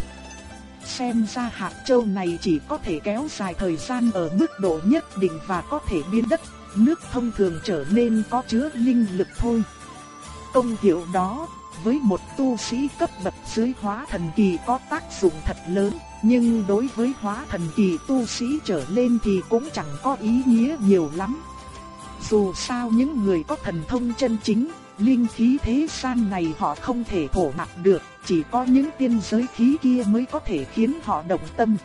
Xem ra hạt châu này chỉ có thể kéo dài thời gian ở mức độ nhất định và có thể biến đất, nước thông thường trở nên có chứa linh lực thôi. Công hiệu đó, với một tu sĩ cấp bậc dưới hóa thần kỳ có tác dụng thật lớn, nhưng đối với hóa thần kỳ tu sĩ trở lên thì cũng chẳng có ý nghĩa nhiều lắm. Dù sao những người có thần thông chân chính, linh khí thế gian này họ không thể thổ nạp được, chỉ có những tiên giới khí kia mới có thể khiến họ động tâm.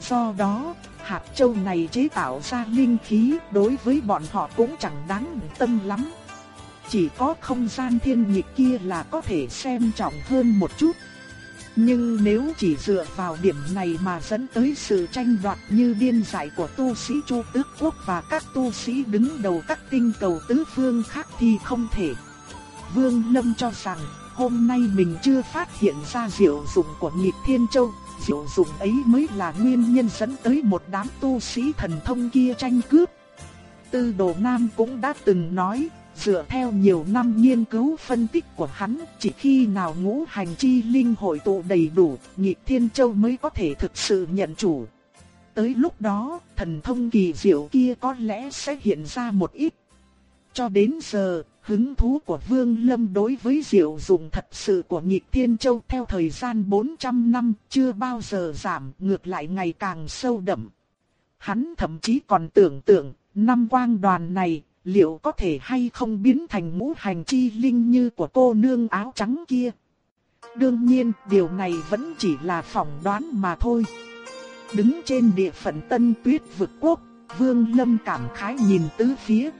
Do đó, hạt châu này chế tạo ra linh khí đối với bọn họ cũng chẳng đáng tâm lắm. Chỉ có không gian thiên nhịp kia là có thể xem trọng hơn một chút. Nhưng nếu chỉ dựa vào điểm này mà dẫn tới sự tranh đoạt như điên dại của tu sĩ Chu Tước Quốc và các tu sĩ đứng đầu các tinh cầu tứ phương khác thì không thể. Vương Lâm cho rằng hôm nay mình chưa phát hiện ra diệu dụng của nhịp thiên châu, diệu dụng ấy mới là nguyên nhân dẫn tới một đám tu sĩ thần thông kia tranh cướp. Tư Đồ Nam cũng đã từng nói, dựa theo nhiều năm nghiên cứu phân tích của hắn, chỉ khi nào ngũ hành chi linh hội tụ đầy đủ, nhịp thiên châu mới có thể thực sự nhận chủ. Tới lúc đó, thần thông kỳ diệu kia có lẽ sẽ hiện ra một ít. Cho đến giờ, hứng thú của Vương Lâm đối với diệu dụng thật sự của nhịp thiên châu theo thời gian 400 năm chưa bao giờ giảm, ngược lại ngày càng sâu đậm. Hắn thậm chí còn tưởng tượng, năm quang đoàn này liệu có thể hay không biến thành ngũ hành chi linh như của cô nương áo trắng kia. Đương nhiên, điều này vẫn chỉ là phỏng đoán mà thôi. Đứng trên địa phận Tân Tuyết vực quốc, Vương Lâm cảm khái nhìn tứ phía.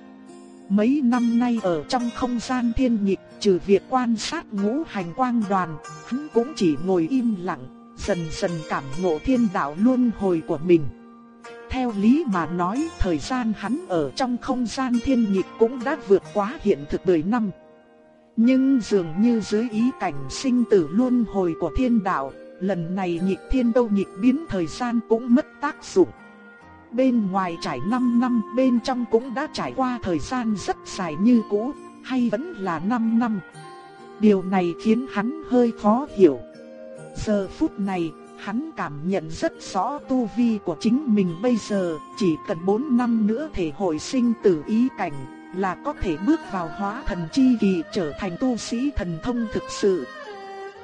Mấy năm nay ở trong không gian thiên nhịp, trừ việc quan sát ngũ hành quang đoàn, hắn cũng chỉ ngồi im lặng, dần dần cảm ngộ thiên đạo luân hồi của mình. Theo lý mà nói thời gian hắn ở trong không gian thiên nhịp cũng đã vượt quá hiện thực 10 năm. Nhưng dường như dưới ý cảnh sinh tử luân hồi của thiên đạo, lần này nhịp thiên đâu nhịp biến thời gian cũng mất tác dụng. Bên ngoài trải 5 năm, bên trong cũng đã trải qua thời gian rất dài như cũ, hay vẫn là 5 năm. Điều này khiến hắn hơi khó hiểu. Giờ phút này, Hắn cảm nhận rất rõ tu vi của chính mình bây giờ, chỉ cần 4 năm nữa thể hồi sinh tử ý cảnh, là có thể bước vào hóa thần chi kỳ trở thành tu sĩ thần thông thực sự.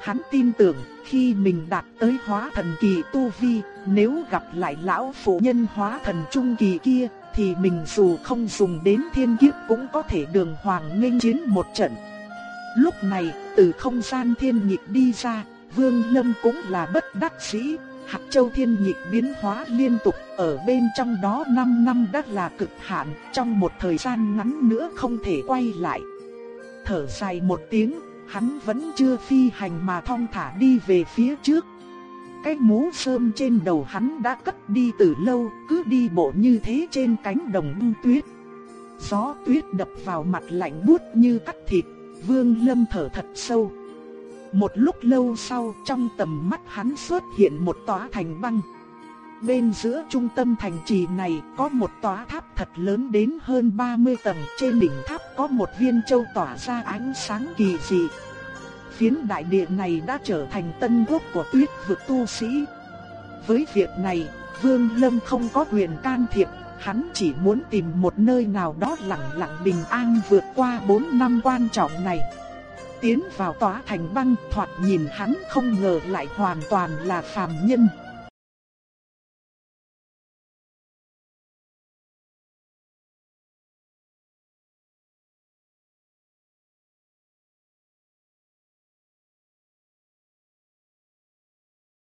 Hắn tin tưởng, khi mình đạt tới hóa thần kỳ tu vi, nếu gặp lại lão phụ nhân hóa thần trung kỳ kia, thì mình dù không dùng đến thiên kiếp cũng có thể đường hoàng nghênh chiến một trận. Lúc này, từ không gian thiên nhịp đi ra, Vương Lâm cũng là bất đắc dĩ, hạt châu thiên nhịp biến hóa liên tục, ở bên trong đó 5 năm đã là cực hạn, trong một thời gian ngắn nữa không thể quay lại. Thở dài một tiếng, hắn vẫn chưa phi hành mà thong thả đi về phía trước. Cái mũ sơm trên đầu hắn đã cất đi từ lâu, cứ đi bộ như thế trên cánh đồng băng tuyết. Gió tuyết đập vào mặt lạnh buốt như cắt thịt, Vương Lâm thở thật sâu. Một lúc lâu sau trong tầm mắt hắn xuất hiện một tòa thành băng. Bên giữa trung tâm thành trì này có một tòa tháp thật lớn đến hơn 30 tầng. Trên đỉnh tháp có một viên châu tỏa ra ánh sáng kỳ dị. Phiến đại địa này đã trở thành tân quốc của tuyết vực tu sĩ. Với việc này, Vương Lâm không có quyền can thiệp, hắn chỉ muốn tìm một nơi nào đó lặng lặng bình an vượt qua 4 năm quan trọng này tiến vào tòa thành băng thoạt nhìn hắn không ngờ lại hoàn toàn là phàm nhân.